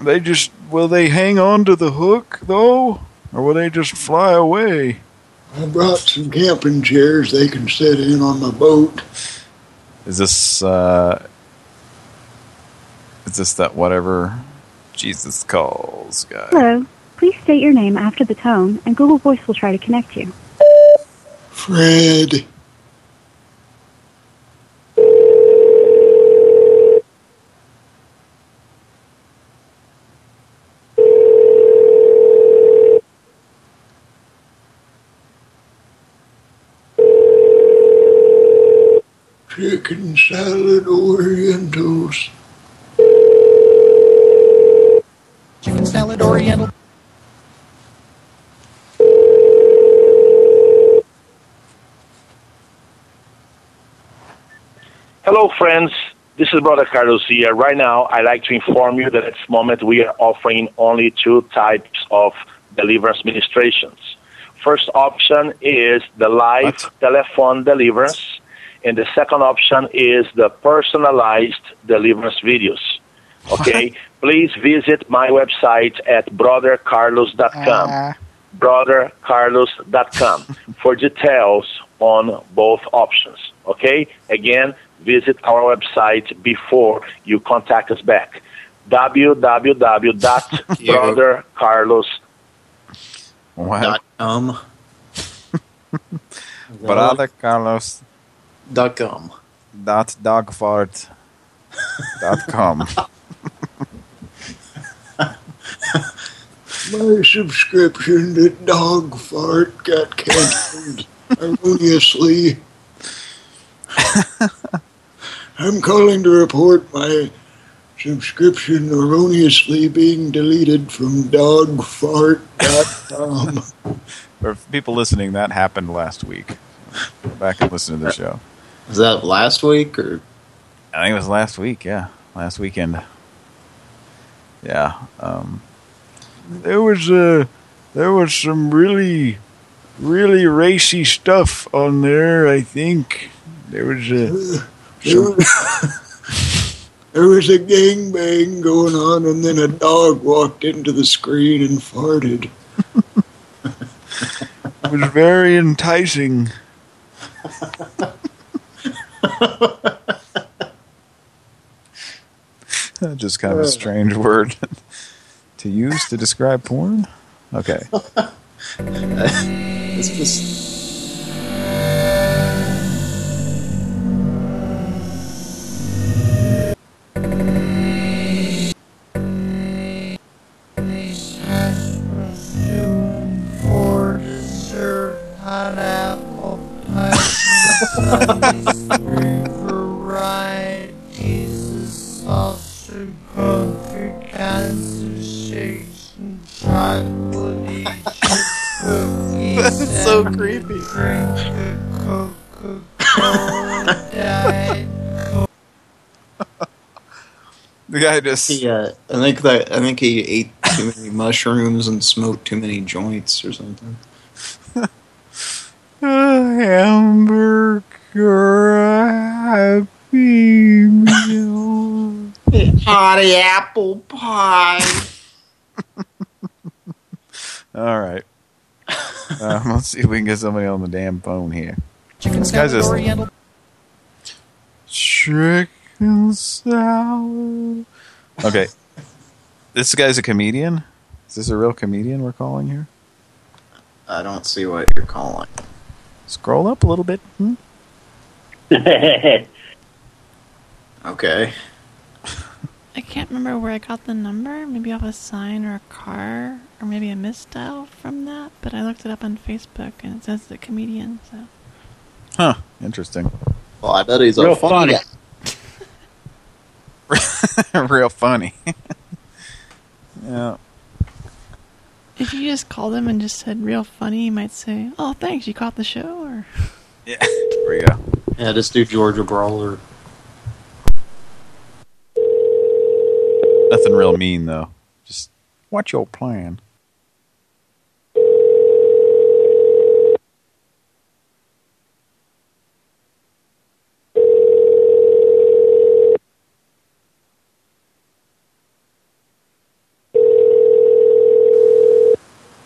They just will they hang on to the hook though, or will they just fly away? I brought some camping chairs they can sit in on my boat. Is this uh is this that whatever Jesus calls guy? Hello. Please state your name after the tone, and Google Voice will try to connect you. Fred. Chicken salad Orientals. Chicken salad oriental. Hello, friends. This is Brother Carlos here. Right now, I'd like to inform you that at this moment we are offering only two types of deliverance ministrations. First option is the live telephone deliverance, and the second option is the personalized deliverance videos. Okay, please visit my website at brothercarlos.com. brothercarlos.com for details on both options. Okay? Again, visit our website before you contact us back. www.brothercarlos.com. What? Um. Brother Carlos. Dot com. Dot dogfart. dot com. My subscription to Dog Fart got canceled erroneously. I'm calling to report my subscription erroneously being deleted from dogfart.com. For people listening, that happened last week. Go back and listen to the show. Was that last week or? I think it was last week. Yeah, last weekend. Yeah. Um, There was uh, there was some really, really racy stuff on there. I think there was a some, there was a gangbang going on, and then a dog walked into the screen and farted. it was very enticing. Just kind of a strange uh. word to use to describe porn. Okay. This was. For dessert, hot apple pie. Three varieties of salsa, cancer shakes, and chocolatey cookies. That's so creepy. Drink a Coca-Cola Diet The guy just. He, uh, I think that I think he ate too many mushrooms and smoked too many joints or something. A hamburger, a happy meal. Hottie apple pie. All right. Um, let's see if we can get somebody on the damn phone here. Chicken This guy's salad just oriental. Chicken salad. okay. This guy's a comedian. Is this a real comedian we're calling here? I don't see what you're calling. Scroll up a little bit. Hmm? Okay. I can't remember where I got the number. Maybe off a sign or a car, or maybe a misdial from that. But I looked it up on Facebook, and it says the comedian. So Huh. Interesting. Well, I bet he's a Real funny, funny. real funny. yeah. if you just called him and just said "real funny," he might say, "Oh, thanks, you caught the show." Or Yeah. There we go. Yeah, just do Georgia Brawler. Nothing real mean though. Just what's your plan?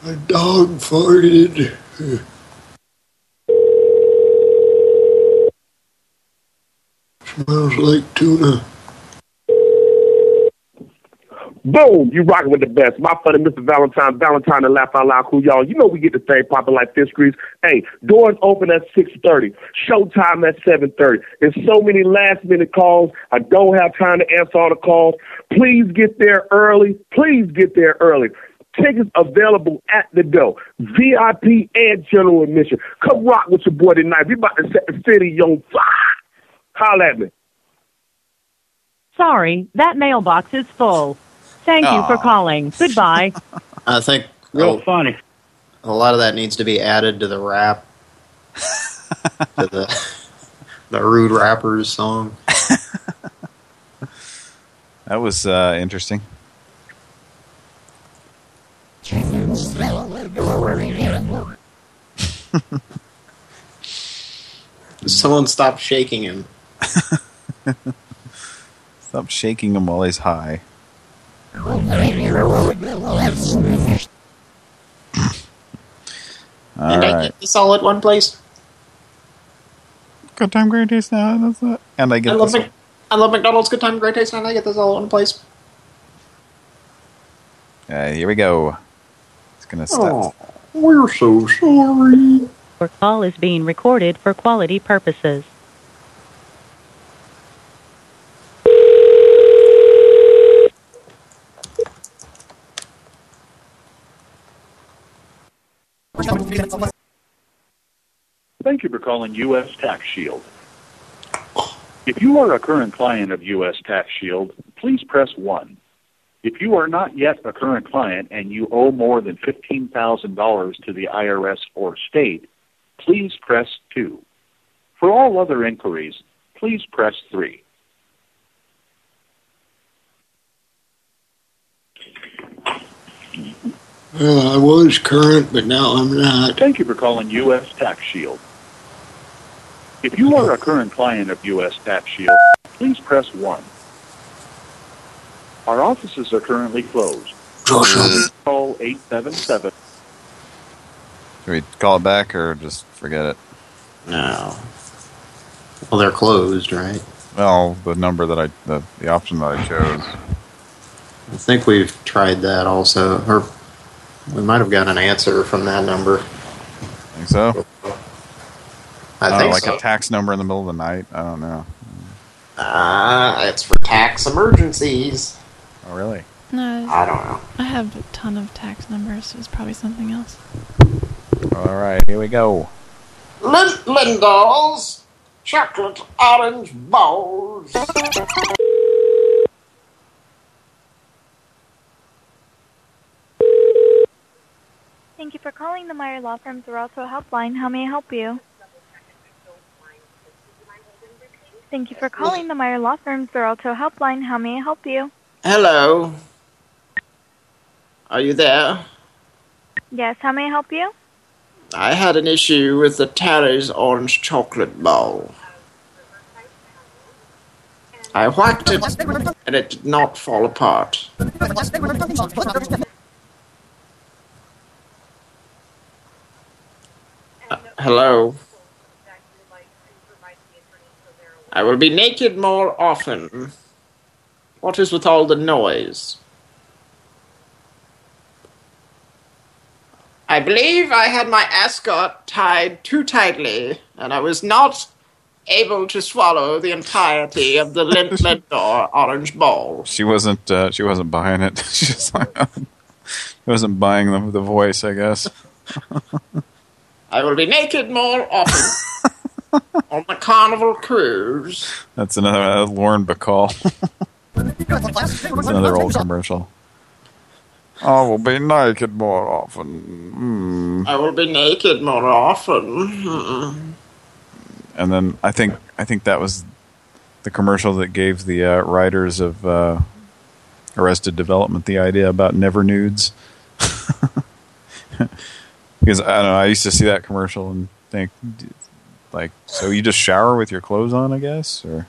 A dog farted. Smells like tuna. Boom! You rocking with the best. My funny Mr. Valentine, Valentine and Laugh Out Loud Cool, y'all. You know we get the thing popping like fish grease. Hey, doors open at 6.30. Showtime at 7.30. There's so many last minute calls. I don't have time to answer all the calls. Please get there early. Please get there early. Tickets available at the door. VIP and general admission. Come rock with your boy tonight. We about to set the city on fire. Holla at me. Sorry, that mailbox is full. Thank you for Aw. calling. Goodbye. I think Real funny. A lot of that needs to be added to the rap, to the the rude rappers song. That was uh, interesting. Someone stop shaking him. Stop shaking him while he's high. All and I right. get this all at one place. Good time, great taste now. That's it. And I I get love, this. Mc- I love McDonald's. Good time, great taste, and I get this all at one place. Uh, here we go. It's gonna stop. Oh, we're so sorry. Your call is being recorded for quality purposes. Thank you for calling U.S. Tax Shield. If you are a current client of U.S. Tax Shield, please press 1. If you are not yet a current client and you owe more than $15,000 to the IRS or state, please press 2. For all other inquiries, please press 3. Well, I was current, but now I'm not. Thank you for calling U.S. Tax Shield. If you are a current client of U.S. Tax Shield, please press 1. Our offices are currently closed. Call 877. Should we call it back or just forget it? No. Well, they're closed, right? Well, the number that I, the, the option that I chose. I think we've tried that also, or we might have got an answer from that number. Think so? I don't know, think like so. a tax number in the middle of the night. I don't know. Ah, it's for tax emergencies. Oh, really? No, I don't know. I have a ton of tax numbers, so it's probably something else. All right, here we go. Lin- Lindall's chocolate orange balls. Thank you for calling the Meyer Law Firm Xarelto Helpline. How may I help you? Thank you for calling the Meyer Law Firm Xarelto Helpline. How may I help you? Hello. Are you there? Yes, how may I help you? I had an issue with the Terry's orange chocolate ball. I whacked it, and it did not fall apart. Hello. I will be naked more often. What is with all the noise? I believe I had my ascot tied too tightly, and I was not able to swallow the entirety of the Lint Lindor orange ball. She wasn't. Uh, she wasn't buying it. she just like, wasn't buying the the voice. I guess. I will be naked more often on the Carnival cruise. That's another uh, Lauren Bacall. That's another old commercial. I will be naked more often. Mm. I will be naked more often. And then I think I think that was the commercial that gave the uh, writers of uh, Arrested Development the idea about never nudes. because I don't know, I used to see that commercial and think, like, so you just shower with your clothes on, I guess, or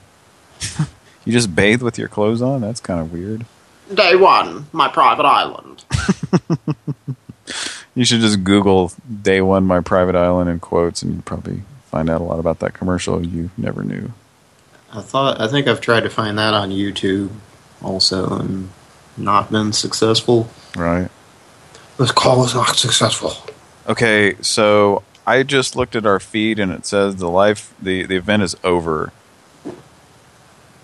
you just bathe with your clothes on? That's kind of weird. Day one, my private island. You should just Google "Day One, My Private Island" in quotes, and you'd probably find out a lot about that commercial you never knew. I thought I think I've tried to find that on YouTube also and not been successful. Right. This call was not successful. Okay, so I just looked at our feed and it says the live the the event is over.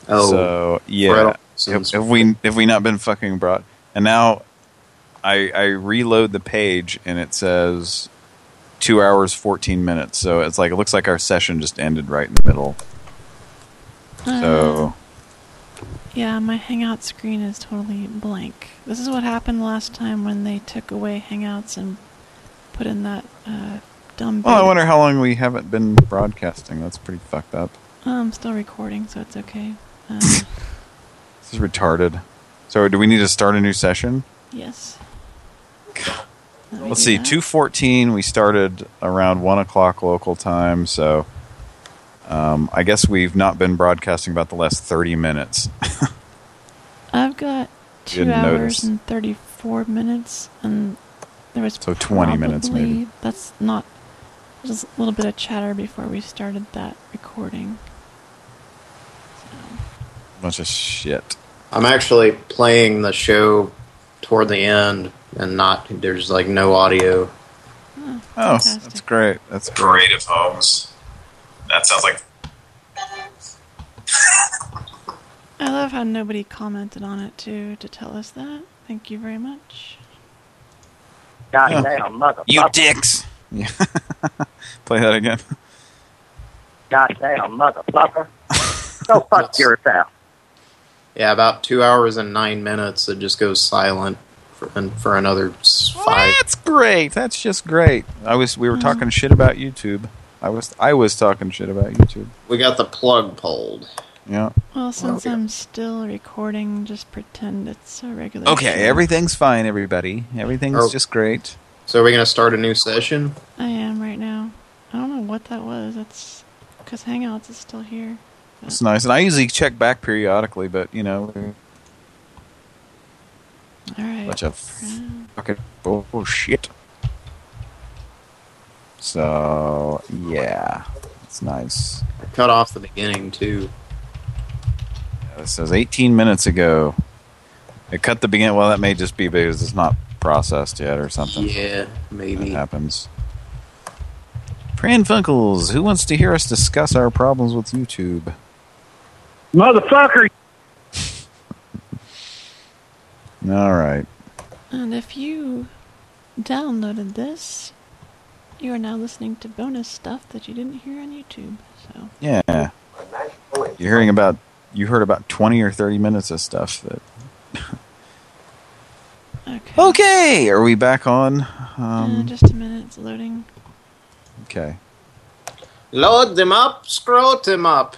Oh, so yeah. right. Have, have we have we not been fucking brought? And now I I reload the page and it says two hours fourteen minutes. So it's like it looks like our session just ended right in the middle. Uh, so Yeah, my Hangout screen is totally blank. This is what happened last time when they took away Hangouts and put in that uh, dumb. well, I wonder how long we haven't been broadcasting. That's pretty fucked up. Oh, I'm still recording, so it's okay. Uh, This is retarded. So do we need to start a new session? yes. Let's see, 214, we started around 1 o'clock local time, so um, I guess we've not been broadcasting about the last 30 minutes. I've got two hours notice. and 34 minutes, and there was So 20 minutes, maybe. That's not. There's a little bit of chatter before we started that recording. Bunch of shit. I'm actually playing the show toward the end and not there's like no audio. Oh, Oh, that's great. That's great. Creative Homes. That sounds like I love how nobody commented on it too to tell us that. Thank you very much. Goddamn motherfucker. You dicks! Yeah. Play that again. Goddamn motherfucker. Go fuck yourself. Yeah, about two hours and nine minutes. It just goes silent for, and for another s- five. That's great. That's just great. I was we were talking shit about YouTube. I was I was talking shit about YouTube. We got the plug pulled. Yeah. Well, oh, since I'm still recording, just pretend it's a regular. Okay, show. everything's fine, everybody. Everything's Oh. just great. So are we going to start a new session? I am right now. I don't know what that was. It's because Hangouts is still here. It's nice, and I usually check back periodically, but you know, All right. bunch of fucking bullshit. So yeah, it's nice. Cut off the beginning too. Uh, it says 18 minutes ago. It cut the beginning. Well, that may just be because it's not processed yet or something. Yeah, maybe. That happens. Pran Funkels, who wants to hear us discuss our problems with YouTube? Motherfucker. All right. And if you downloaded this, you are now listening to bonus stuff that you didn't hear on YouTube. So Yeah. You're hearing about, you heard about 20 or 30 minutes of stuff that... okay. Okay, are we back on? Uh, Um, just a minute, it's loading. okay. Load them up, scroll them up.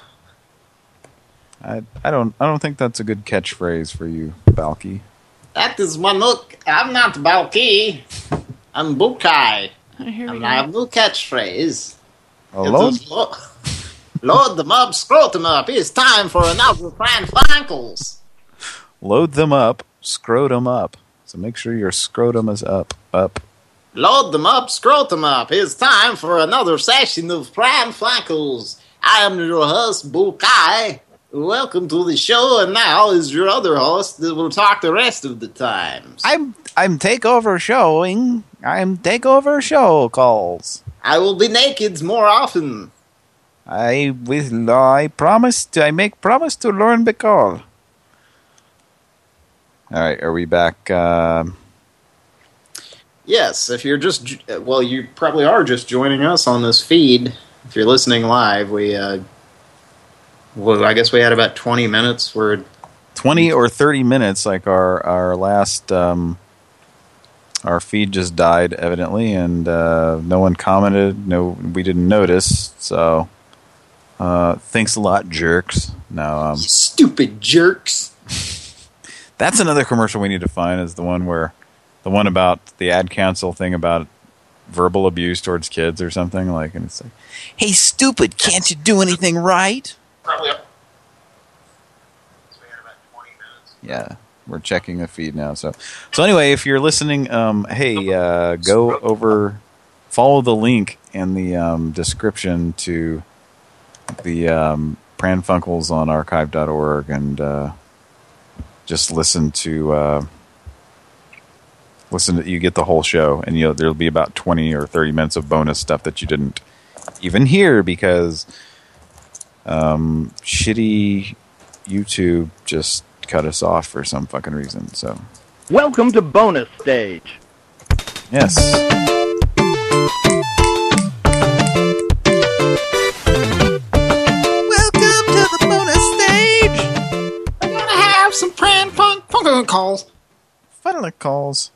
I I don't I don't think that's a good catchphrase for you, Balki. That is one look. I'm not balky I'm Bukai. Here and I have no catchphrase. Oh, It load? Load them up, scroll them up. It's time for another Pran Funkels. Load them up, scrotum up. So make sure your scrotum is up, up. Load them up, scroll them up. It's time for another session of Pran Funkels. I am your host, Bukai. Welcome to the show, and now is your other host that will talk the rest of the times. I'm I'm takeover showing. I'm takeover show calls. I will be naked more often. I will. I promise. To, I make promise to learn Bicol. All right, are we back? Um Yes, if you're just well, you probably are just joining us on this feed. If you're listening live, we uh, well, I guess we had about 20 minutes where 20 or 30 minutes like our our last um our feed just died evidently and uh no one commented no we didn't notice so uh thanks a lot jerks. No um stupid jerks. That's another commercial we need to find is the one where the one about the ad council thing about verbal abuse towards kids or something like and it's like hey stupid can't you do anything right? Probably Yeah, we're checking the feed now. So, so anyway, if you're listening, um, hey, uh, go over, follow the link in the um, description to the um, Pran Funkels on archive.org and uh, just listen to uh, listen to you get the whole show and you know there'll be about 20 or 30 minutes of bonus stuff that you didn't even hear because um, shitty YouTube just cut us off for some fucking reason. So Welcome to bonus stage. yes. Have some pran funk funk calls. Funnel calls.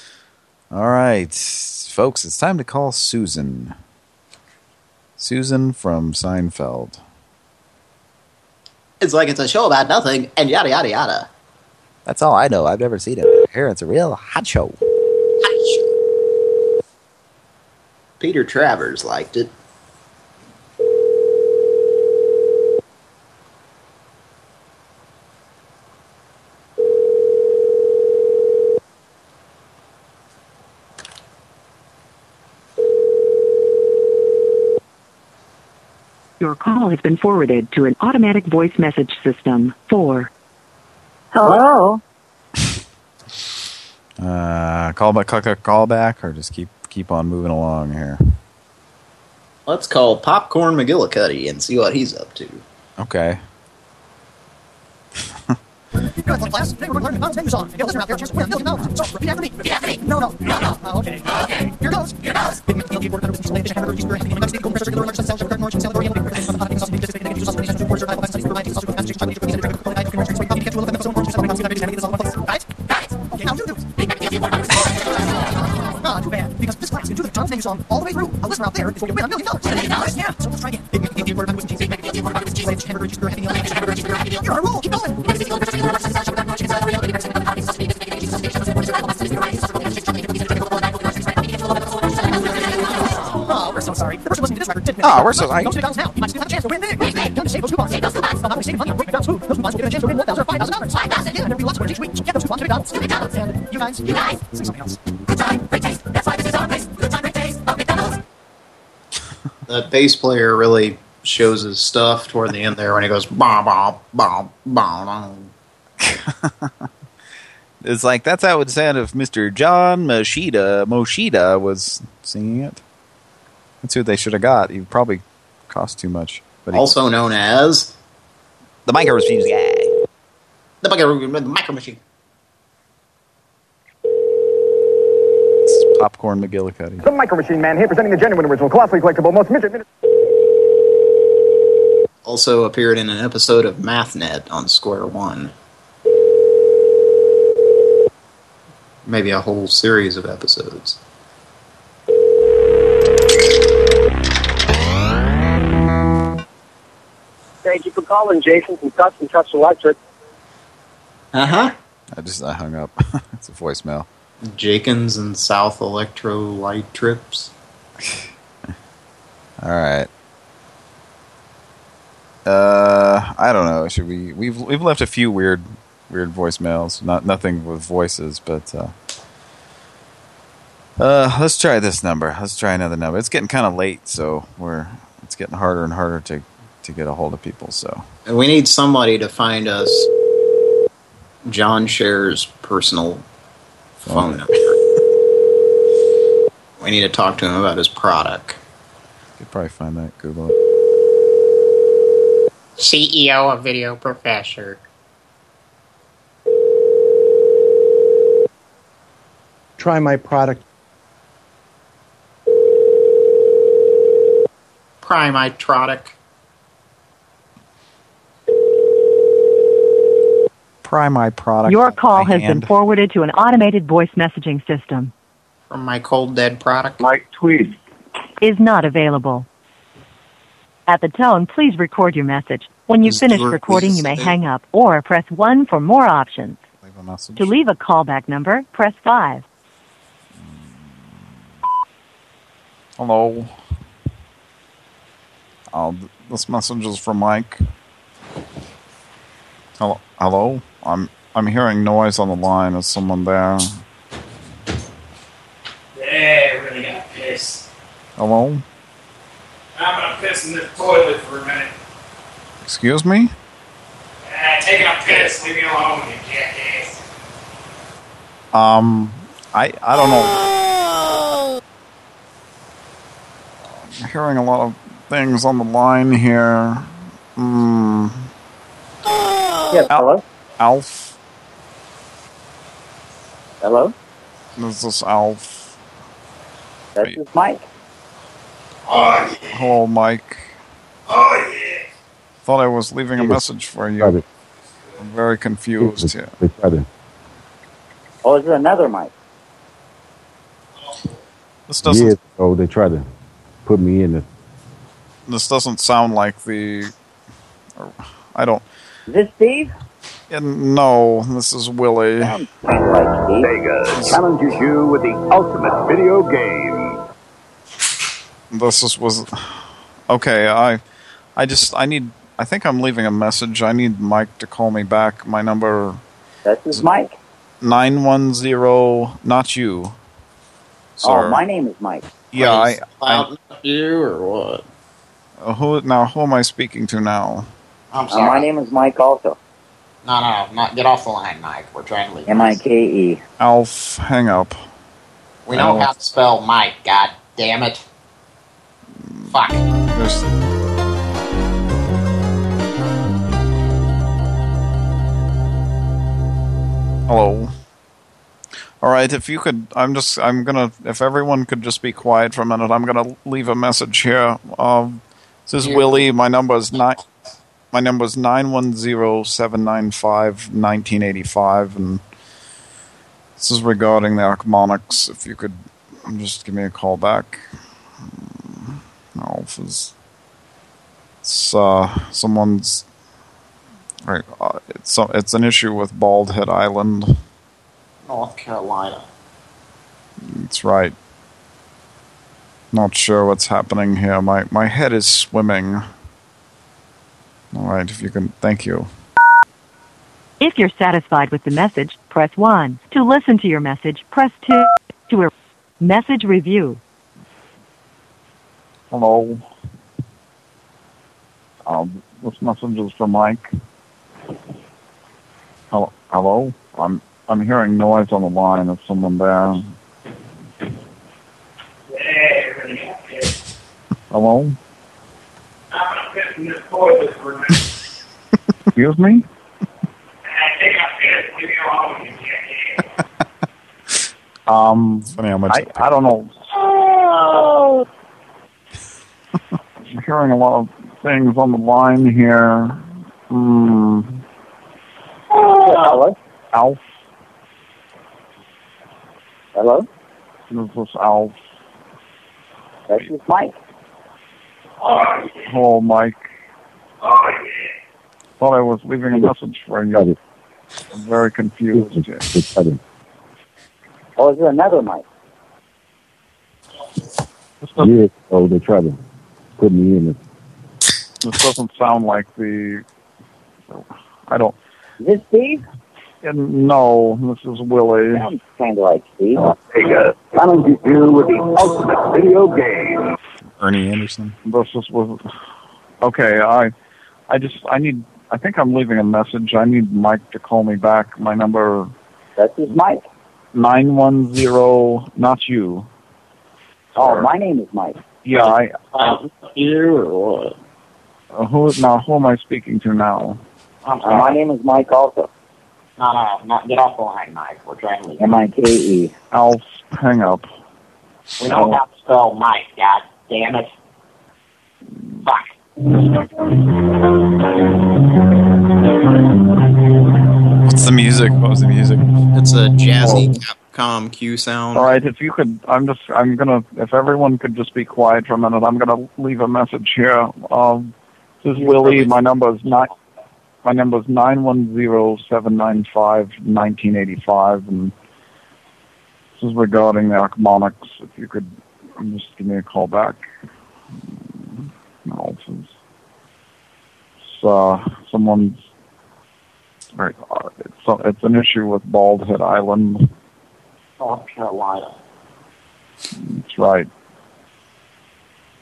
All right, folks, it's time to call Susan. Susan from Seinfeld. It's like it's a show about nothing and yada yada yada. That's all I know. I've never seen it. Here, it's a real hot show. hot show. Peter Travers liked it. Your call has been forwarded to an automatic voice message system. 4. Hello? Uh, call back, call, call back, or just keep keep on moving along here. Let's call Popcorn McGillicuddy and see what he's up to. Okay. Good luck, class. Today we're going to learn the Mountain Menu song. Give a listener out there a chance to win a million dollars. So repeat after me. Repeat after me. No, no, no, no. Oh, okay, okay. Here goes. Here goes. Big Mac, Milky, Border, Cutter, Slave, Fish, Hamburger, Cheeseburger, Ham, Nuggets, Golden Pressure, Large, Salad, Sugar, Orange, Salad, Oriental, Sausage, Bacon, Sausage, Sausage, Sausage, you Ah, too bad. Because this class can do the Tom's Menu song all the way through. A listener out there is going to win a million dollars. A million dollars? Yeah. So let's try again. Cheese, Cheese, Hamburger, Cheeseburger, Happy Meal, Hamburger, Cheeseburger, Happy Meal. You're a roll. Keep going. Oh, we're so sorry. The person listening to this record didn't. Oh, we're so sorry. Go to McDonald's now. You might still have a chance to win big. Win big. Time to save those coupons. Save those coupons. Not only saving money on great McDonald's food, those coupons will give you a chance to win one thousand or five thousand dollars. Five thousand. Yeah, and every lots of winners each week. Get those coupons to McDonald's. To McDonald's. And you guys, you guys, say something else. Good time, great taste. That's why this is our place. Good time, great taste of McDonald's. That bass player really shows his stuff toward the end there when he goes bomb bomb bomb bomb. It's like that's how it would sound if Mr. John Moschitta Moschitta was singing it. That's who they should have got. He probably cost too much. But he, Also known as the micro machines guy. the micro, the micro machine. It's Popcorn McGillicuddy. The Micro Machine Man here presenting the genuine original, colossally collectible, most midget. Also appeared in an episode of MathNet on Square One. Maybe a whole series of episodes. Thank you for calling, Jason from Custom Touch Electric. Uh huh. I just I hung up. it's a voicemail. Jakins and South Electro Light Trips. All right. Uh, I don't know. Should we? We've we've left a few weird weird voicemails. Not nothing with voices, but uh, uh, let's try this number. Let's try another number. It's getting kind of late, so we're it's getting harder and harder to to get a hold of people. So we need somebody to find us John Scherer's personal phone number. we need to talk to him about his product. you could probably find that. Google it. CEO of Video Professor. Try my product. Primite product. Pry my product. Your call my has been forwarded to an automated voice messaging system. From my cold dead product. Mike Tweed. Is not available. At the tone, please record your message. When you've Is finished Stuart recording, you may Wilson hang up or press 1 for more options. Leave a message. To leave a callback number, press 5. Hello. Uh, this message is from Mike. Hello. Hello. I'm I'm hearing noise on the line. Is someone there? Yeah, I really got pissed. Hello. I'm gonna piss in this toilet for a minute. Excuse me? Uh, taking a piss. Leave me alone, you jackass. Um, I I don't know. I'm hearing a lot of things on the line here. Hmm. Yes, hello? Alf. Hello? This is Alf. This is Mike. Oh, Hello, Mike. Oh, yeah. Thought I was leaving a message for you. I'm very confused here. They try to. Oh, is it another Mike? This doesn't Years ago, they tried to put me in the. this doesn't sound like the I don't Is this Steve? Yeah, no, this is Willie. Sega challenges you with the ultimate video game. This is was okay. I I just I need. I think I'm leaving a message. I need Mike to call me back. My number. This is Mike. Nine one zero. Not you. Sir. Oh, my name is Mike. Yeah, I. I you or what? uh, who now? Who am I speaking to now? I'm Uh, sorry. my name is Mike also. No, no, not get off the line, Mike. We're trying to leave. M-I-K-E. Alf, hang up. We know how to spell Mike. God damn it. Fuck. There's. Hello. All right, if you could, I'm just, I'm gonna, if everyone could just be quiet for a minute, I'm gonna leave a message here. Um, this is Yeah. Willie. My number is nine. My number is nine one zero seven nine five nineteen eighty five, and this is regarding the Archmonics. If you could, just give me a call back. Alf is. It's uh, someone's. Right, uh, it's it's an issue with Bald Head Island. North Carolina. That's right. Not sure what's happening here. My my head is swimming. All right, if you can, thank you. If you're satisfied with the message, press 1. To listen to your message, press 2. To a message review. Hello. Um, this message is for Mike. Hello. Hello. I'm I'm hearing noise on the line. Is someone there? Yeah, really. Hello. I'm gonna piss in this toilet for a. Excuse me. I think I pissed. Leave me alone, you jackass. Um, funny how much I, I don't know. I'm hearing a lot of things on the line here. Hmm. Hello? Alf. Hello? This is Alf. This is Mike. Hello, Mike. Thought I was leaving a message for you. I'm very confused. here. They try to. Oh, is there another Mike? Yes. Oh, they tried to put me in the. This doesn't sound like the. I don't. Is this Steve? And no, this is Willie. Sounds kind of like Steve. Sega challenges you with the ultimate video game. Ernie Anderson. This is was okay. I, I just I need. I think I'm leaving a message. I need Mike to call me back. My number This is Mike. nine one zero. Not you. Oh, my name is Mike. Yeah, I. I You or what? uh, who now? Who am I speaking to now? I'm Uh, my name is Mike also. No, no, not get off the line, Mike. We're trying to leave. M-I-K-E. Alf, hang up. We know how to spell Mike. God damn it. Fuck. What's the music? What was the music? It's a jazzy Capcom Q sound. All right, if you could, I'm just, I'm gonna, if everyone could just be quiet for a minute, I'm gonna leave a message here. Um, this is Willie. My number is nine. My number is nine one zero seven nine five nineteen eighty five, and this is regarding the Archmonics. If you could, just give me a call back. No, it's, it's uh, someone's. Right, uh, it's it's an issue with Bald Head Island. North Carolina. That's right.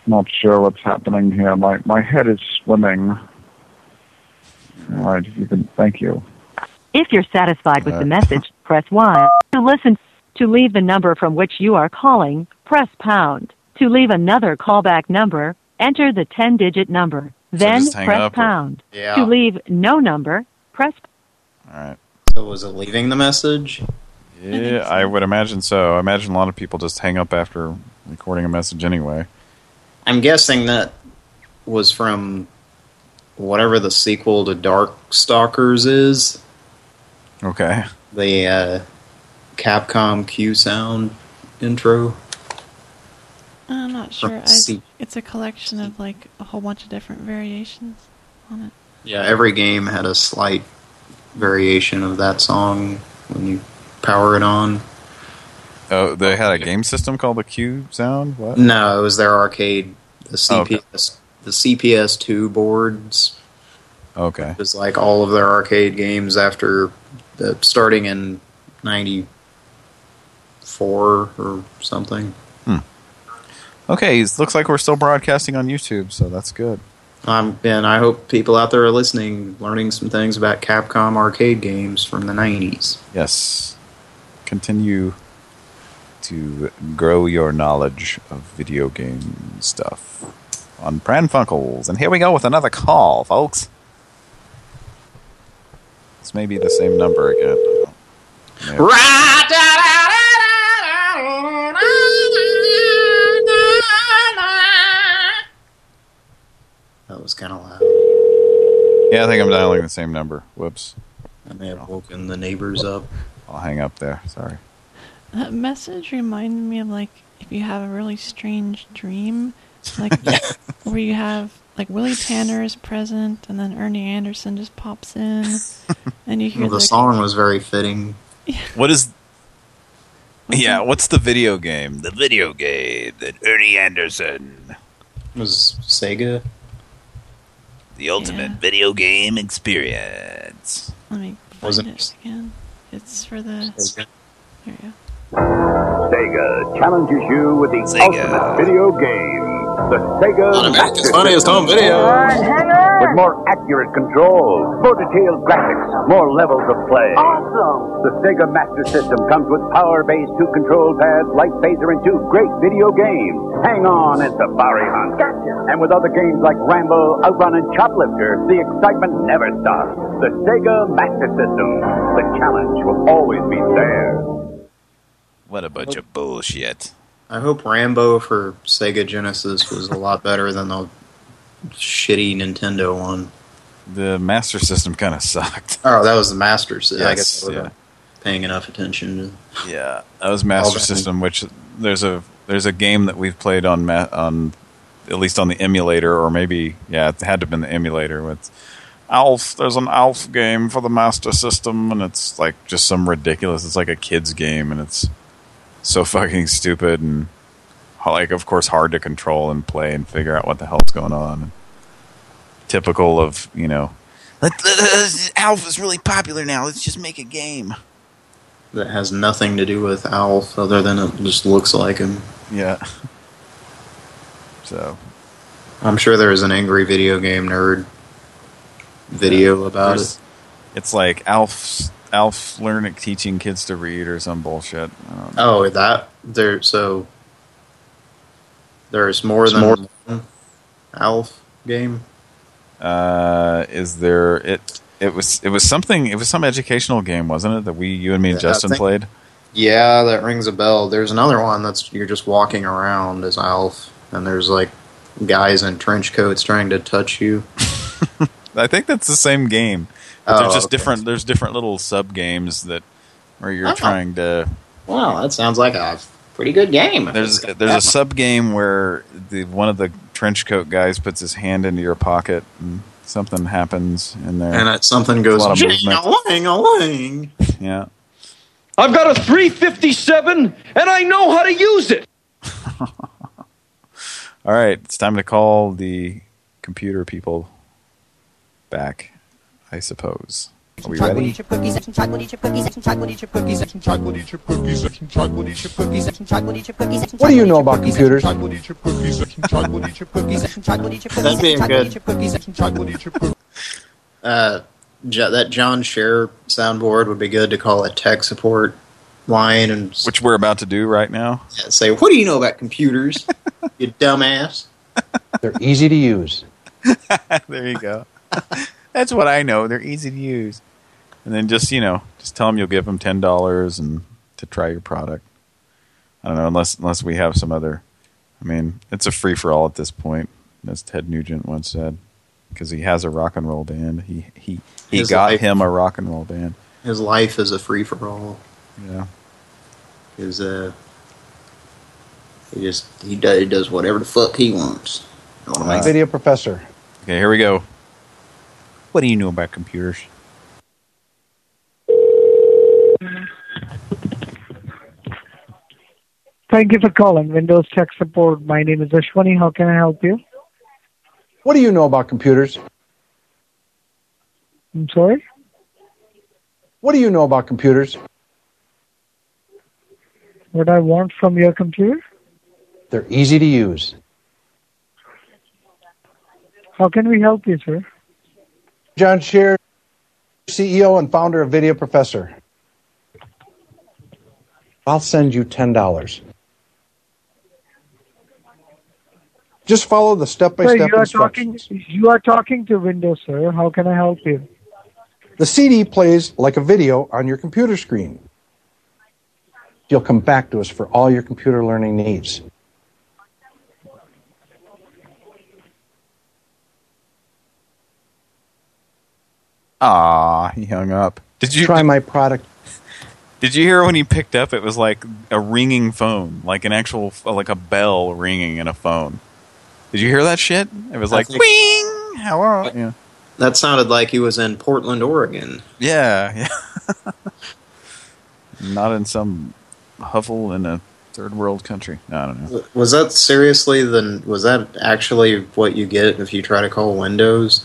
Not sure what's happening here. My my head is swimming. All right, you can, thank you. If you're satisfied with the uh, message, press 1. To listen, to leave the number from which you are calling, press pound. To leave another callback number, enter the 10-digit number. Then just press up or- pound. Yeah. To leave no number, press All right. So was it leaving the message? Yeah, I would imagine so. I imagine a lot of people just hang up after recording a message anyway. I'm guessing that was from whatever the sequel to Dark Stalkers is. Okay. The uh, Capcom Q sound intro. I'm not From sure. I, C- it's a collection of like a whole bunch of different variations on it. Yeah, every game had a slight variation of that song when you power it on. Oh, they had a game system called the Q Sound. What? No, it was their arcade, the Oh, okay. The CPS two boards. Okay. It was like all of their arcade games after the starting in '94 or something. Okay, it looks like we're still broadcasting on YouTube, so that's good. Um, and I hope people out there are listening, learning some things about Capcom arcade games from the '90s. Yes. Continue to grow your knowledge of video game stuff on Pran Funkels. And here we go with another call, folks. This may be the same number again. That was kind of loud. Yeah, I think I'm dialing the same number. Whoops. I may have woken the neighbors up. I'll hang up there. Sorry. That message reminded me of like if you have a really strange dream, like where you have like Willie Tanner is present and then Ernie Anderson just pops in, and you hear Well, the song was very fitting. What is... Yeah, what's the video game? The video game that Ernie Anderson... was Sega. The ultimate video game experience. Let me find Wasn't- it again. It's for the. There you go. Sega challenges you with the ultimate video game. The Sega America's Master Funniest System. Home Video. With more accurate controls, more detailed graphics, more levels of play. Awesome! The Sega Master System comes with Power Base two control pads, light phaser, and two great video games. Hang on and Safari Hunt. Gotcha. And with other games like Rambo, Outrun, and Choplifter, the excitement never stops. The Sega Master System. The challenge will always be there. What a bunch of bullshit. I hope Rambo for Sega Genesis was a lot better than the shitty Nintendo one. The Master System kind of sucked. Oh, that was the Master System. I Yes, guess I wasn't paying enough attention to. Yeah, that was Master. System, which there's a there's a game that we've played on ma on at least on the emulator, or maybe yeah, it had to have been the emulator with Alf. There's an Alf game for the Master System, and it's like just some ridiculous. It's like a kids game, and it's so fucking stupid and like of course hard to control and play and figure out what the hell's going on. Typical of you know, let, let- Alf is really popular now. Let's just make a game. That has nothing to do with Alf, other than it just looks like him. Yeah. So I'm sure there's an angry video game nerd video about it. It's like Alf Alf learning teaching kids to read or some bullshit. I don't know. Oh, that there. So there's more There's than more- one Alf game. Uh, is there it? It was it was something. It was some educational game, wasn't it? That we you and me and Yeah, Justin think- played. Yeah, that rings a bell. There's another one that's you're just walking around as Alf, and there's like guys in trench coats trying to touch you. I think that's the same game. But Oh, they're just okay. different. There's different little sub games that where you're Oh. trying to. Wow, that sounds like a pretty good game. There's there's a that sub game where the one of the trench coat guys puts his hand into your pocket and something happens in there. And it, something goes, a lot of "Jing, movement. a-ling, a-ling." Yeah. I've got a 357 and I know how to use it. All right, it's time to call the computer people back, I suppose. Are we ready? What do you know about computers? That'd be a good. Uh, that John Scherer soundboard would be good to call a tech support line and Which we're about to do right now. say, "What do you know about computers, you dumbass?" They're easy to use. there you go. That's what I know. They're easy to use. And then just, you know, just tell them you'll give them $10 and to try your product. I don't know, unless unless we have some other... I mean, it's a free-for-all at this point, as Ted Nugent once said. Because he has a rock and roll band. He he, he His got life- him a rock and roll band. His life is a free for all. Yeah. His uh, he just he does, he does whatever the fuck he wants. My video professor. Okay, here we go. What do you know about computers? Thank you for calling Windows Tech Support. My name is Ashwani. How can I help you? What do you know about computers? I'm sorry? What do you know about computers? What I want from your computer? They're easy to use. How can we help you, sir? John Scherer, CEO and founder of Video Professor. I'll send you $10. Just follow the step-by-step instructions. talking. You are talking to Windows, sir. How can I help you? The CD plays like a video on your computer screen. You'll come back to us for all your computer learning needs. Ah, he hung up. Did you try my product? Did you hear when he picked up? It was like a ringing phone, like an actual, like a bell ringing in a phone. Did you hear that shit? It was I like, think- "Wing!" Hello. Yeah. That sounded like he was in Portland, Oregon. Yeah, yeah. Not in some hovel in a third world country. No, I don't know. Was that seriously? Then was that actually what you get if you try to call Windows?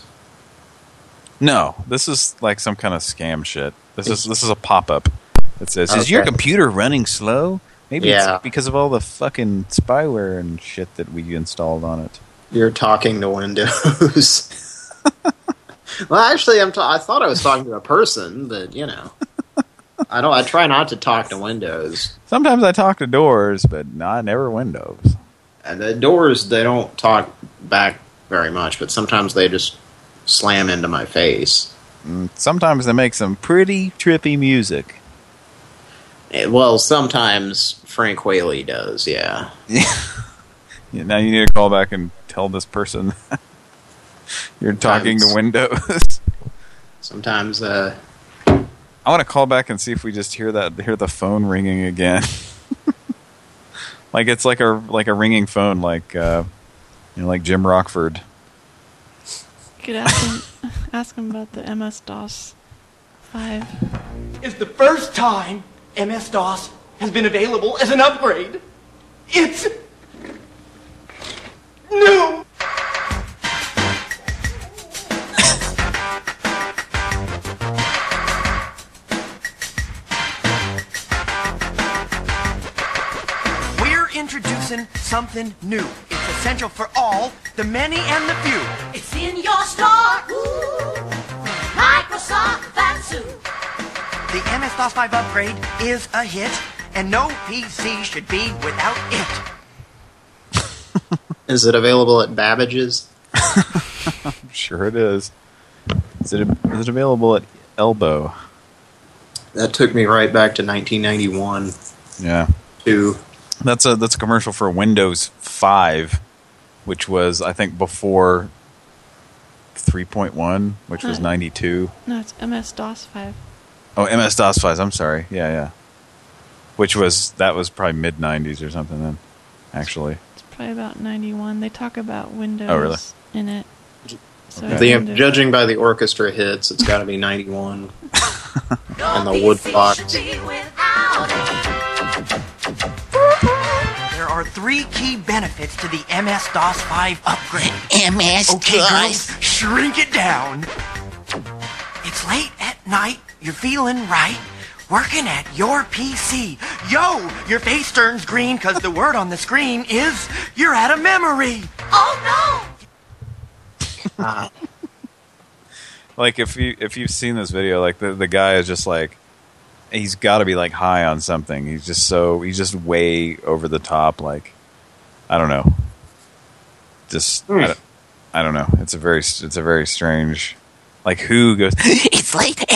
No, this is like some kind of scam shit. This is this is a pop up. It says, "Is your computer running slow?" Maybe Yeah. it's because of all the fucking spyware and shit that we installed on it. You're talking to Windows. well, actually, I'm. I thought I was talking to a person, but you know, I don't. I try not to talk to Windows. Sometimes I talk to doors, but not never windows. And the doors, they don't talk back very much, but sometimes they just slam into my face. Mm, Sometimes they make some pretty trippy music. Eh, Well, sometimes Frank Whaley does, yeah. Yeah, now you need to call back and tell this person you're talking to Windows. Sometimes, uh, I want to call back and see if we just hear that hear the phone ringing again. like it's like a like a ringing phone, like uh, you know, like Jim Rockford. You could ask him, ask him about the MS DOS 5. It's the first time MS DOS has been available as an upgrade. It's new. We're introducing something new. It's essential for all, the many and the few. It's in your store. Ooh, Microsoft Fatsu. The MS DOS 5 upgrade is a hit, and no PC should be without it. is it available at Babbage's? I'm sure it is. Is it is it available at Elbow? That took me right back to 1991. Yeah. Two. That's a that's a commercial for Windows 5, which was I think before 3.1, which was Uh, 92. No, it's MS DOS 5. Oh, MS DOS 5. I'm sorry. Yeah, yeah. Which was that was probably mid 90s or something then, actually. It's probably about 91. They talk about Windows Oh, really? in it. So The, I judging by the orchestra hits, it's got to be 91. and the woodblock. There are three key benefits to the MS DOS 5 upgrade. MS-DOS? Okay, girls, shrink it down. It's late at night, you're feeling right, working at your PC. Yo, your face turns green because the word on the screen is you're out of memory. Oh no! like if you if you've seen this video, like the the guy is just like he's got to be like high on something. He's just so he's just way over the top. Like I don't know, just I, don't, I don't know. It's a very it's a very strange. Like who goes? it's like.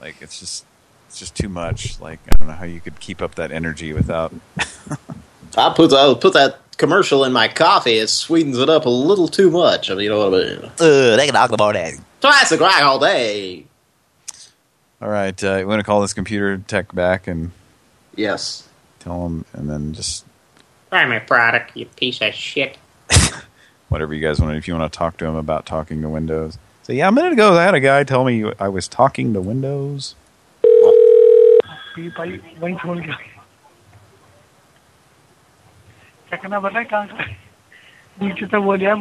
Like it's just it's just too much. Like I don't know how you could keep up that energy without. I put I'll put that commercial in my coffee. It sweetens it up a little too much. I mean, you know what I mean? Uh, they can talk about that. Twice a crack all day. All right, uh, you want to call this computer tech back and yes, tell them, and then just buy my product, you piece of shit. Whatever you guys want. If you want to talk to him about talking to Windows, say, yeah, a minute ago I had a guy tell me I was talking to Windows.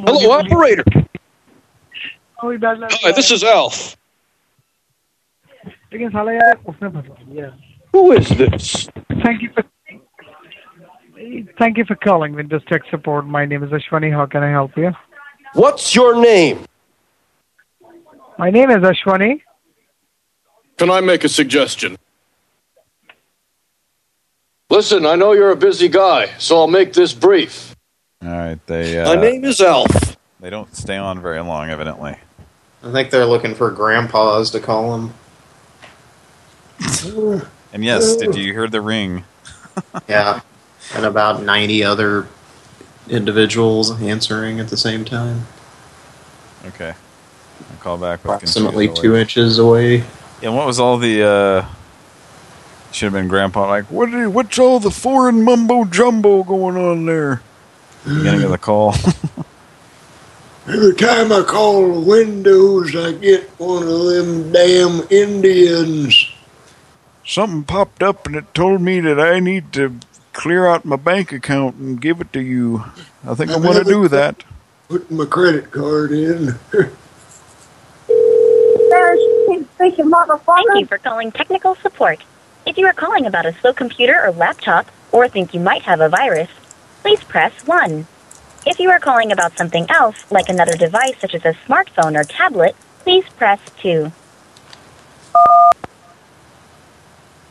Hello, operator. Hi, this is Alf. लेकिन साला यार उसने फंसा दिया Who is this? Thank you for Thank you for calling Windows Tech Support. My name is Ashwani. How can I help you? What's your name? My name is Ashwani. Can I make a suggestion? Listen, I know you're a busy guy, so I'll make this brief. All right, they. Uh, My name is Alf. They don't stay on very long, evidently. I think they're looking for grandpas to call them. And yes, did you hear the ring? yeah, and about 90 other individuals answering at the same time. Okay, I'll call back. Approximately two inches away. Yeah, and what was all the? uh Should have been Grandpa. Like, what? Are, what's all the foreign mumbo jumbo going on there? Beginning of the call. Every time I call the Windows, I get one of them damn Indians. Something popped up and it told me that I need to clear out my bank account and give it to you. I think I, I'm want to do that. Put my credit card in. Thank you for calling technical support. If you are calling about a slow computer or laptop, or think you might have a virus, please press 1. If you are calling about something else, like another device such as a smartphone or tablet, please press 2.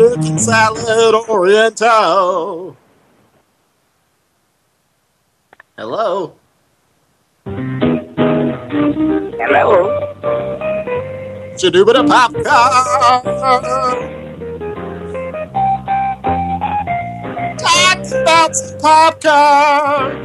Chicken salad oriental. Hello? Hello? Chadubita popcorn. Talk about some popcorn.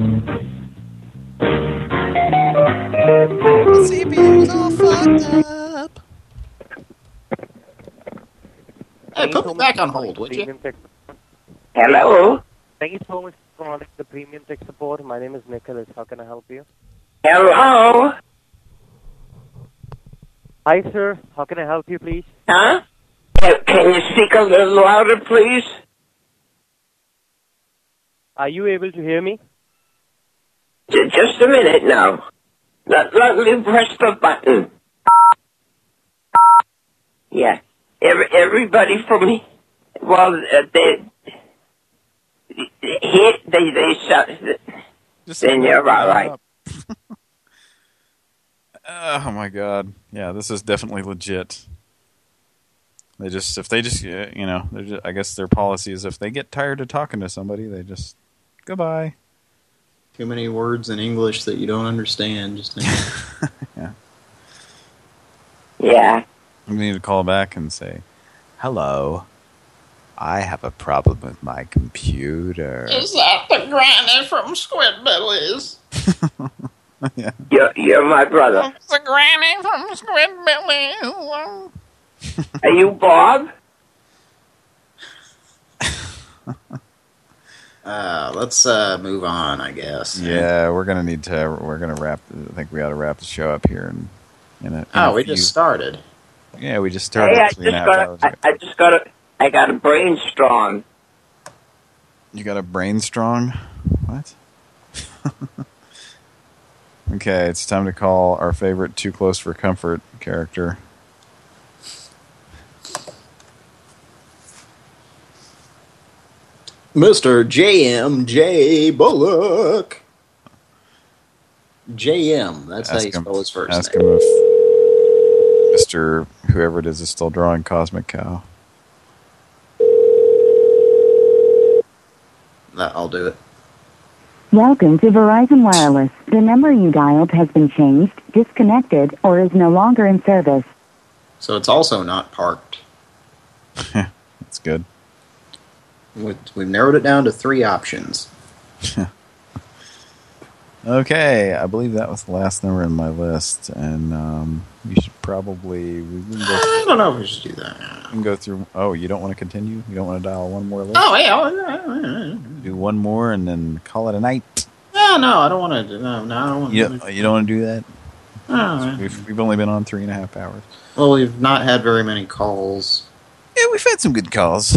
CPU's all fucked up. Hey, put me back on hold, would you? Hello? Thank you so much for calling the Premium Tech Support. My name is Nicholas. How can I help you? Hello? Hi, sir. How can I help you, please? Huh? Can, can you speak a little louder, please? Are you able to hear me? Just a minute now. Let, let me press the button. Yeah. Every, everybody from me, well, uh, they hit, they, they shut, then you're all right. Oh my god. Yeah, this is definitely legit. They just, if they just, you know, they're just, I guess their policy is if they get tired of talking to somebody, they just, goodbye. Too many words in English that you don't understand. Just yeah. Yeah. We need to call back and say, hello, I have a problem with my computer. Is that the granny from Squidbillies? yeah. You're, you're my brother. The granny from Squidbillies. Are you Bob? Uh, let's uh, move on, I guess. Yeah, we're gonna need to. We're gonna wrap. I think we ought to wrap the show up here. And in a, in Oh, a we few- just started. Yeah, we just started Hey, I three and a just got, hours. a, I, I just got a, I got a brain strong. You got a brain strong? What? okay, it's time to call our favorite Too Close for Comfort character. Mr. J.M.J. Bullock. J.M. That's how Ask you him- spell his first Ask name. him if Mr. whoever it is is still drawing Cosmic Cow. That- I'll do it. Welcome to Verizon Wireless. The number you dialed has been changed, disconnected, or is no longer in service. So it's also not parked. That's good. We- We've narrowed it down to three options. Okay, I believe that was the last number in my list, and um, we should probably we can go, I don't know if we should do that. we can go through. Oh, you don't want to continue? You don't want to dial one more list? Oh, yeah. oh, Do one more and then call it a night. No, no, I don't want to. No, no, I don't want You, to. you don't want to do that? We've, we've only been on three and a half hours. well, we've not had very many calls. Yeah, we've had some good calls.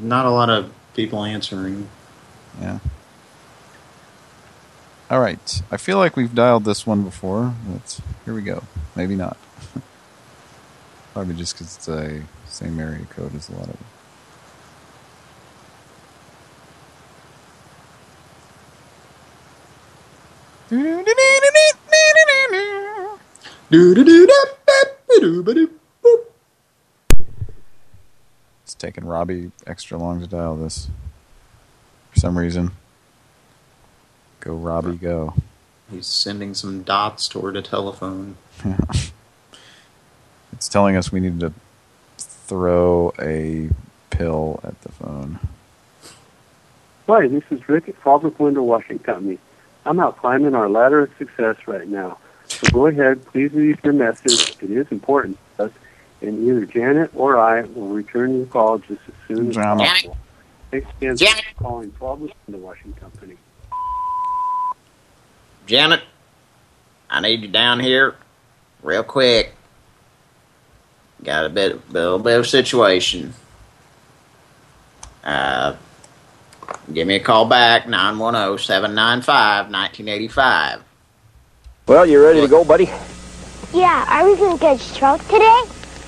Not a lot of people answering. Yeah. All right. I feel like we've dialed this one before. Let's here we go. Maybe not. Probably just because it's a same area code as a lot of them. It's taking Robbie extra long to dial this. For some reason. Go, Robbie, go. He's sending some dots toward a telephone. It's telling us we need to throw a pill at the phone. Hi, this is Rick at Fallbrook Window Washing Company. I'm out climbing our ladder of success right now. So go ahead, please leave your message. It is important to us, and either Janet or I will return your call just as soon as Janet. possible. Thanks again Janet. for calling Fallbrook Window Washing Company. Janet, I need you down here real quick. Got a bit, a little bit of a situation. Uh, give me a call back, 910-795-1985. Well, you ready to go, buddy? Yeah, are we gonna get struck today?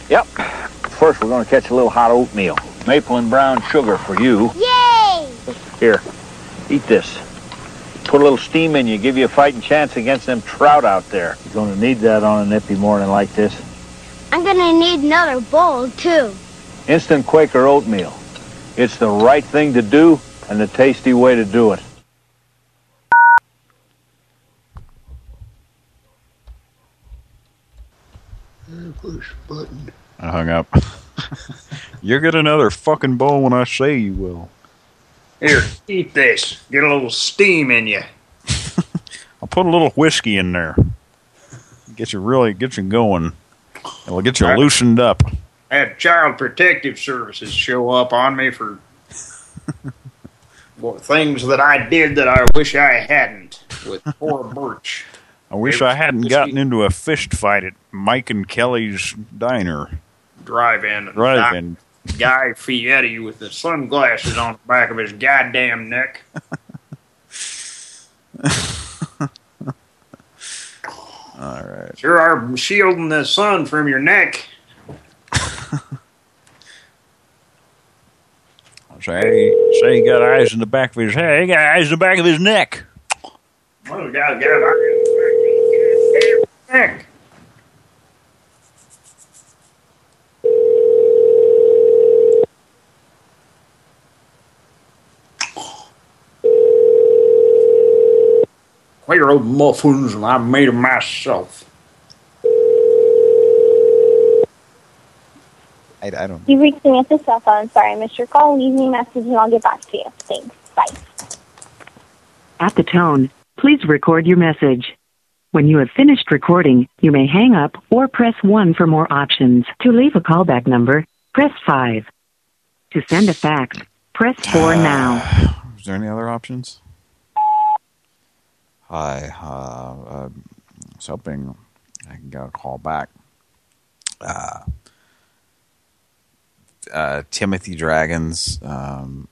Yep. First, we're going to catch a little hot oatmeal. Maple and brown sugar for you. Yay! Here, eat this. Put a little steam in you, give you a fighting chance against them trout out there. You're going to need that on a nippy morning like this. I'm gonna need another bowl too. Instant Quaker oatmeal. It's the right thing to do and the tasty way to do it. Push button. I hung up. You'll get another fucking bowl when I say you will. Here, eat this. Get a little steam in you. I'll put a little whiskey in there. Get you really, get you going. It'll get you loosened up. I had Child Protective Services show up on me for well, things that I did that I wish I hadn't with poor Birch. I wish I hadn't gotten into a fist fight at Mike and Kelly's diner drive-in. drive Guy Fieri with the sunglasses on the back of his goddamn neck. All right. Sure are shielding the sun from your neck. say, say he got eyes in the back of his head. He got eyes in the back of his neck. Well, got eyes in the back of his neck. Clear old muffins, and I made them myself. I, I don't. You reached me at the cell phone. Sorry, I missed your call. Leave me a message and I'll get back to you. Thanks. Bye. At the tone, please record your message. When you have finished recording, you may hang up or press 1 for more options. To leave a callback number, press 5. To send a fax, press 4 uh, now. Is there any other options? Hi, uh, I was hoping I can get a call back. Uh, uh, Timothy Dragons um,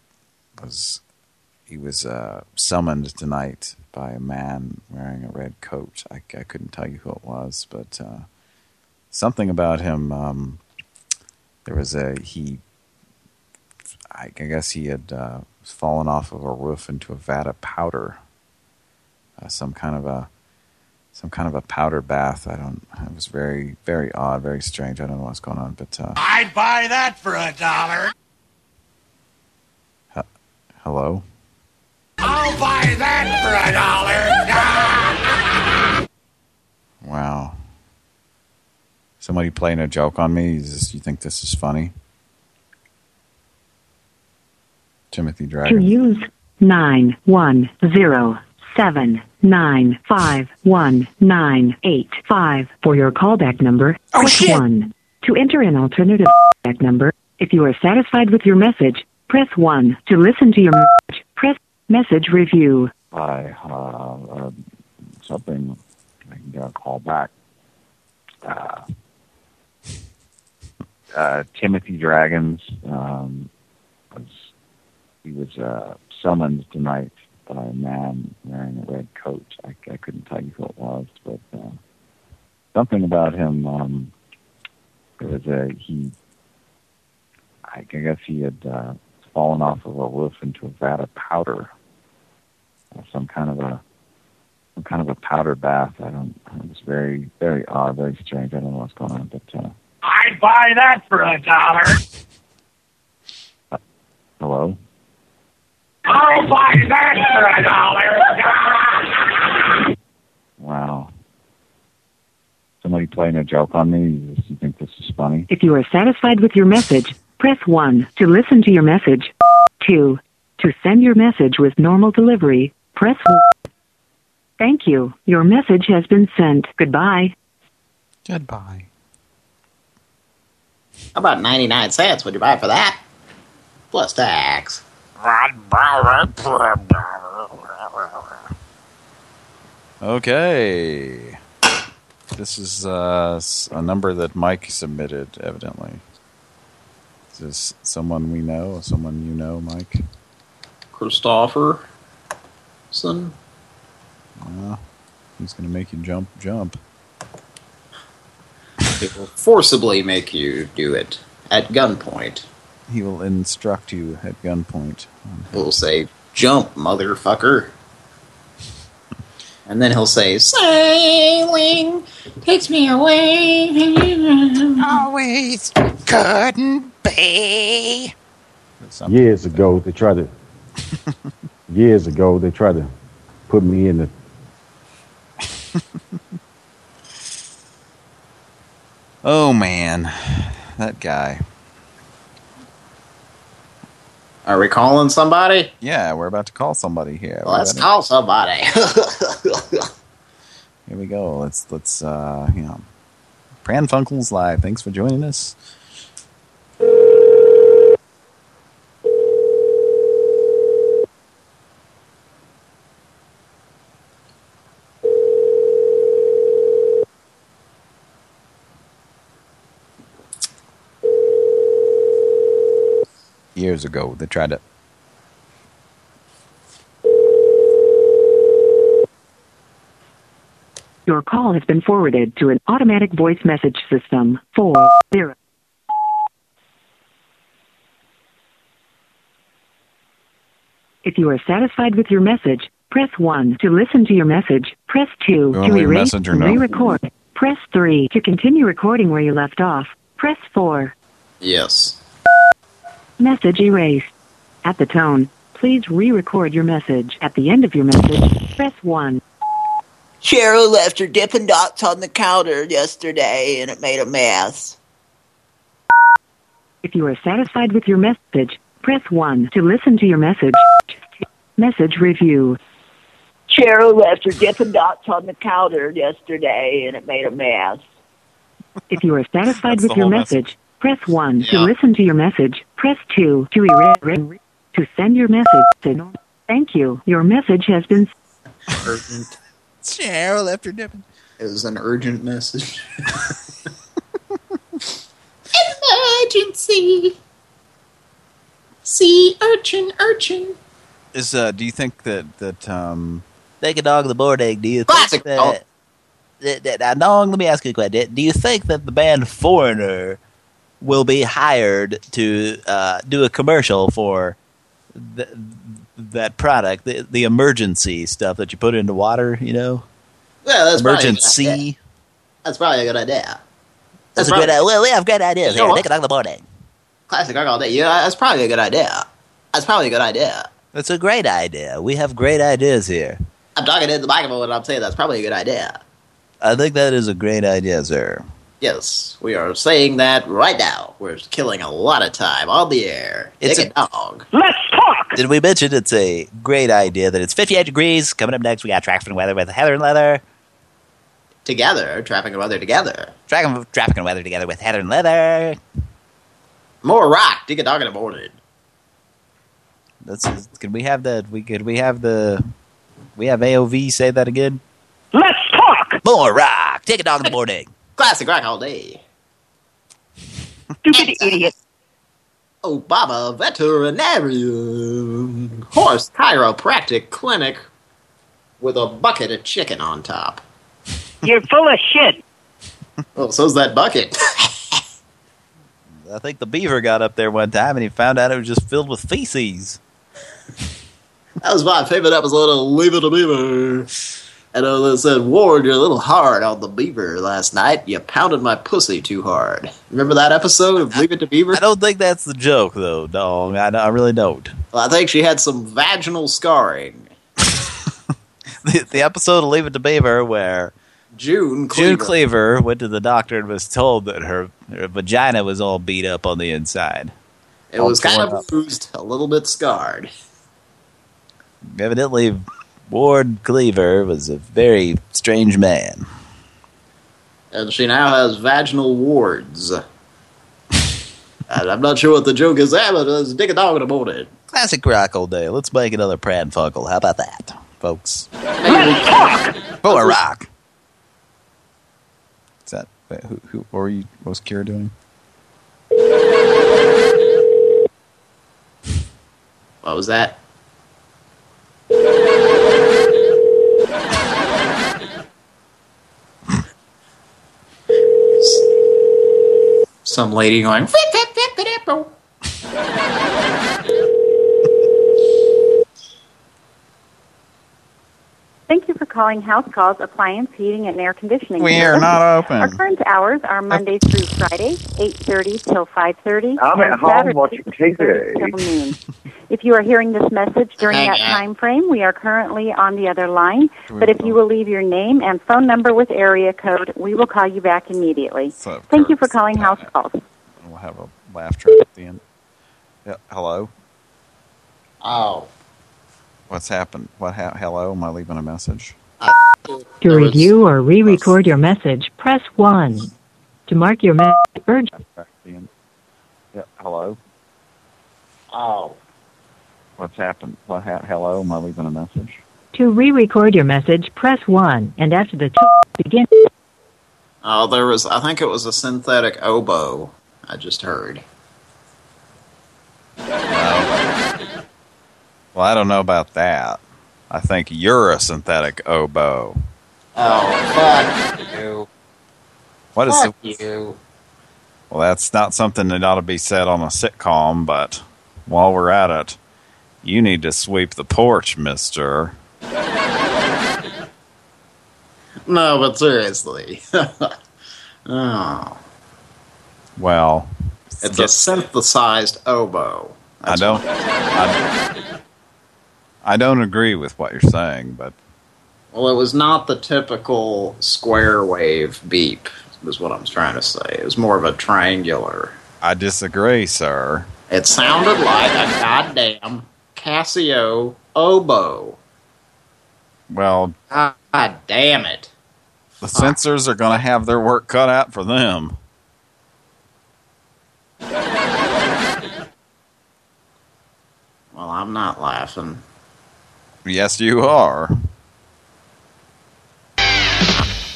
was he was uh, summoned tonight by a man wearing a red coat. I, I couldn't tell you who it was, but something about him. Um, there was a he. I guess he had uh, fallen off of a roof into a vat of powder. Uh, some kind of a some kind of a powder bath. I don't. It was very very odd, very strange. I don't know what's going on, but uh, I'd buy that for a dollar. hello. I'll buy that for a dollar. Wow. Somebody playing a joke on me? Is this, you think this is funny? Timothy To use nine one zero seven nine five one nine eight five for your callback number. Oh, press shit. one. To enter an alternative callback number, if you are satisfied with your message, press one. To listen to your message, press message review. Hi, uh, uh, something I can get a call back. Uh, uh, Timothy Dragons um, was he was uh, summoned tonight by a man wearing a red coat. I, I couldn't tell you who it was, but uh, something about him. Um, there was a he. I guess he had uh, fallen off of a roof into a vat of powder uh, some kind of a some kind of a powder bath. I don't. It was very very odd, very strange. I don't know what's going on, but uh, I'd buy that for a dollar. hello. I'll buy that for a dollar. Wow. Somebody playing a joke on me. You, you think this is funny? If you are satisfied with your message, press 1 to listen to your message. 2. To send your message with normal delivery, press 1. Thank you. Your message has been sent. Goodbye. Goodbye. How about 99 cents? Would you buy it for that? Plus tax. Okay. This is uh, a number that Mike submitted, evidently. Is this someone we know, someone you know, Mike? Christopher. Son. Well, he's going to make you jump, jump. It will forcibly make you do it at gunpoint. He will instruct you at gunpoint. He'll say, jump, motherfucker. And then he'll say, Sailing takes me away. Always couldn't be. Years ago, they tried to. years ago, they tried to put me in the. Oh, man. That guy. Are we calling somebody? Yeah, we're about to call somebody here. Let's call somebody. Here we go. Let's, let's, uh, you know. Pran Funkels Live. Thanks for joining us. Years ago, they tried to Your call has been forwarded to an automatic voice message system. 4 0. If you are satisfied with your message, press 1. To listen to your message, press 2. wanna To leave a erase and no? re-record, press 3. To continue recording where you left off, press 4. Yes. Message erased. At the tone, please re-record your message. At the end of your message, press 1. Cheryl left her Dippin' Dots on the counter yesterday and it made a mess. If you are satisfied with your message, press 1. To listen to your message, message review. Cheryl left her Dippin' Dots on the counter yesterday and it made a mess. If you are satisfied with your whole message, press 1. To listen to your message, press 2. To erase to send your message. Thank you. Your message has been Urgent. Cheryl left her dipping. It was an urgent message. Emergency. Sea urchin, urchin. Is uh, do you think that that um, Take a dog to the board egg. Do you Classic think that, that, that, now, let me ask you a question. Do you think that the band Foreigner will be hired to uh, do a commercial for th that product, the, the emergency stuff that you put into water, you know? Well, that's good emergency. That's probably a good idea. That's a great idea. Well, we have great ideas here. a dog to the egg. Classic rock all day. Yeah, that's probably a good idea. That's probably a good idea. That's a great idea. We have great ideas here. I'm talking into the microphone and I'm saying that's probably a good idea. I think that is a great idea, sir. Yes, we are saying that right now. We're killing a lot of time on the air. It's Take a- a dog. Let's talk! Did we mention it's a great idea that it's 58 degrees? Coming up next, we got traffic and weather with Heather and Leather. Together, traffic and weather together. Traffic, traffic and weather together with Heather and Leather. More rock. Take a dog in the morning. That's can we have the we could we have the we have AOV say that again? Let's talk! More rock. Take a dog in the morning. Classic rock all day. Stupid idiot. Obama Veterinarian Horse Chiropractic Clinic with a bucket of chicken on top. You're full of shit. Well, so's that bucket. I think the beaver got up there one time and he found out it was just filled with feces. That was my favorite episode of Leave It to Beaver. And it said, Ward, you're a little hard on the beaver last night. You pounded my pussy too hard. Remember that episode of Leave It to Beaver? I don't think that's the joke though, dog. I, I really don't. Well, I think she had some vaginal scarring. The, the episode of Leave It to Beaver where June June Cleaver. Cleaver went to the doctor and was told that her, her vagina was all beat up on the inside. It All was kind of bruised, a little bit scarred. Evidently, Ward Cleaver was a very strange man. And she now has vaginal wards. and I'm not sure what the joke is there, but let's dig a dog in the morning. Classic rock all day. Let's make another Pran Funkel. How about that, folks? Let's talk! More rock. Is that wait, who? Who? What were you? What was Kira doing? What was that? Some lady going, Thank you for calling House Calls Appliance Heating and Air Conditioning. We are not open. Our current hours are Monday through Friday, 8.30 till 5.30. I'm at home Saturday, watching TV. If you are hearing this message during Hang that on. time frame, we are currently on the other line. But if you will leave your name and phone number with area code, we will call you back immediately. So, Thank you for calling House Calls. We'll have a laugh track at the end. Yeah, hello. Oh. What's happened? What? Ha hello? Am I leaving a message? To review or re-record your message, press 1. To mark your message urgent, Back at the end. Yeah, hello. Oh. What's happened? What? Ha hello? Am I leaving a message? to re-record your message, press 1. And after the tone, begin. Oh, there was, I think it was a synthetic oboe I just heard. Well, I don't know about that. I think you're a synthetic oboe. Oh, fuck you. What is Fuck it? you. Well, that's not something that ought to be said on a sitcom, but while we're at it, You need to sweep the porch, mister. No, but seriously. oh. Well, It's a synthesized oboe. I don't. I, I don't agree with what you're saying, but Well, it was not the typical square wave beep, is what I'm trying to say. It was more of a triangular. I disagree, sir. It sounded like a goddamn Casio oboe. Well, God damn it. the censors are going to have their work cut out for them. Well, I'm not laughing. Yes, you are.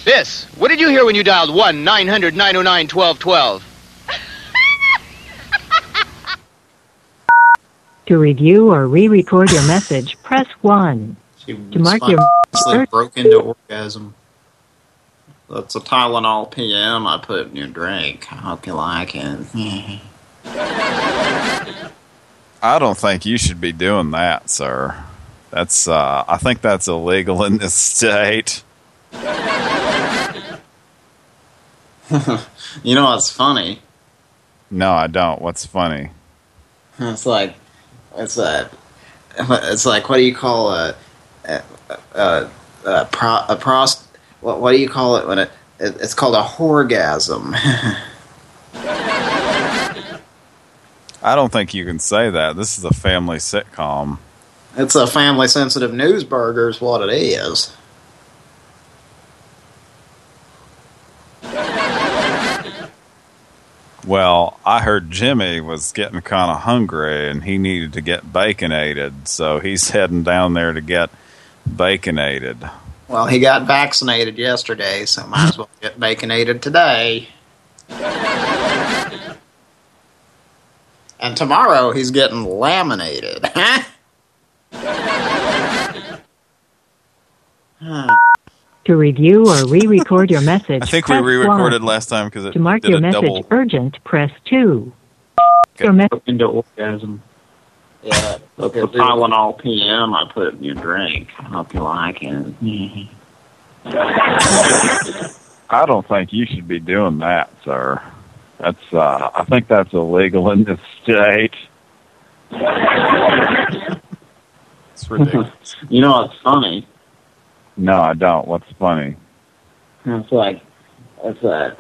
This. What did you hear when you dialed 1 900 909 1212? To review or re-record your message, press 1. To mark your Spontaneously broke into orgasm. That's a Tylenol PM I put in your drink. I hope you like it. I don't think you should be doing that, sir. That's, uh, I think that's illegal in this state. you know what's funny? No, I don't. What's funny? It's like, it's a, it's like, what do you call a, a, a, a, pro, a prost, what, what do you call it when it, it it's called a horgasm. I don't think you can say that. This is a family sitcom. It's a family sensitive news burger is what it is. Well, I heard Jimmy was getting kind of hungry and he needed to get baconated, so he's heading down there to get baconated. Well, he got vaccinated yesterday, so might as well get baconated today. And tomorrow he's getting laminated. To review or re-record your message, I think we re-recorded last time because it To mark did your a message double. urgent, press 2. Your me- into orgasm. Yeah, that's a Tylenol PM I put in your drink. I hope you like it. I don't think you should be doing that, sir. That's uh I think that's illegal in this state. It's ridiculous. you know what's funny? No, I don't. What's funny? It's like, it's a,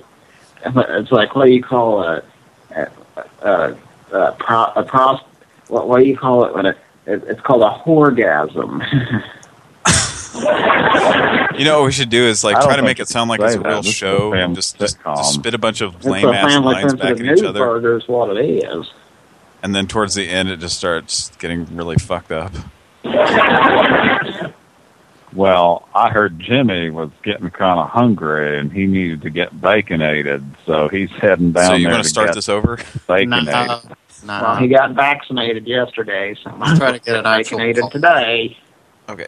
it's like what do you call a, a, a, a, pro, a pros, what, what do you call it when it, it it's called a horgasm. You know what we should do is like try to make it sound like it's a real This is a show and just, just, just spit a bunch of it's a lame ass lines back sensitive at news each other. burger is what it is. And then towards the end it just starts getting really fucked up. Well, I heard Jimmy was getting kind of hungry and he needed to get baconated, so he's heading down So you're gonna start this over? Baconated. Well, he got vaccinated yesterday, so I'm trying to get it vaccinated today. Okay.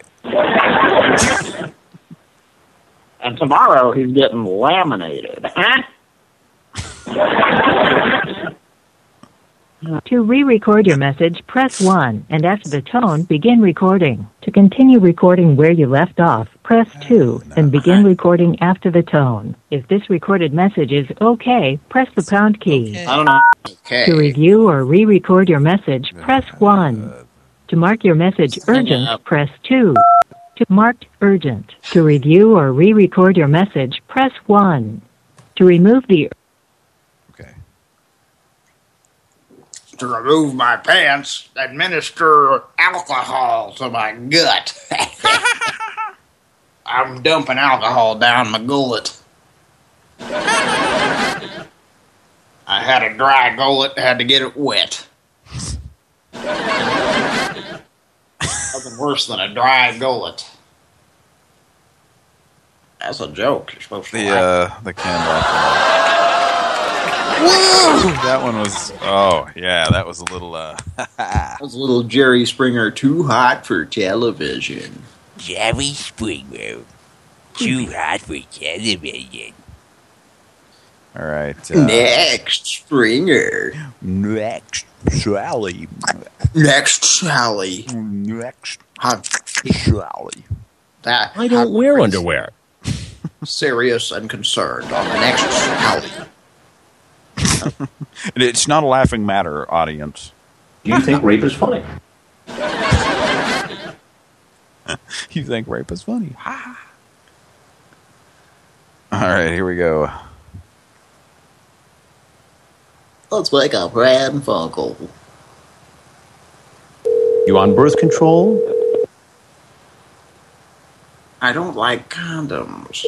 And tomorrow he's getting laminated. To re-record your message, press 1, and after the tone, begin recording. To continue recording where you left off, press 2, and begin recording after the tone. If this recorded message is okay, press the pound key. I don't know. Okay. To review or re-record your message, press 1. To mark your message urgent, press 2. To marked urgent. To review or re-record your message, press 1. To remove the To remove my pants, administer alcohol to my gut. I'm dumping alcohol down my gullet. I had a dry gullet, had to get it wet. Nothing worse than a dry gullet. That's a joke. You're supposed to The uh the candle. That one was oh yeah, that was a little uh That was a little Jerry Springer too hot for television. Jerry Springer. Too hot for television. All right. Uh, Next, Springer. Next, Sally. Next, Sally. Next, hot Sally. That I don't wear underwear. serious and concerned on the next Sally. It's not a laughing matter, audience. Do you think rape is funny? you think rape is funny? Ha! All right, here we go. Let's wake up Brad and Funkle. You on birth control? I don't like condoms.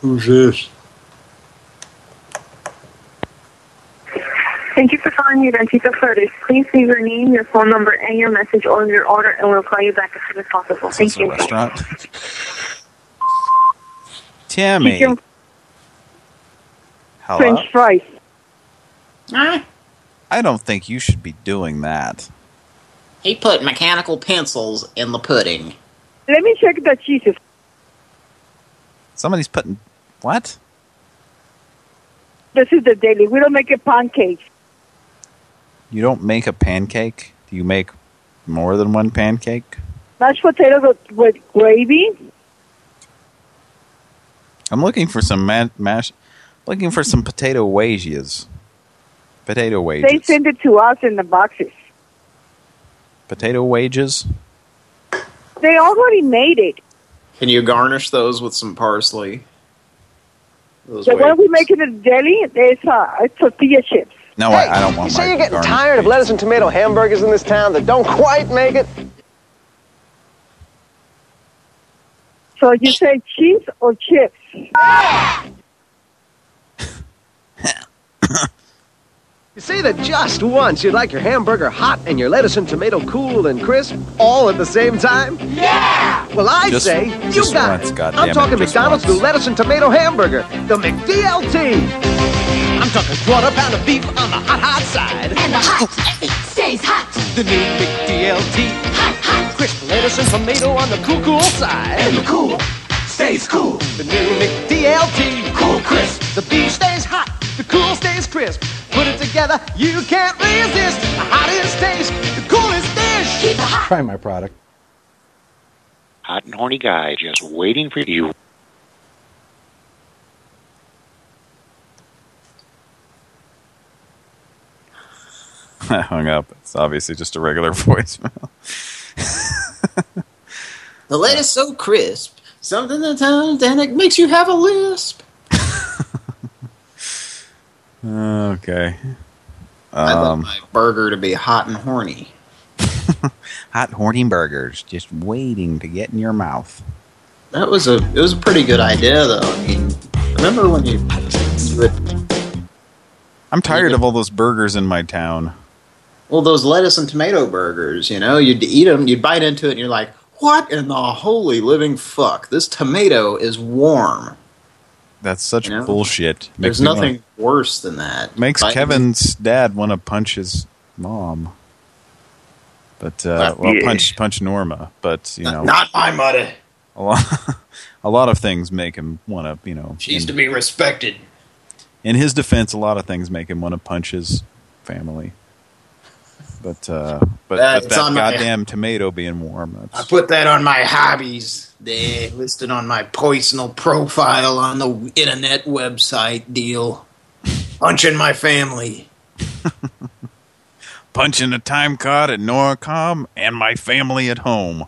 Who's this? Thank you for calling the Dentista Flirters. Please leave your name, your phone number, and your message on your order, and we'll call you back as soon as possible. Thank It's a you. restaurant. Timmy. Chicken Hello. French fries. I don't think you should be doing that. He put mechanical pencils in the pudding. Let me check the cheeses. Somebody's putting what? This is the daily. We don't make a pancake. You don't make a pancake? Do you make more than one pancake? Mashed potatoes with, with gravy. I'm looking for some ma- mash. Looking for some potato wages. Potato wages. They send it to us in the boxes. Potato wages. They already made it. Can you garnish those with some parsley? Those The wa- one we make in the deli, there's uh, tortilla chips. No, I, I don't want You say you're getting garnish tired of lettuce and tomato hamburgers in this town that don't quite make it? So you say cheese or chips? You say that just once you'd like your hamburger hot and your lettuce and tomato cool and crisp all at the same time? Yeah! Well, I Just- say you just got once, it. goddammit, I'm talking just McDonald's once. new lettuce and tomato hamburger, the McDLT. I'm talking quarter pound of beef on the hot, hot side. And the hot it stays hot. The new McDLT. Hot, hot. Crisp lettuce and tomato on the cool, cool side. And the cool stays cool. The new McDLT. Cool crisp. The beef stays hot, the cool stays crisp. Put it together, you can't resist. The hottest taste, the coolest dish. Keep it hot. Try my product. Hot and horny guy just waiting for you. I hung up. It's obviously just a regular voicemail. The lettuce so crisp. Something that sounds and it makes you have a lisp. Okay. I'd like Um, my burger to be hot and horny. hot horny burgers just waiting to get in your mouth. That was a it was a pretty good idea though. I mean, remember when you, you would I'm tired of all those burgers in my town. well those lettuce and tomato burgers, you know, you'd eat them, you'd bite into it, and you're like, what in the holy living fuck? This tomato is warm. That's such You know? bullshit. There's Makes wanna- nothing worse than that. makes Bite- Kevin's dad want to punch his mom. But uh, well, yeah. punch punch Norma. But you know, Not my mother. a lot, a lot of things make him want to. You know, She's in, to be respected. in his defense, a lot of things make him want to punch his family. But uh, but, but that on my- goddamn tomato being warm. I put that on my hobbies. They listed on my personal profile on the internet website deal. Punching my family. punching a time card at Norcom and my family at home.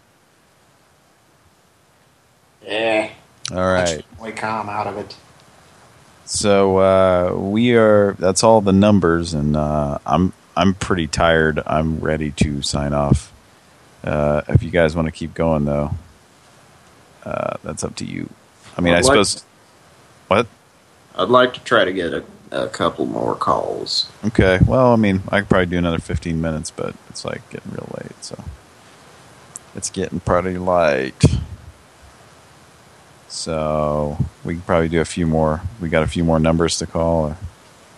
Yeah. All right. We calm out of it. So uh, we are. That's all the numbers, and uh, I'm I'm pretty tired. I'm ready to sign off. Uh, if you guys want to keep going, though, uh, that's up to you. I mean, I I'd like- suppose. What? I'd like to try to get a, a couple more calls. Okay. Well, I mean, I could probably do another 15 minutes, but it's like getting real late, so it's getting pretty late. So we can probably do a few more. We got a few more numbers to call. Or,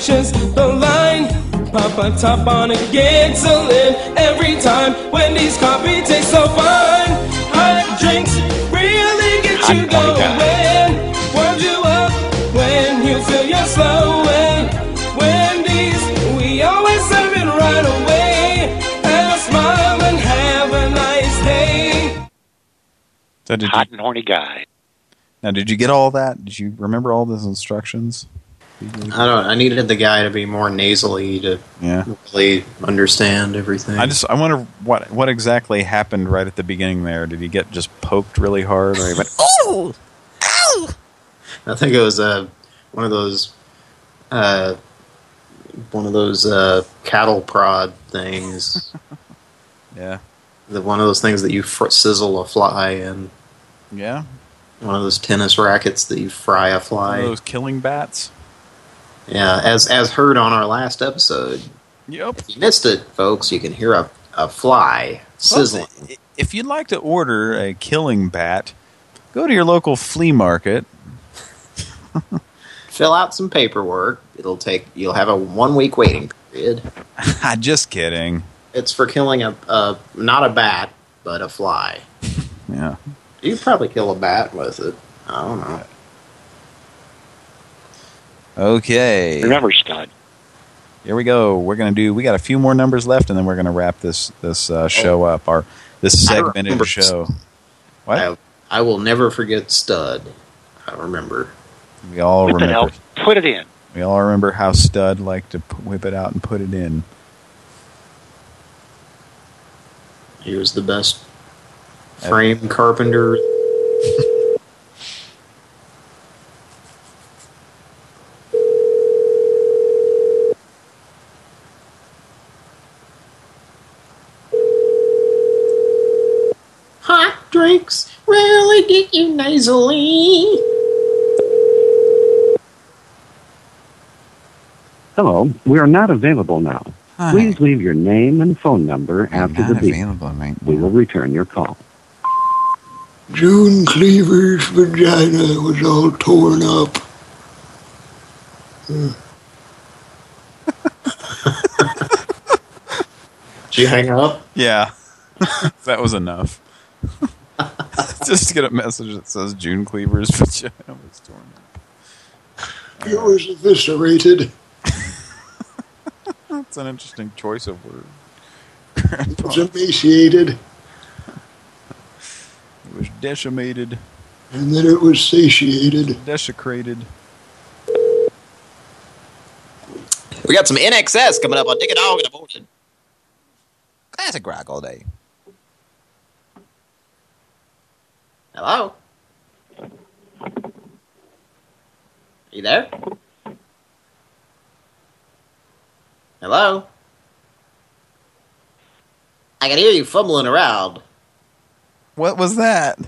coffee reaches the line. Pop a top on it, gets a lid every time. Wendy's coffee tastes so fine. Hot drinks really get you going. Warms you up when you feel you're slowing. Wendy's, we always serve it right away. Have a smile and have a nice day. So did Hot and horny guy. now, did you get all that? Did you remember all those instructions? I don't. I needed the guy to be more nasally to Yeah. really understand everything. I just I wonder what what exactly happened right at the beginning there. Did he get just poked really hard, or he went? oh, I think it was uh, one of those uh, one of those uh, cattle prod things. Yeah. The one of those things that you fr sizzle a fly in. Yeah. One of those tennis rackets that you fry a fly. One fly. of those killing bats. Yeah, as as heard on our last episode. Yep. If you missed it, folks, you can hear a a fly sizzling. Well, if you'd like to order a killing bat, go to your local flea market. Fill out some paperwork. It'll take. You'll have a one week waiting period. just kidding. It's for killing a, a not a bat, but a fly. Yeah. You could probably kill a bat with it. I don't know. Okay. Remember, stud. Here we go. We're gonna do. We got a few more numbers left, and then we're gonna wrap this this uh, show up. Our this I segmented remember. show. What? I, I will never forget Stud. I remember. We all Whip it remember. out. Put it in. We all remember how Stud liked to whip it out and put it in. He was the best frame carpenter. Hot drinks really get you nasally. Hello, we are not available now. Please leave your name and phone number after the beep. available, mate. We will return your call. June Cleaver's vagina was all torn up. Hmm. Did you hang up? Yeah, that was enough. Just to get a message that says June Cleaver's vagina was torn up. It was eviscerated. That's an interesting choice of word. It was emaciated. It was decimated, And then it was satiated. desecrated. We got some INXS coming up on Dick a Dog in the morning. Classic rock all day. Hello? Are You there? Hello? I can hear you fumbling around. What was that?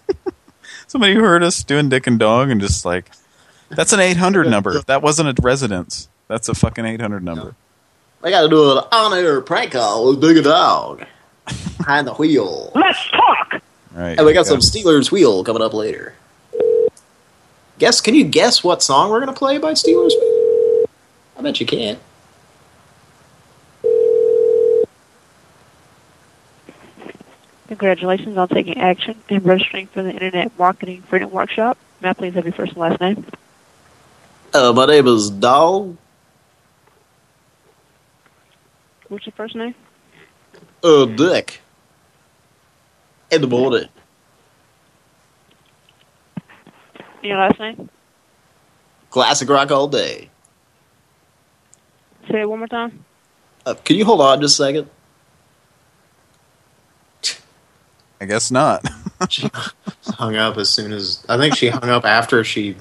Somebody heard us doing Dick and Dog and just like, that's an 800 number. That wasn't a residence. That's a fucking 800 number. I gotta do an on-air prank call with Dick and Dog. Behind the wheel. Let's talk! Right. And we got yeah. some Stealers Wheel coming up later. Guess, can you guess what song we're gonna play by Stealers Wheel? I bet you can. Congratulations on taking action and registering for the Internet Marketing Freedom Workshop. May I please have your first and last name? Uh, my name is Dog. What's your first name? Uh, Dick. In the morning. And your last name? Classic rock all day. Say it one more time. Uh, can you hold on just a second? I guess not. She hung up as soon as I think she hung up after she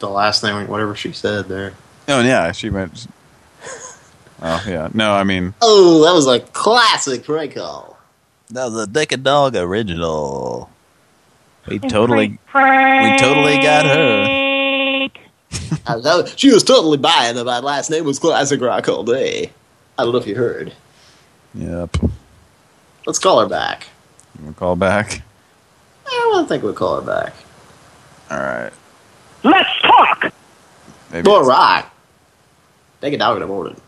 the last thing, whatever she said there. Oh yeah, she went. Oh yeah, no, I mean, Oh, that was a classic prank call. That was a Dick and Dog original. We totally, we totally got her. I know, she was totally buying it. My last name was Classic Rock all day. I don't know if you heard. Yep. Let's call her back. You want to call back? I don't think we'll call her back. All right. Let's talk. Maybe All it's- right. Take a dog in the morning.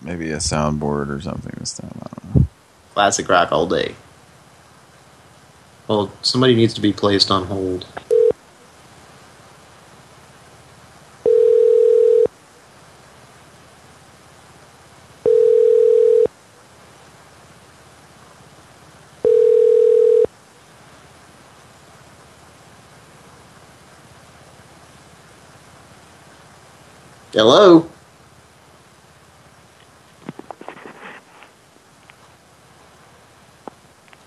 Maybe a soundboard or something this time. I don't know. Classic rock all day. Well, somebody needs to be placed on hold. Hello?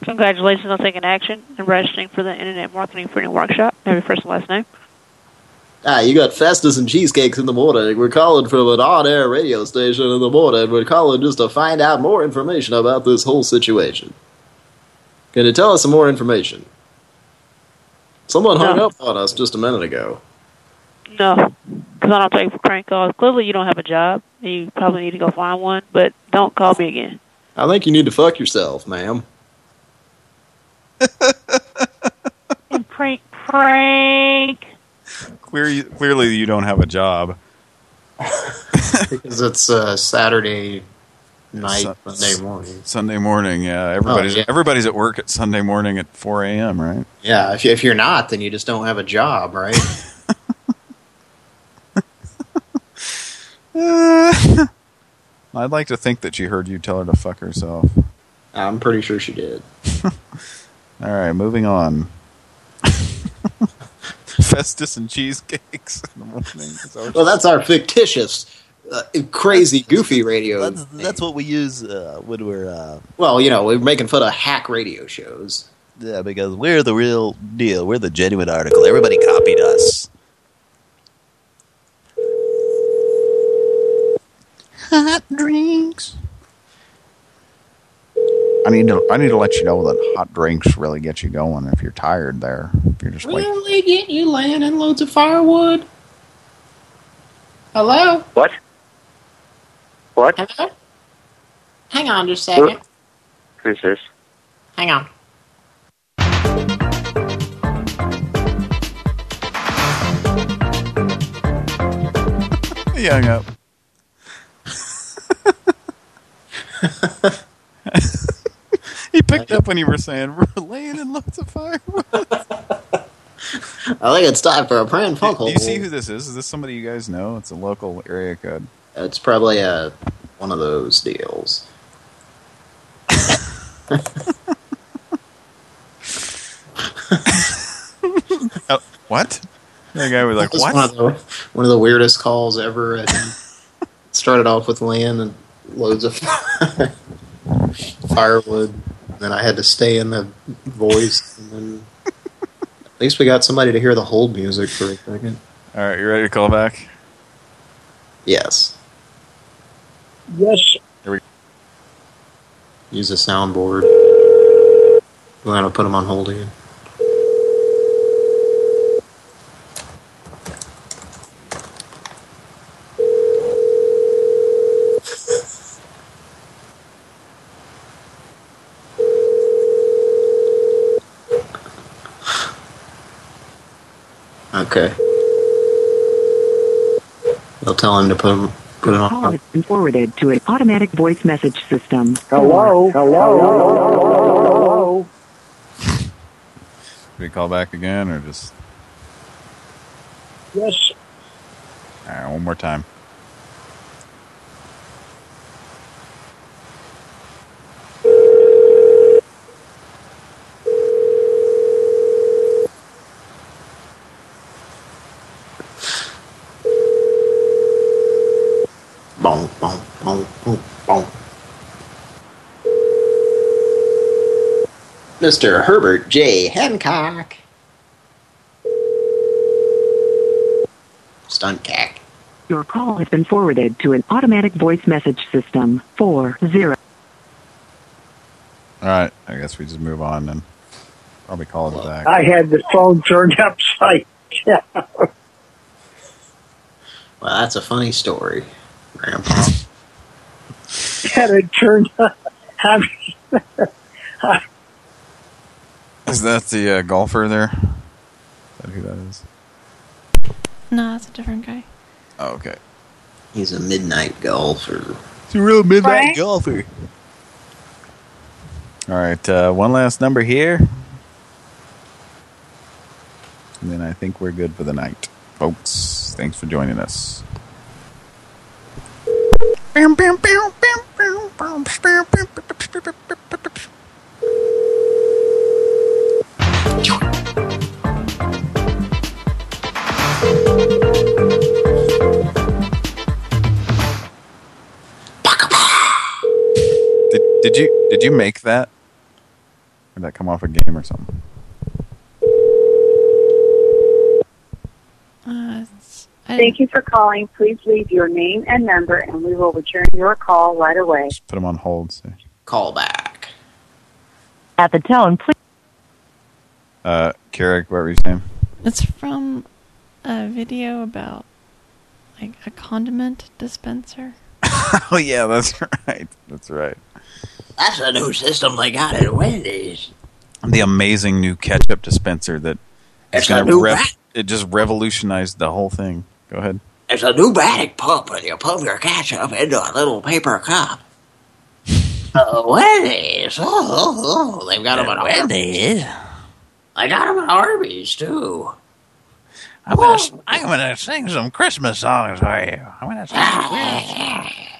Congratulations on taking action and registering for the Internet Marketing Printing Workshop. Your first and last name. Ah, you got Festus and cheesecakes in the morning. We're calling from an on-air radio station in the morning. We're calling just to find out more information about this whole situation. Can you tell us some more information? Someone hung No. up on us just a minute ago. No, because I don't take prank calls. Clearly, you don't have a job. and You probably need to go find one, but don't call me again. I think you need to fuck yourself, ma'am. And prank, prank. Clearly, clearly, you don't have a job. because it's uh, Saturday night, Sun- Sunday morning. Sunday morning, yeah. Everybody's Oh, yeah. everybody's at work at Sunday morning at 4 a.m. Right? Yeah, if, if you're not, then you just don't have a job, right? I'd like to think that she heard you tell her to fuck herself. I'm pretty sure she did. All right, moving on. Festus and cheesecakes in the morning. That Well, that's our fictitious, uh, crazy, goofy radio. That's, that's what we use uh, when we're, uh, Well, you know, we're making fun of hack radio shows. yeah, because we're the real deal. We're the genuine article. Everybody copied us. Hot drinks. I need to I need to let you know that hot drinks really get you going if you're tired there. If you're just really they get you laying in loads of firewood? Hello? What? What? Hello? Hang on just a second. Who's this? Hang on. he hung up. picked up when you were saying we're laying in loads of firewood. I think it's time for a prank phone call. Do you see who this is? Is this somebody you guys know? It's a local area code. It's probably uh, one of those deals. Oh, what? The guy was like, is what? One of, the, one of the weirdest calls ever. And started off with land and loads of firewood. Then I had to stay in the voice. And then at least we got somebody to hear the hold music for a second. All right, you ready to call back? Yes. Yes. Here we Use a soundboard. We're going to put them on hold again. Okay. They'll tell him to put him put it on. call has been forwarded to an automatic voice message system. Hello? Hello? Should we call back again or just Yes. all right, one more time? Boom, boom, boom, boom, boom. Mr. Herbert J. Hancock. Stunt cack. Your call has been forwarded to an automatic voice message system. Four zero. All right, I guess we just move on and probably call it back. I had the phone turned upside down. Well, that's a funny story, Grandpa. had it turned up. Is that the uh, golfer there? Is that who that is? No, that's a different guy. Oh, okay. He's a midnight golfer. He's a real midnight Frank? golfer. All right, uh, one last number here. And then I think we're good for the night. Folks, thanks for joining us. Did, did you did you make that? Or did that come off a game or something? Uh, Thank you for calling. Please leave your name and number, and we will return your call right away. Put them on hold. So. Call back. At the tone, please. Uh, Carrick, what were you saying? It's from a video about like a condiment dispenser. oh yeah, that's right. That's right. That's a new system they got at Wendy's. The amazing new ketchup dispenser that it's a new it just revolutionized the whole thing. Go ahead. It's a pneumatic pump, and you pump your ketchup into a little paper cup. Uh, Wendy's. Oh, oh, oh, they've got them at Wendy's. They got them at Arby's, too. I'm gonna, I'm gonna sing some Christmas songs for you. I'm gonna sing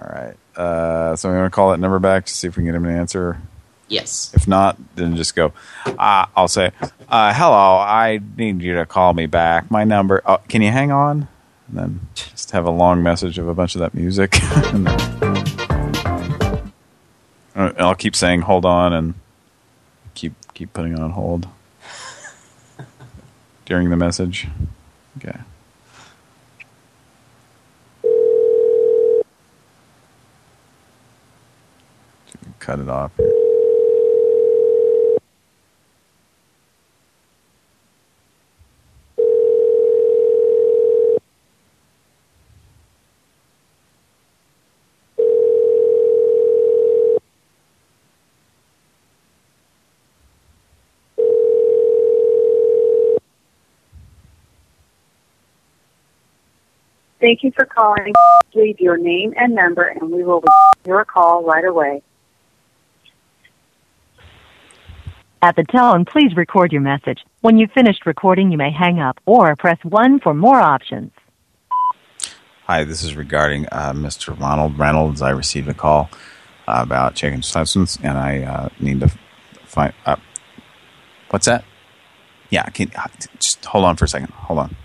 All right. Uh, so we want to call that number back to see if we can get him an answer. Yes. If not, then just go. Uh, I'll say, uh, "Hello, I need you to call me back. My number. Oh, can you hang on?" And then just have a long message of a bunch of that music. and then, Uh, I'll keep saying, "Hold on," and keep keep putting on hold during the message. Okay. Cut it off. Here. Thank you for calling. Leave your name and number, and we will your call right away. At the tone, please record your message. When you've finished recording, you may hang up or press 1 for more options. Hi, this is regarding uh, Mr. Ronald Reynolds. I received a call uh, about chicken substance, and I uh, need to find. Uh, what's that? Yeah, can, uh, just hold on for a second. Hold on.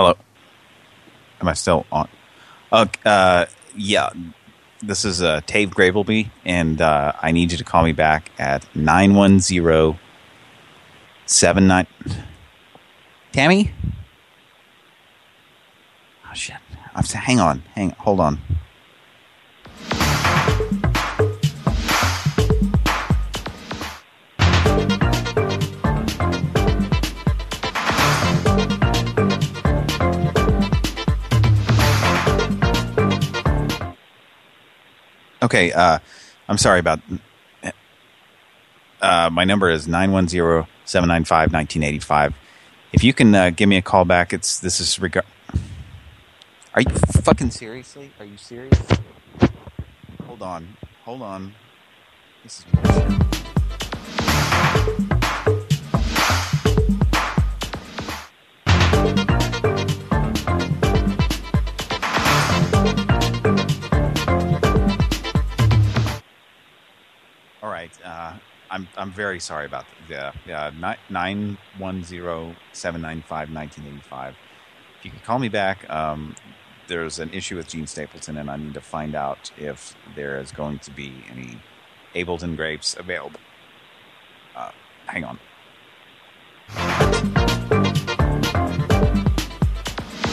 Hello. Am I still on? Uh, uh, yeah. This is uh, Tave Gravelby, and uh, I need you to call me back at 910 79. Tammy? Oh, shit. I'm saying, hang on. Hang Hold on. Okay, uh, I'm sorry about... Uh, my number is 910-795-1985. If you can uh, give me a call back, it's this is regard... Are you fucking seriously? Are you serious? Hold on. Hold on. This is right. Uh, I'm I'm very sorry about that. Yeah, yeah. Nine one zero seven nine five nineteen eighty five. If you could call me back, um, there's an issue with Jean Stapleton, and I need to find out if there is going to be any Ableton grapes available. Uh, hang on.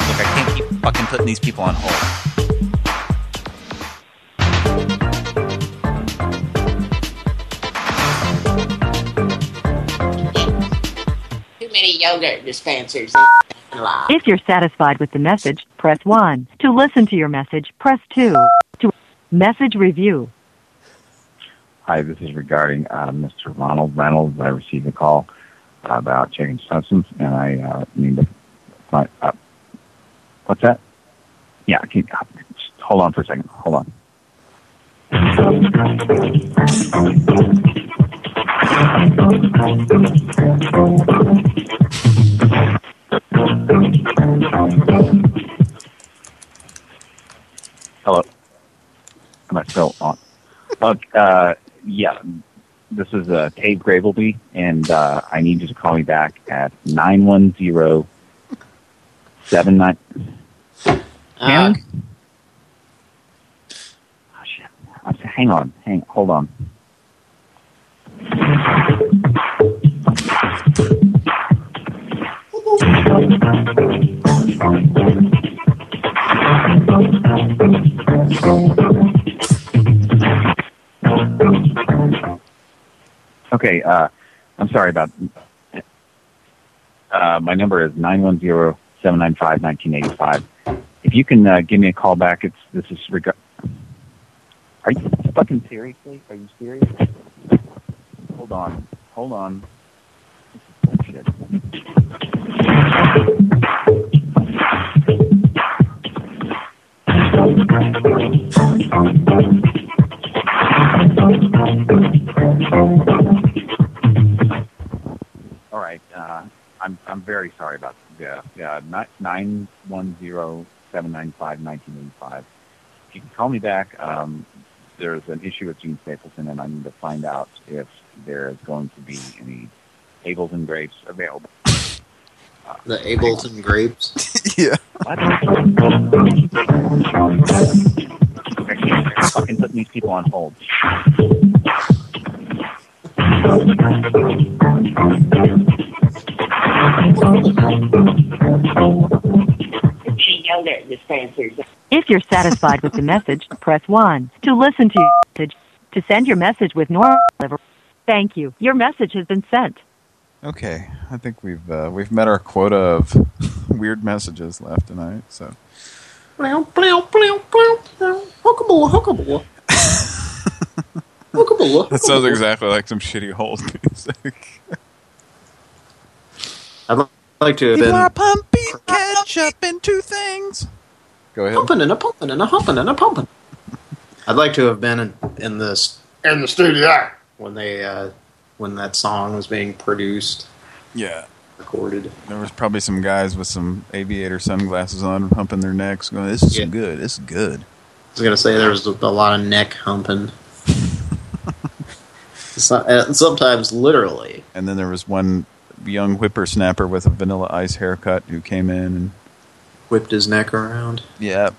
Look, I can't keep fucking putting these people on hold. Many yogurt dispensers. If you're satisfied with the message, press 1. To listen to your message, press 2. To message review. Hi, this is regarding uh, Mr. Ronald Reynolds. I received a call about checking substance, and I uh, need to find. Uh, what's that? Yeah, can, just hold on for a second. Hold on. Hello. Am I still on? Look, uh, yeah, this is uh, Cave Gravelby, and uh, I need you to call me back at nine one zero seven nine. Uh, Oh, shit. Hang on, hang, hold on. Okay, uh, I'm sorry about. Uh, my number is nine one zero seven nine five nineteen eighty five. If you can uh, give me a call back, it's this is reg- Are you fucking seriously? Are you serious? Hold on, hold on. This is. All right. Uh, I'm I'm very sorry about the yeah nine one zero seven nine five nineteen eighty five. If you can call me back, um, there's an issue with Jean Stapleton, and I need to find out if there is going to be any Ableton grapes available. The Ableton grapes. yeah. What? I can't fucking put these people on hold. If you're satisfied with the message, press 1. To listen to your message, to send your message with normal delivery. Thank you. Your message has been sent. Okay, I think we've uh, we've met our quota of weird messages left tonight. So that sounds exactly like some shitty hold music. I'd like to have People are been pumping ketchup into things. Go ahead. pumping and a pumping and a humping and a pumping. I'd like to have been in, in this in the studio when they uh, when that song was being produced, Yeah. recorded. There was probably some guys with some aviator sunglasses on, humping their necks, going, "This is Yeah. good. This is good." I was gonna say there was a, lot of neck humping. Uh, sometimes literally. And then there was one young whippersnapper with a vanilla ice haircut who came in and whipped his neck around. Yeah.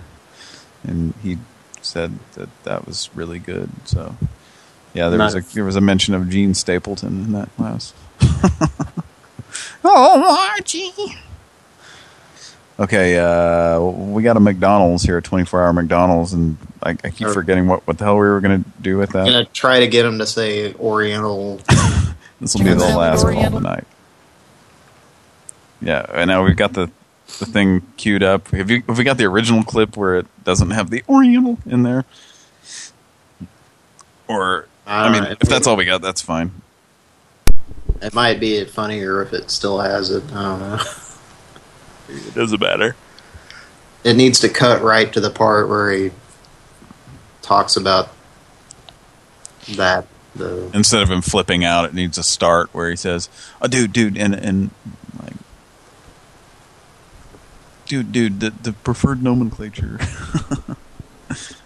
and he said that that was really good. So, yeah, there was a there was a mention of Jean Stapleton in that last. oh, Margie. Okay, uh, we got a McDonald's here, a 24-hour McDonald's, and I, I keep Sure. forgetting what, what the hell we were going to do with I'm that. gonna try to get him to say Oriental. This will be the last call tonight. Yeah, and now we've got the the thing queued up. Have you have we got the original clip where it doesn't have the Oriental in there? Or I mean, if that's all we got, that's fine. It might be funnier if it still has it. I don't know. It doesn't matter. It needs to cut right to the part where he talks about that. The Instead of him flipping out, it needs a start where he says, "Oh, dude, dude," and and like, dude, dude, the the preferred nomenclature.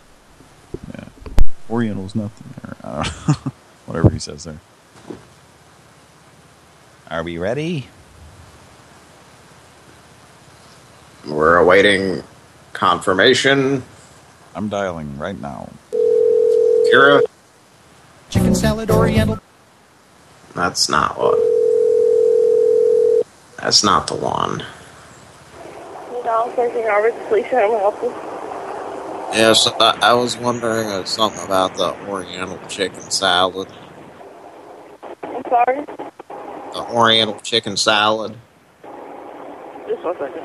yeah, Oriental's nothing. Or, I don't know. Whatever he says there. Are we ready? We're awaiting confirmation. I'm dialing right now. Kira? Chicken salad oriental. That's not what. That's not the one. Dallas, 13 Harvard, police, how may Yes, I, I was wondering uh, something about the Oriental chicken salad. I'm sorry? The Oriental chicken salad. Just one second.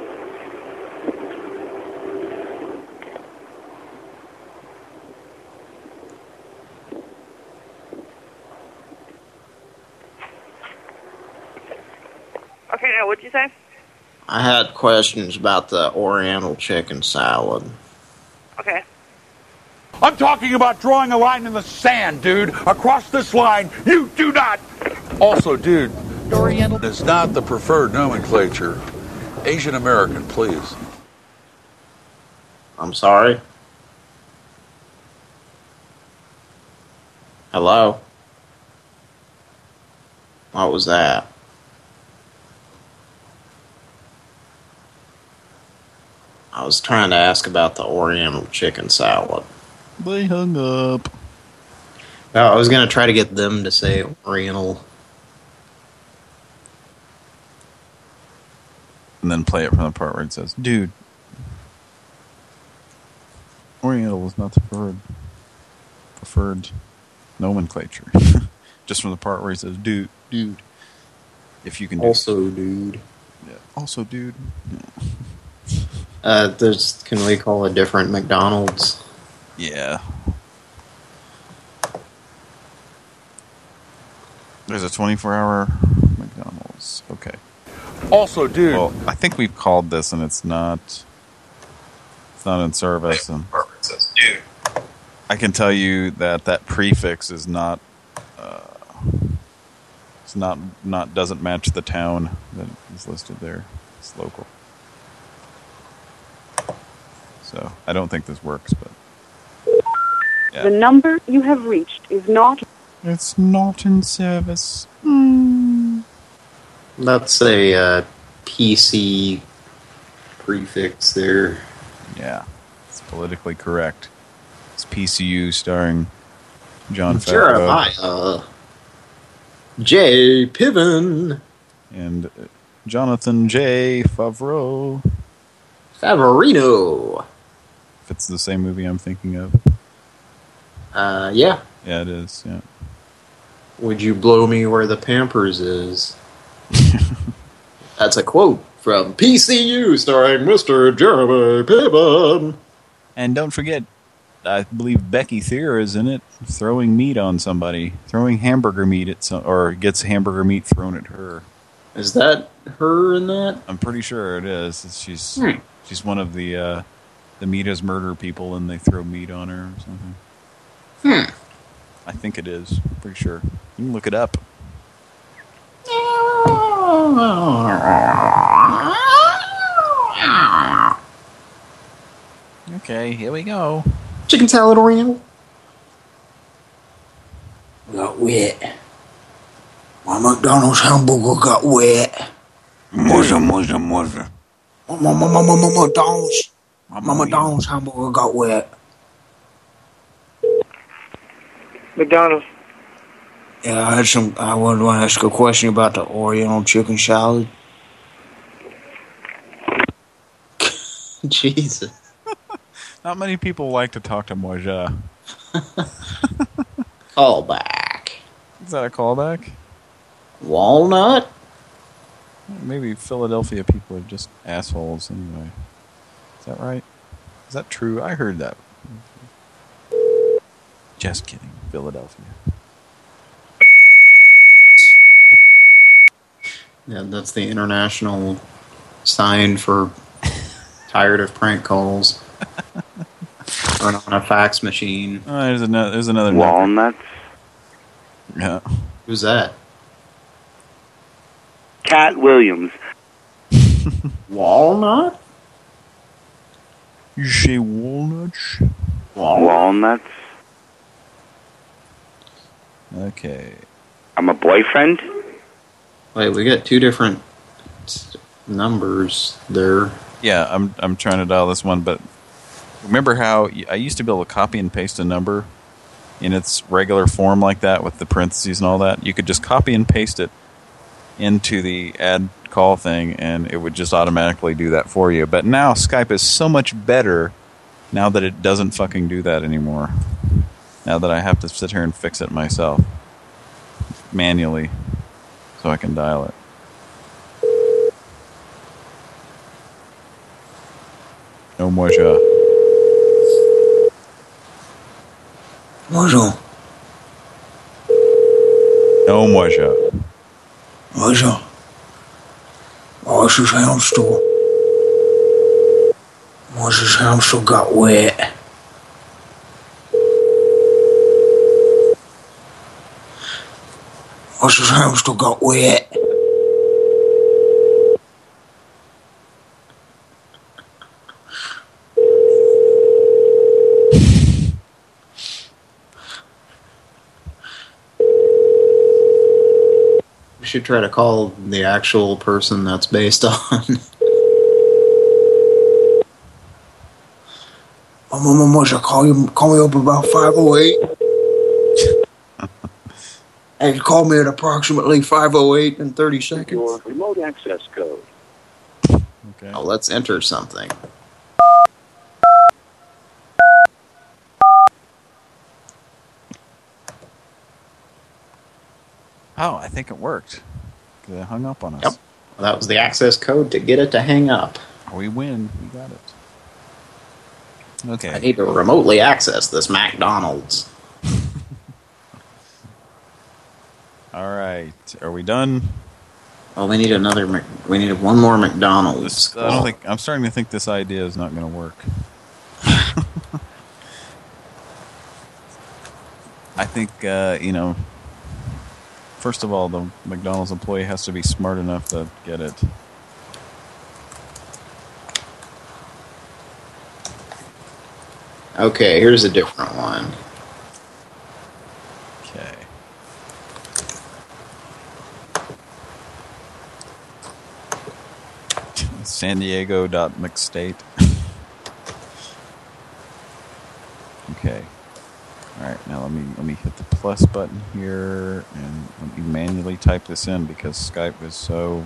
Okay, now what'd you say? I had questions about the Oriental chicken salad. Okay. I'm talking about drawing a line in the sand, dude. Across this line, you do not. Also, dude, Oriental is not the preferred nomenclature. Asian American, please. I'm sorry. Hello? What was that? I was trying to ask about the Oriental chicken salad. They hung up. No, I was going to try to get them to say Oriental. And then play it from the part where it says, dude. Oriental is not the preferred, preferred nomenclature. Just from the part where he says, dude, dude. If you can do Also, dude. Yeah. Also, dude. Uh, there's, can we call a different McDonald's? Yeah. There's a 24-hour McDonald's. Okay. Also, dude. Well, I think we've called this, and it's not. It's not in service. And dude. I can tell you that that prefix is not. Uh, it's not not doesn't match the town that is listed there. It's local. So I don't think this works, but Yeah. The number you have reached is not. it's not in service. That's a uh, PC prefix there. Yeah, it's politically correct. It's PCU starring Jon Favreau Jeremiah. J. Piven. and uh, Jonathan J. Favreau. Favorino. If it's the same movie I'm thinking of. Uh, yeah. Yeah, it is. Yeah. Would you blow me where the Pampers is? That's a quote from PCU starring Mr. Jeremy Piven. And don't forget, I believe Becky Thyre is in it, throwing meat on somebody, throwing hamburger meat at some, or gets hamburger meat thrown at her. Is that her in that? I'm pretty sure it is. She's Hmm. she's one of the uh, the meat is murder people, and they throw meat on her or something. Hmm. I think it is. Pretty sure. You can look it up. Okay, here we go. Chicken salad Oriental. Got wet. My McDonald's hamburger got wet. Moza, moza, moza. My, my, my, my, my, my McDonald's. My McDonald's hamburger got wet. McDonald's. Yeah, I had some. I wanted to ask a question about the Oriental chicken salad. Jesus. Not many people like to talk to Moja. Callback. Is that a callback? Walnut? Maybe Philadelphia people are just assholes anyway. Is that right? Is that true? I heard that. Just kidding. Philadelphia. Yeah, that's the international sign for tired of prank calls. Run on a fax machine. Oh, there's another. There's another. Walnuts. Yeah. Who's that? Katt Williams. Walnut? You say walnuts? Walnuts. Okay. I'm a boyfriend. Wait, we got two different numbers there. Yeah, I'm I'm trying to dial this one, but remember how I used to be able to copy and paste a number in its regular form like that with the parentheses and all that? You could just copy and paste it into the add call thing, and it would just automatically do that for you. But now Skype is so much better now that it doesn't fucking do that anymore. Now that I have to sit here and fix it myself manually so I can dial it. No shot. Bonjour. No shot. Bonjour. Hamster. Moi, je hamster got wet. Je hamster got wet. We should try to call the actual person that's based on. Moi, moi, moi, je call you, call me up about 508. and call me at approximately 508 and 30 seconds. Your remote access code. Okay. Oh, let's enter something. Oh, I think it worked. It hung up on us. Yep. That was the access code to get it to hang up. We win. We got it. Okay. I need to remotely access this McDonald's. All right. Are we done? Oh, we need another. Mc- We need one more McDonald's. I don't think. I'm starting to think this idea is not going to work. I think uh, you know. First of all, the McDonald's employee has to be smart enough to get it. Okay, here's a different one. Okay. San Diego dot McState. okay. All right. Now let me let me hit the plus button here and let me manually type this in because Skype is so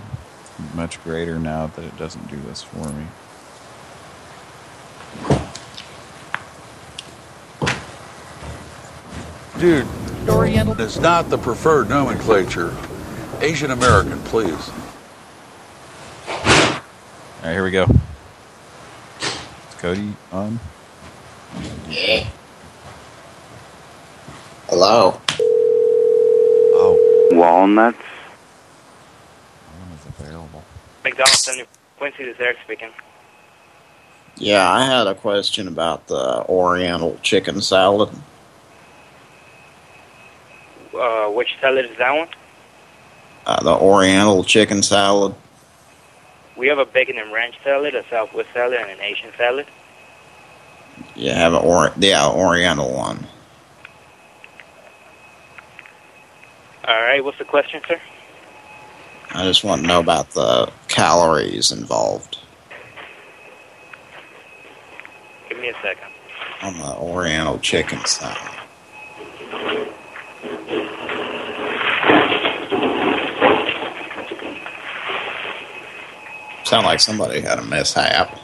much greater now that it doesn't do this for me. Dude, Oriental is not the preferred nomenclature. Asian American, please. All right, here we go. Is Cody on? Yeah. Hello. Oh. Walnuts. available. McDonald's and Quincy, this is Eric speaking. Yeah, I had a question about the Oriental chicken salad. Uh, which salad is that one? Uh, the Oriental chicken salad. We have a bacon and ranch salad, a Southwest salad, and an Asian salad. You have an or yeah Oriental one. All right, what's the question, sir? I just want to know about the calories involved Give me a second. on the Oriental chicken salad. Sound like somebody had a mishap.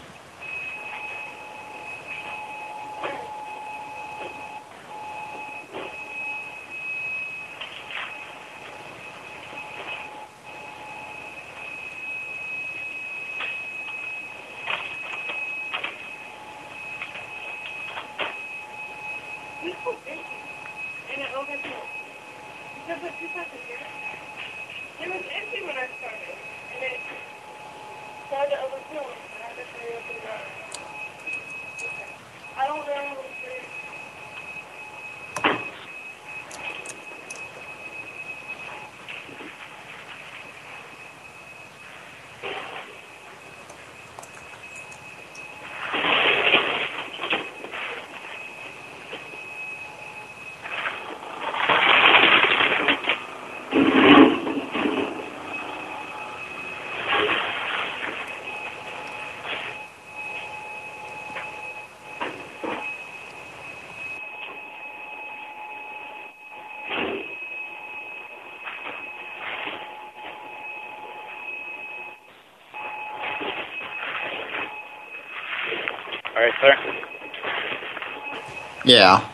Yeah.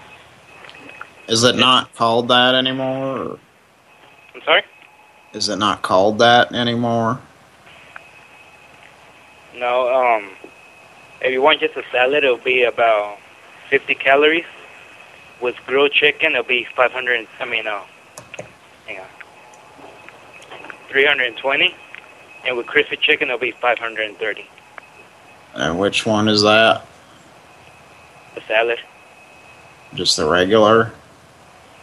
Is it not called that anymore? Or I'm sorry? is it not called that anymore? No, um, if you want just a salad, it'll be about 50 calories. With grilled chicken, it'll be 500, I mean, uh, hang on, 320. And with crispy chicken, it'll be 530. And which one is that? The salad. Just the regular?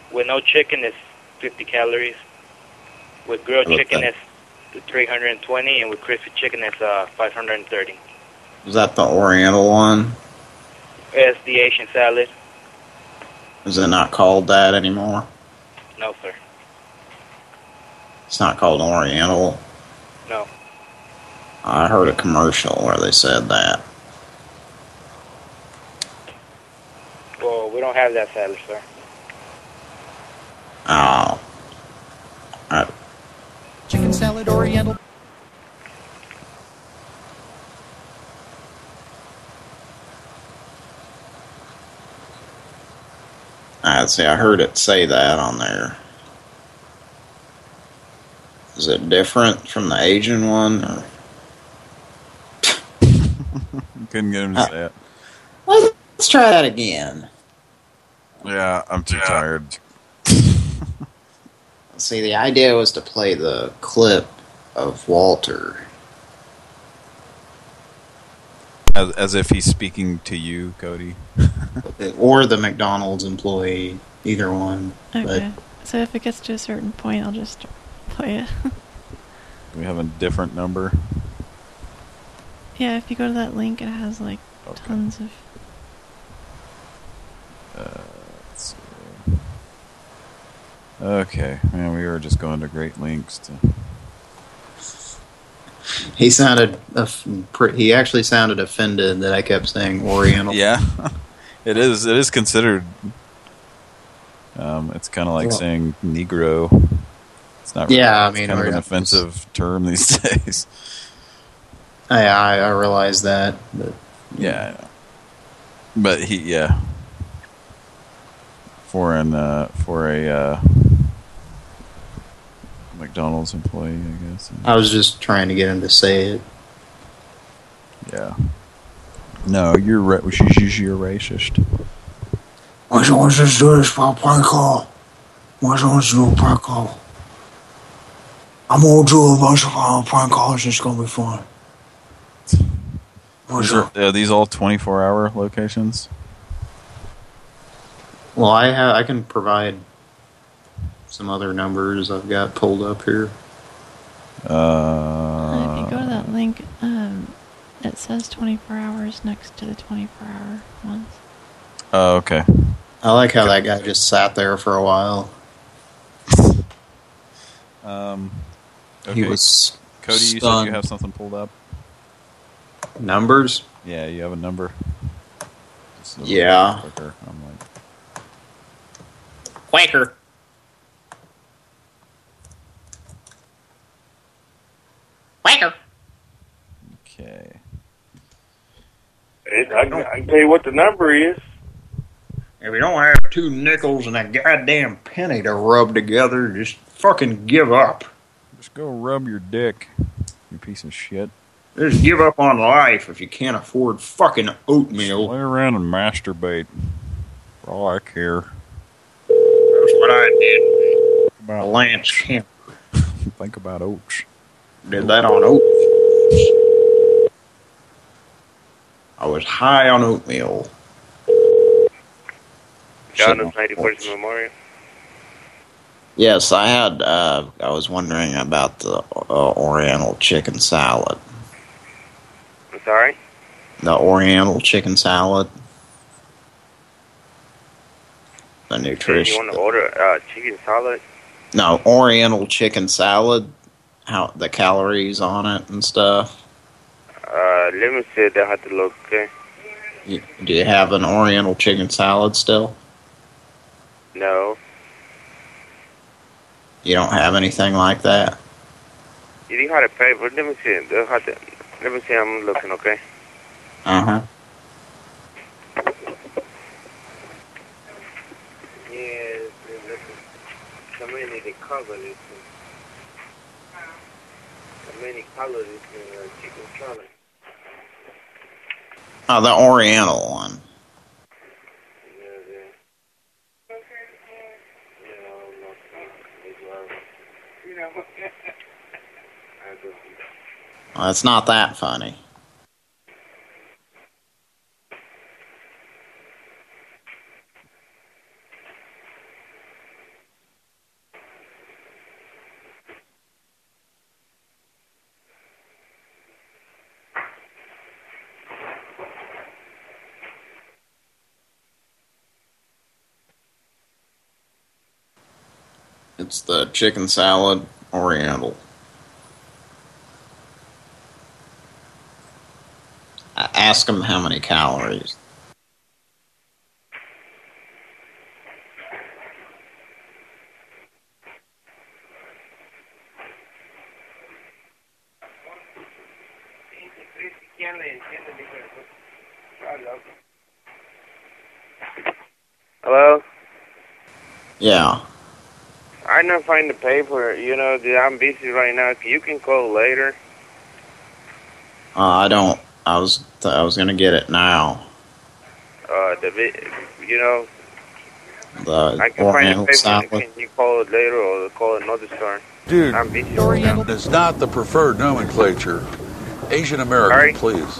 With no chicken, it's 50 calories. With grilled chicken, it's 320. And with crispy chicken, it's uh, 530. Is that the Oriental one? It's the Asian salad. Is it not called that anymore? No, sir. It's not called Oriental. No. I heard a commercial where they said that. Well, we don't have that salad, sir. Oh. I, Chicken salad oriental. I see. I heard it say that on there. Is it different from the Asian one? Or? Couldn't get him to say it. Uh, let's try that again. Yeah, I'm too tired. See, the idea was to play the clip of Walter. As, as if he's speaking to you, Cody. or the McDonald's employee, either one. Okay. So if it gets to a certain point, I'll just play it. We have a different number. yeah, if you go to that link, it has like tons of. Uh, let's see. Okay, man, we were just going to great lengths to. He sounded, off- he actually sounded offended that I kept saying Oriental. Yeah, it is. It is considered. Um, it's kind of like Well- saying Negro. It's not. Yeah, I mean, kind of an Oriental offensive term these days. I, I, I realize that, but Yeah, I but he, yeah, for an uh, for a uh, McDonald's employee, I guess. I was just trying to get him to say it. Yeah. No, you're ra- you're racist. Why don't you just do this for a prank call? Why don't you do a prank call? I'm gonna do a bunch of uh, prank calls. It's gonna be fun. What's These are, are these all 24 hour locations? Well, I ha I can provide some other numbers I've got pulled up here. if Uh, you go to that link, um, it says 24 hours next to the 24 hour ones. oh, okay. I like how that guy just sat there for a while. Um, He was Cody, you said you have something pulled up? Numbers? Yeah, you have a number. A Yeah. Quicker. I'm like, Quaker. Quaker. okay. It, I, can, I can tell you what the number is. If you don't have two nickels and a goddamn penny to rub together, just fucking give up. Just go rub your dick, you piece of shit. Just give up on life if you can't afford fucking oatmeal. Lay around and masturbate. For all I care. That's what I did. About Lance Kemp Think about oats. Did that on oatmeal. I was high on oatmeal. John of 91st Memorial. Yes, I had. Uh, I was wondering about the uh, Oriental chicken salad. I'm sorry? The Oriental chicken salad. The nutrition. You want to order uh, chicken salad? No, Oriental chicken salad how the calories on it and stuff? Uh, let me see. I have to look. Okay? You, do you have an Oriental chicken salad still? No. You don't have anything like that? You didn't have to pay, but let me see. To, let me see. I'm looking, okay? Uh-huh. Yeah, community cover it many calories in uh, chicken salad? Oh, the Oriental one. You Well, it's not that funny. It's the chicken salad Oriental. I- Ask them how many calories. ¿Quién le entiende mi hijo? Hello? Yeah. I not find the paper. You know, that I'm busy right now. You can call later. Uh, I don't. I was. I was gonna get it now. Uh, the you know, The I can find the paper. salad. Can you call it later or call another store? Dude, I'm busy right now. is not the preferred nomenclature. Asian American, please.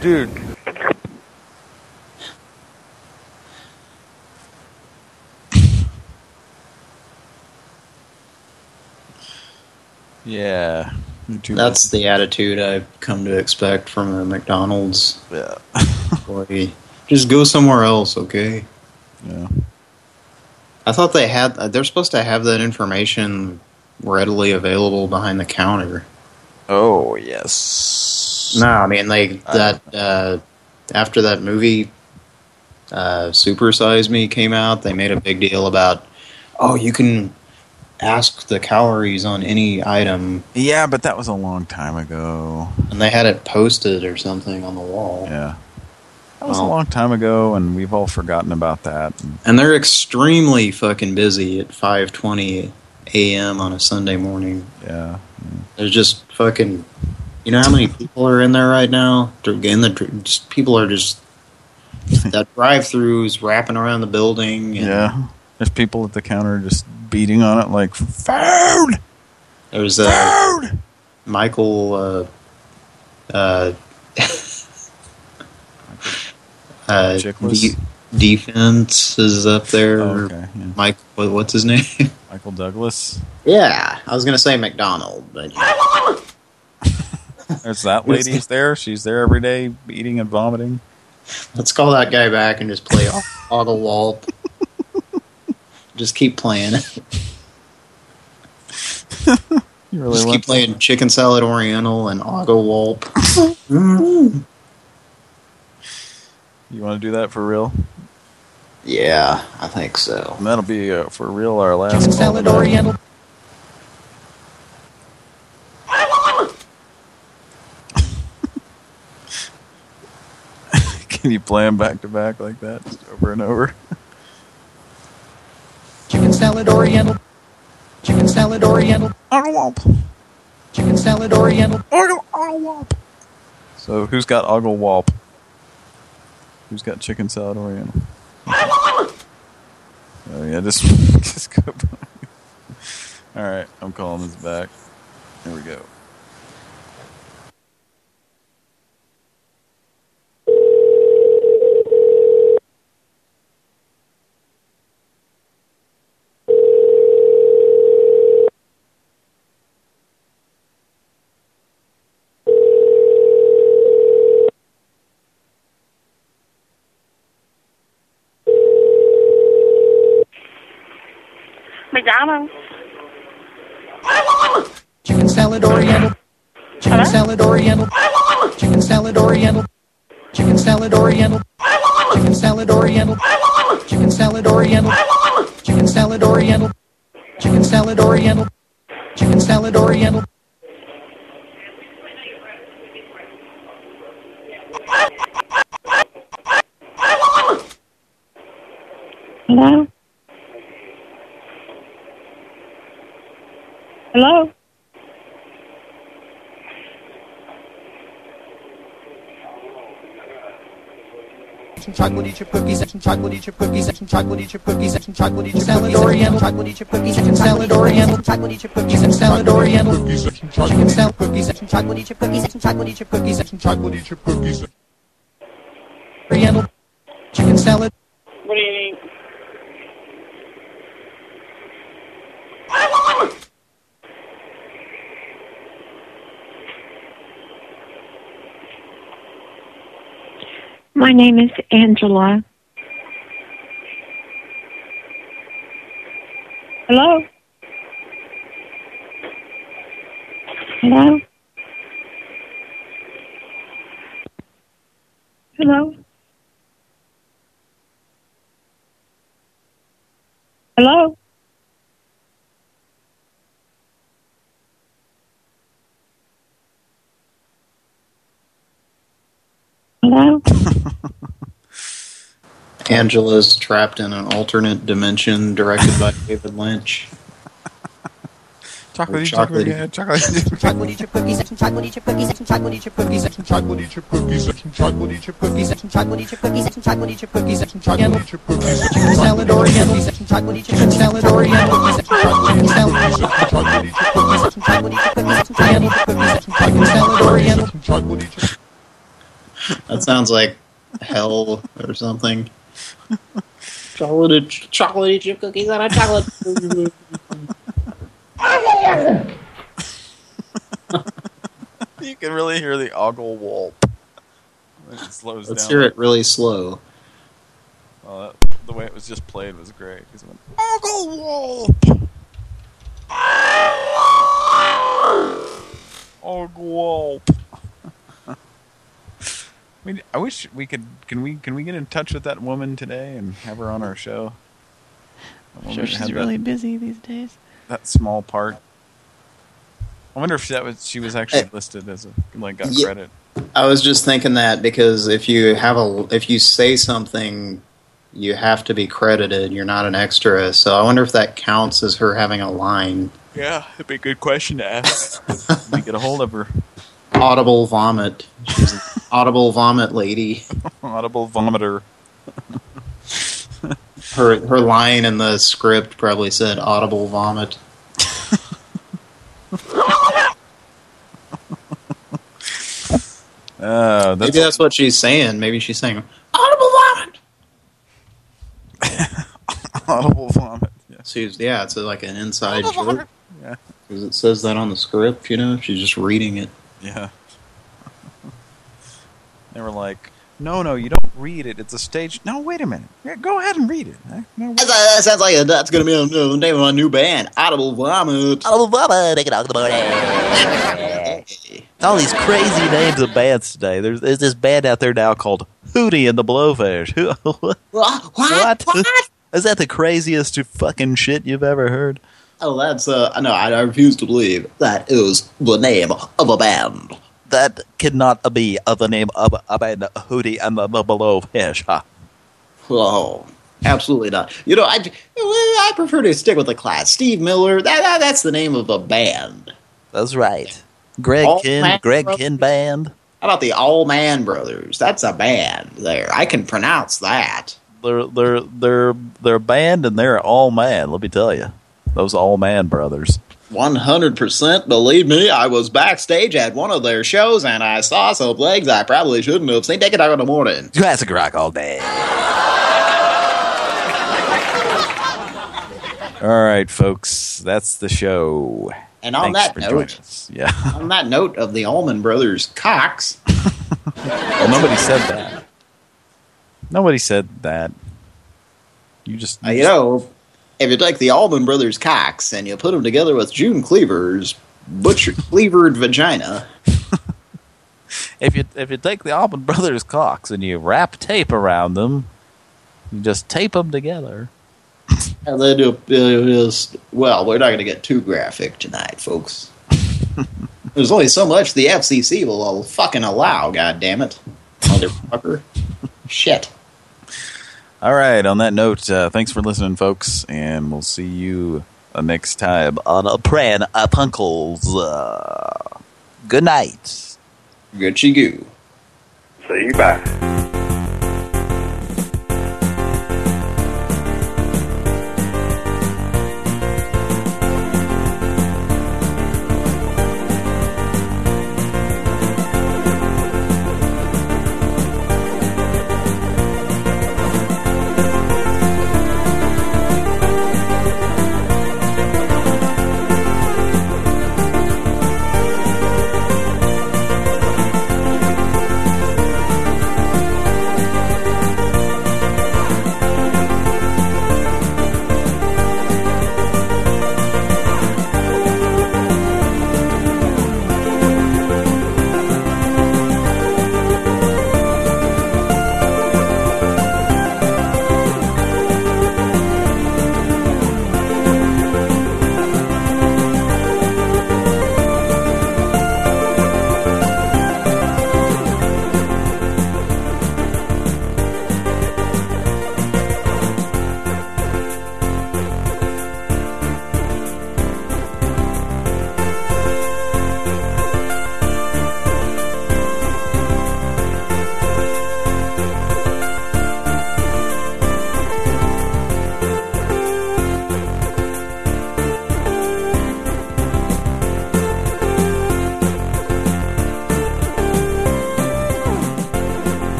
Dude, Yeah. That's the attitude I've come to expect from a McDonald's yeah. employee. Just go somewhere else, okay? Yeah. I thought they had. uh, They're supposed to have that information readily available behind the counter. Oh yes. No, I mean like, that uh, after that movie, uh, Super Size Me came out. They made a big deal about, oh, you can ask the calories on any item, Yeah, but that was a long time ago. and they had it posted or something on the wall. Yeah. That was a long time ago, and we've all forgotten about that. And they're extremely fucking busy at 5:20 a.m. on a Sunday morning. Yeah. There's just fucking. You know how many people are in there right now? They're In the just, people are just that drive-throughs wrapping around the building. And Yeah. There's people at the counter just beating on it like food. There's uh, Michael. Uh, uh, uh, defense is up there. Oh, okay, yeah. Mike, what, what's his name? Michael Douglas. yeah, I was gonna say McDonald, but There's that lady. lady's there. She's there every day, eating and vomiting. let's call that guy back and just play Ogle Walt. Just keep playing it. You really Just want keep playing Chicken Salad Oriental and Ogle Walt. You want to do that for real? yeah, I think so. And that'll be uh, for real our last. Chicken salad tonight. oriental. Can you play them back to back like that, just over and over? Chicken salad oriental. Chicken salad oriental. Chicken salad oriental. So who's got Ogle Walp? Who's got chicken salad oriental? Oh yeah, just just go. All right, I'm calling this back. Here we go. salad oriental. Chicken salad oriental. Chicken salad oriental. Chicken salad oriental. Chicken salad oriental. Chicken salad oriental. Chicken salad oriental. Chicken salad oriental. Hello? Hello? Chocolate eat your cookies, section chocolate eat your cookies, section chocolate eat your cookies, section chocolate eat your salad oriental, chocolate eat your cookies, section salad oriental, chocolate eat your cookies, section salad oriental, cookies, section chocolate salad cookies, section chocolate eat your cookies, section chocolate eat your cookies, section chocolate eat your cookies, oriental, chicken salad. What do you need? My name is Angela. Hello? Hello? Hello? Hello? Hello? Angela's trapped in an alternate dimension directed by David Lynch. Chocolate, chocolate, chocolate. yeah, chocolate. Chocolate eat your cookies, chocolate eat your cookies, chocolate eat your cookies, chocolate eat your cookies, chocolate eat your cookies, chocolate eat your cookies, chocolate eat your cookies, chocolate eat your cookies, section salad oriental, chocolate eat salad oriental, chocolate salad, chocolate eat your cookies, chocolate eat your cookies, section chocolate eat your cookies, section salad oriental, chocolate That sounds like hell or something. Chocolate, chocolate chip cookies on a chocolate. you can really hear the ogle wall. It slows Let's down. hear it really slow. Well, that, the way it was just played was great. 'cause it went, ogle wall. Ogle wall. I mean, I wish we could. Can we? Can we get in touch with that woman today and have her on our show? I'm sure she's had that- really busy these days. that small part. I wonder if that was she was actually listed as a like got Yeah. credit. I was just thinking that because if you have a if you say something, you have to be credited. You're not an extra. So I wonder if that counts as her having a line. Yeah, it'd be a good question to ask. we get a hold of her. Audible vomit. Audible vomit lady. Audible vomiter. Her her line in the script probably said audible vomit. Uh, that's Maybe that's what she's saying. Maybe she's saying audible vomit. audible vomit. Yeah, she's, yeah it's like an inside joke. Yeah. Because it says that on the script, you know. She's just reading it. Yeah. They were like, "No, no, you don't read it. It's a stage." No, wait a minute. Yeah, go ahead and read it. No. That sounds like that's going to be the name of my new band, Audible Vomit. Audible Vomit, take it out the morning. All these crazy names of bands today. There's, there's this band out there now called Hootie and the Blowfish. Who- what? What? What? Is that the craziest fucking shit you've ever heard? Oh, that's uh no, I, I refuse to believe that is the name of a band. That cannot be uh, the name of a band, Hootie and the Blowfish. Huh? Oh, absolutely not. You know, I I prefer to stick with the class. Steve Miller, that, that that's the name of a band. That's right. Greg All Kin, Greg Brothers? Kin Band. How about the All Man Brothers? That's a band there. I can pronounce that. They're they're they're they're a band and they're all man. Let me tell you, those all man brothers. 100% believe me, I was backstage at one of their shows and I saw some legs I probably shouldn't have seen. Take it out in the morning. Classic rock all day. All right, folks, that's the show. And on Thanks that for note- yeah. On that note of the Allman Brothers cocks, Well, nobody said that. Nobody said that. You just, uh, you know, if you take the Allman Brothers cocks and you put them together with June Cleaver's butcher cleavered vagina, If you if you take the Allman Brothers cocks and you wrap tape around them, you just tape them together. and then it is, well, we're not going to get too graphic tonight, folks. There's only so much the FCC will fucking allow, God damn it, Motherfucker. Shit. All right. On that note, uh, thanks for listening, folks, and we'll see you uh, next time on a Pran Funkels. Uh, good night. Gucci goo. See you bye.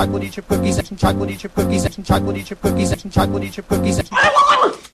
Chocolate chip cookies, some chocolate chip cookies, some chocolate chip cookies, some chocolate chip cookies.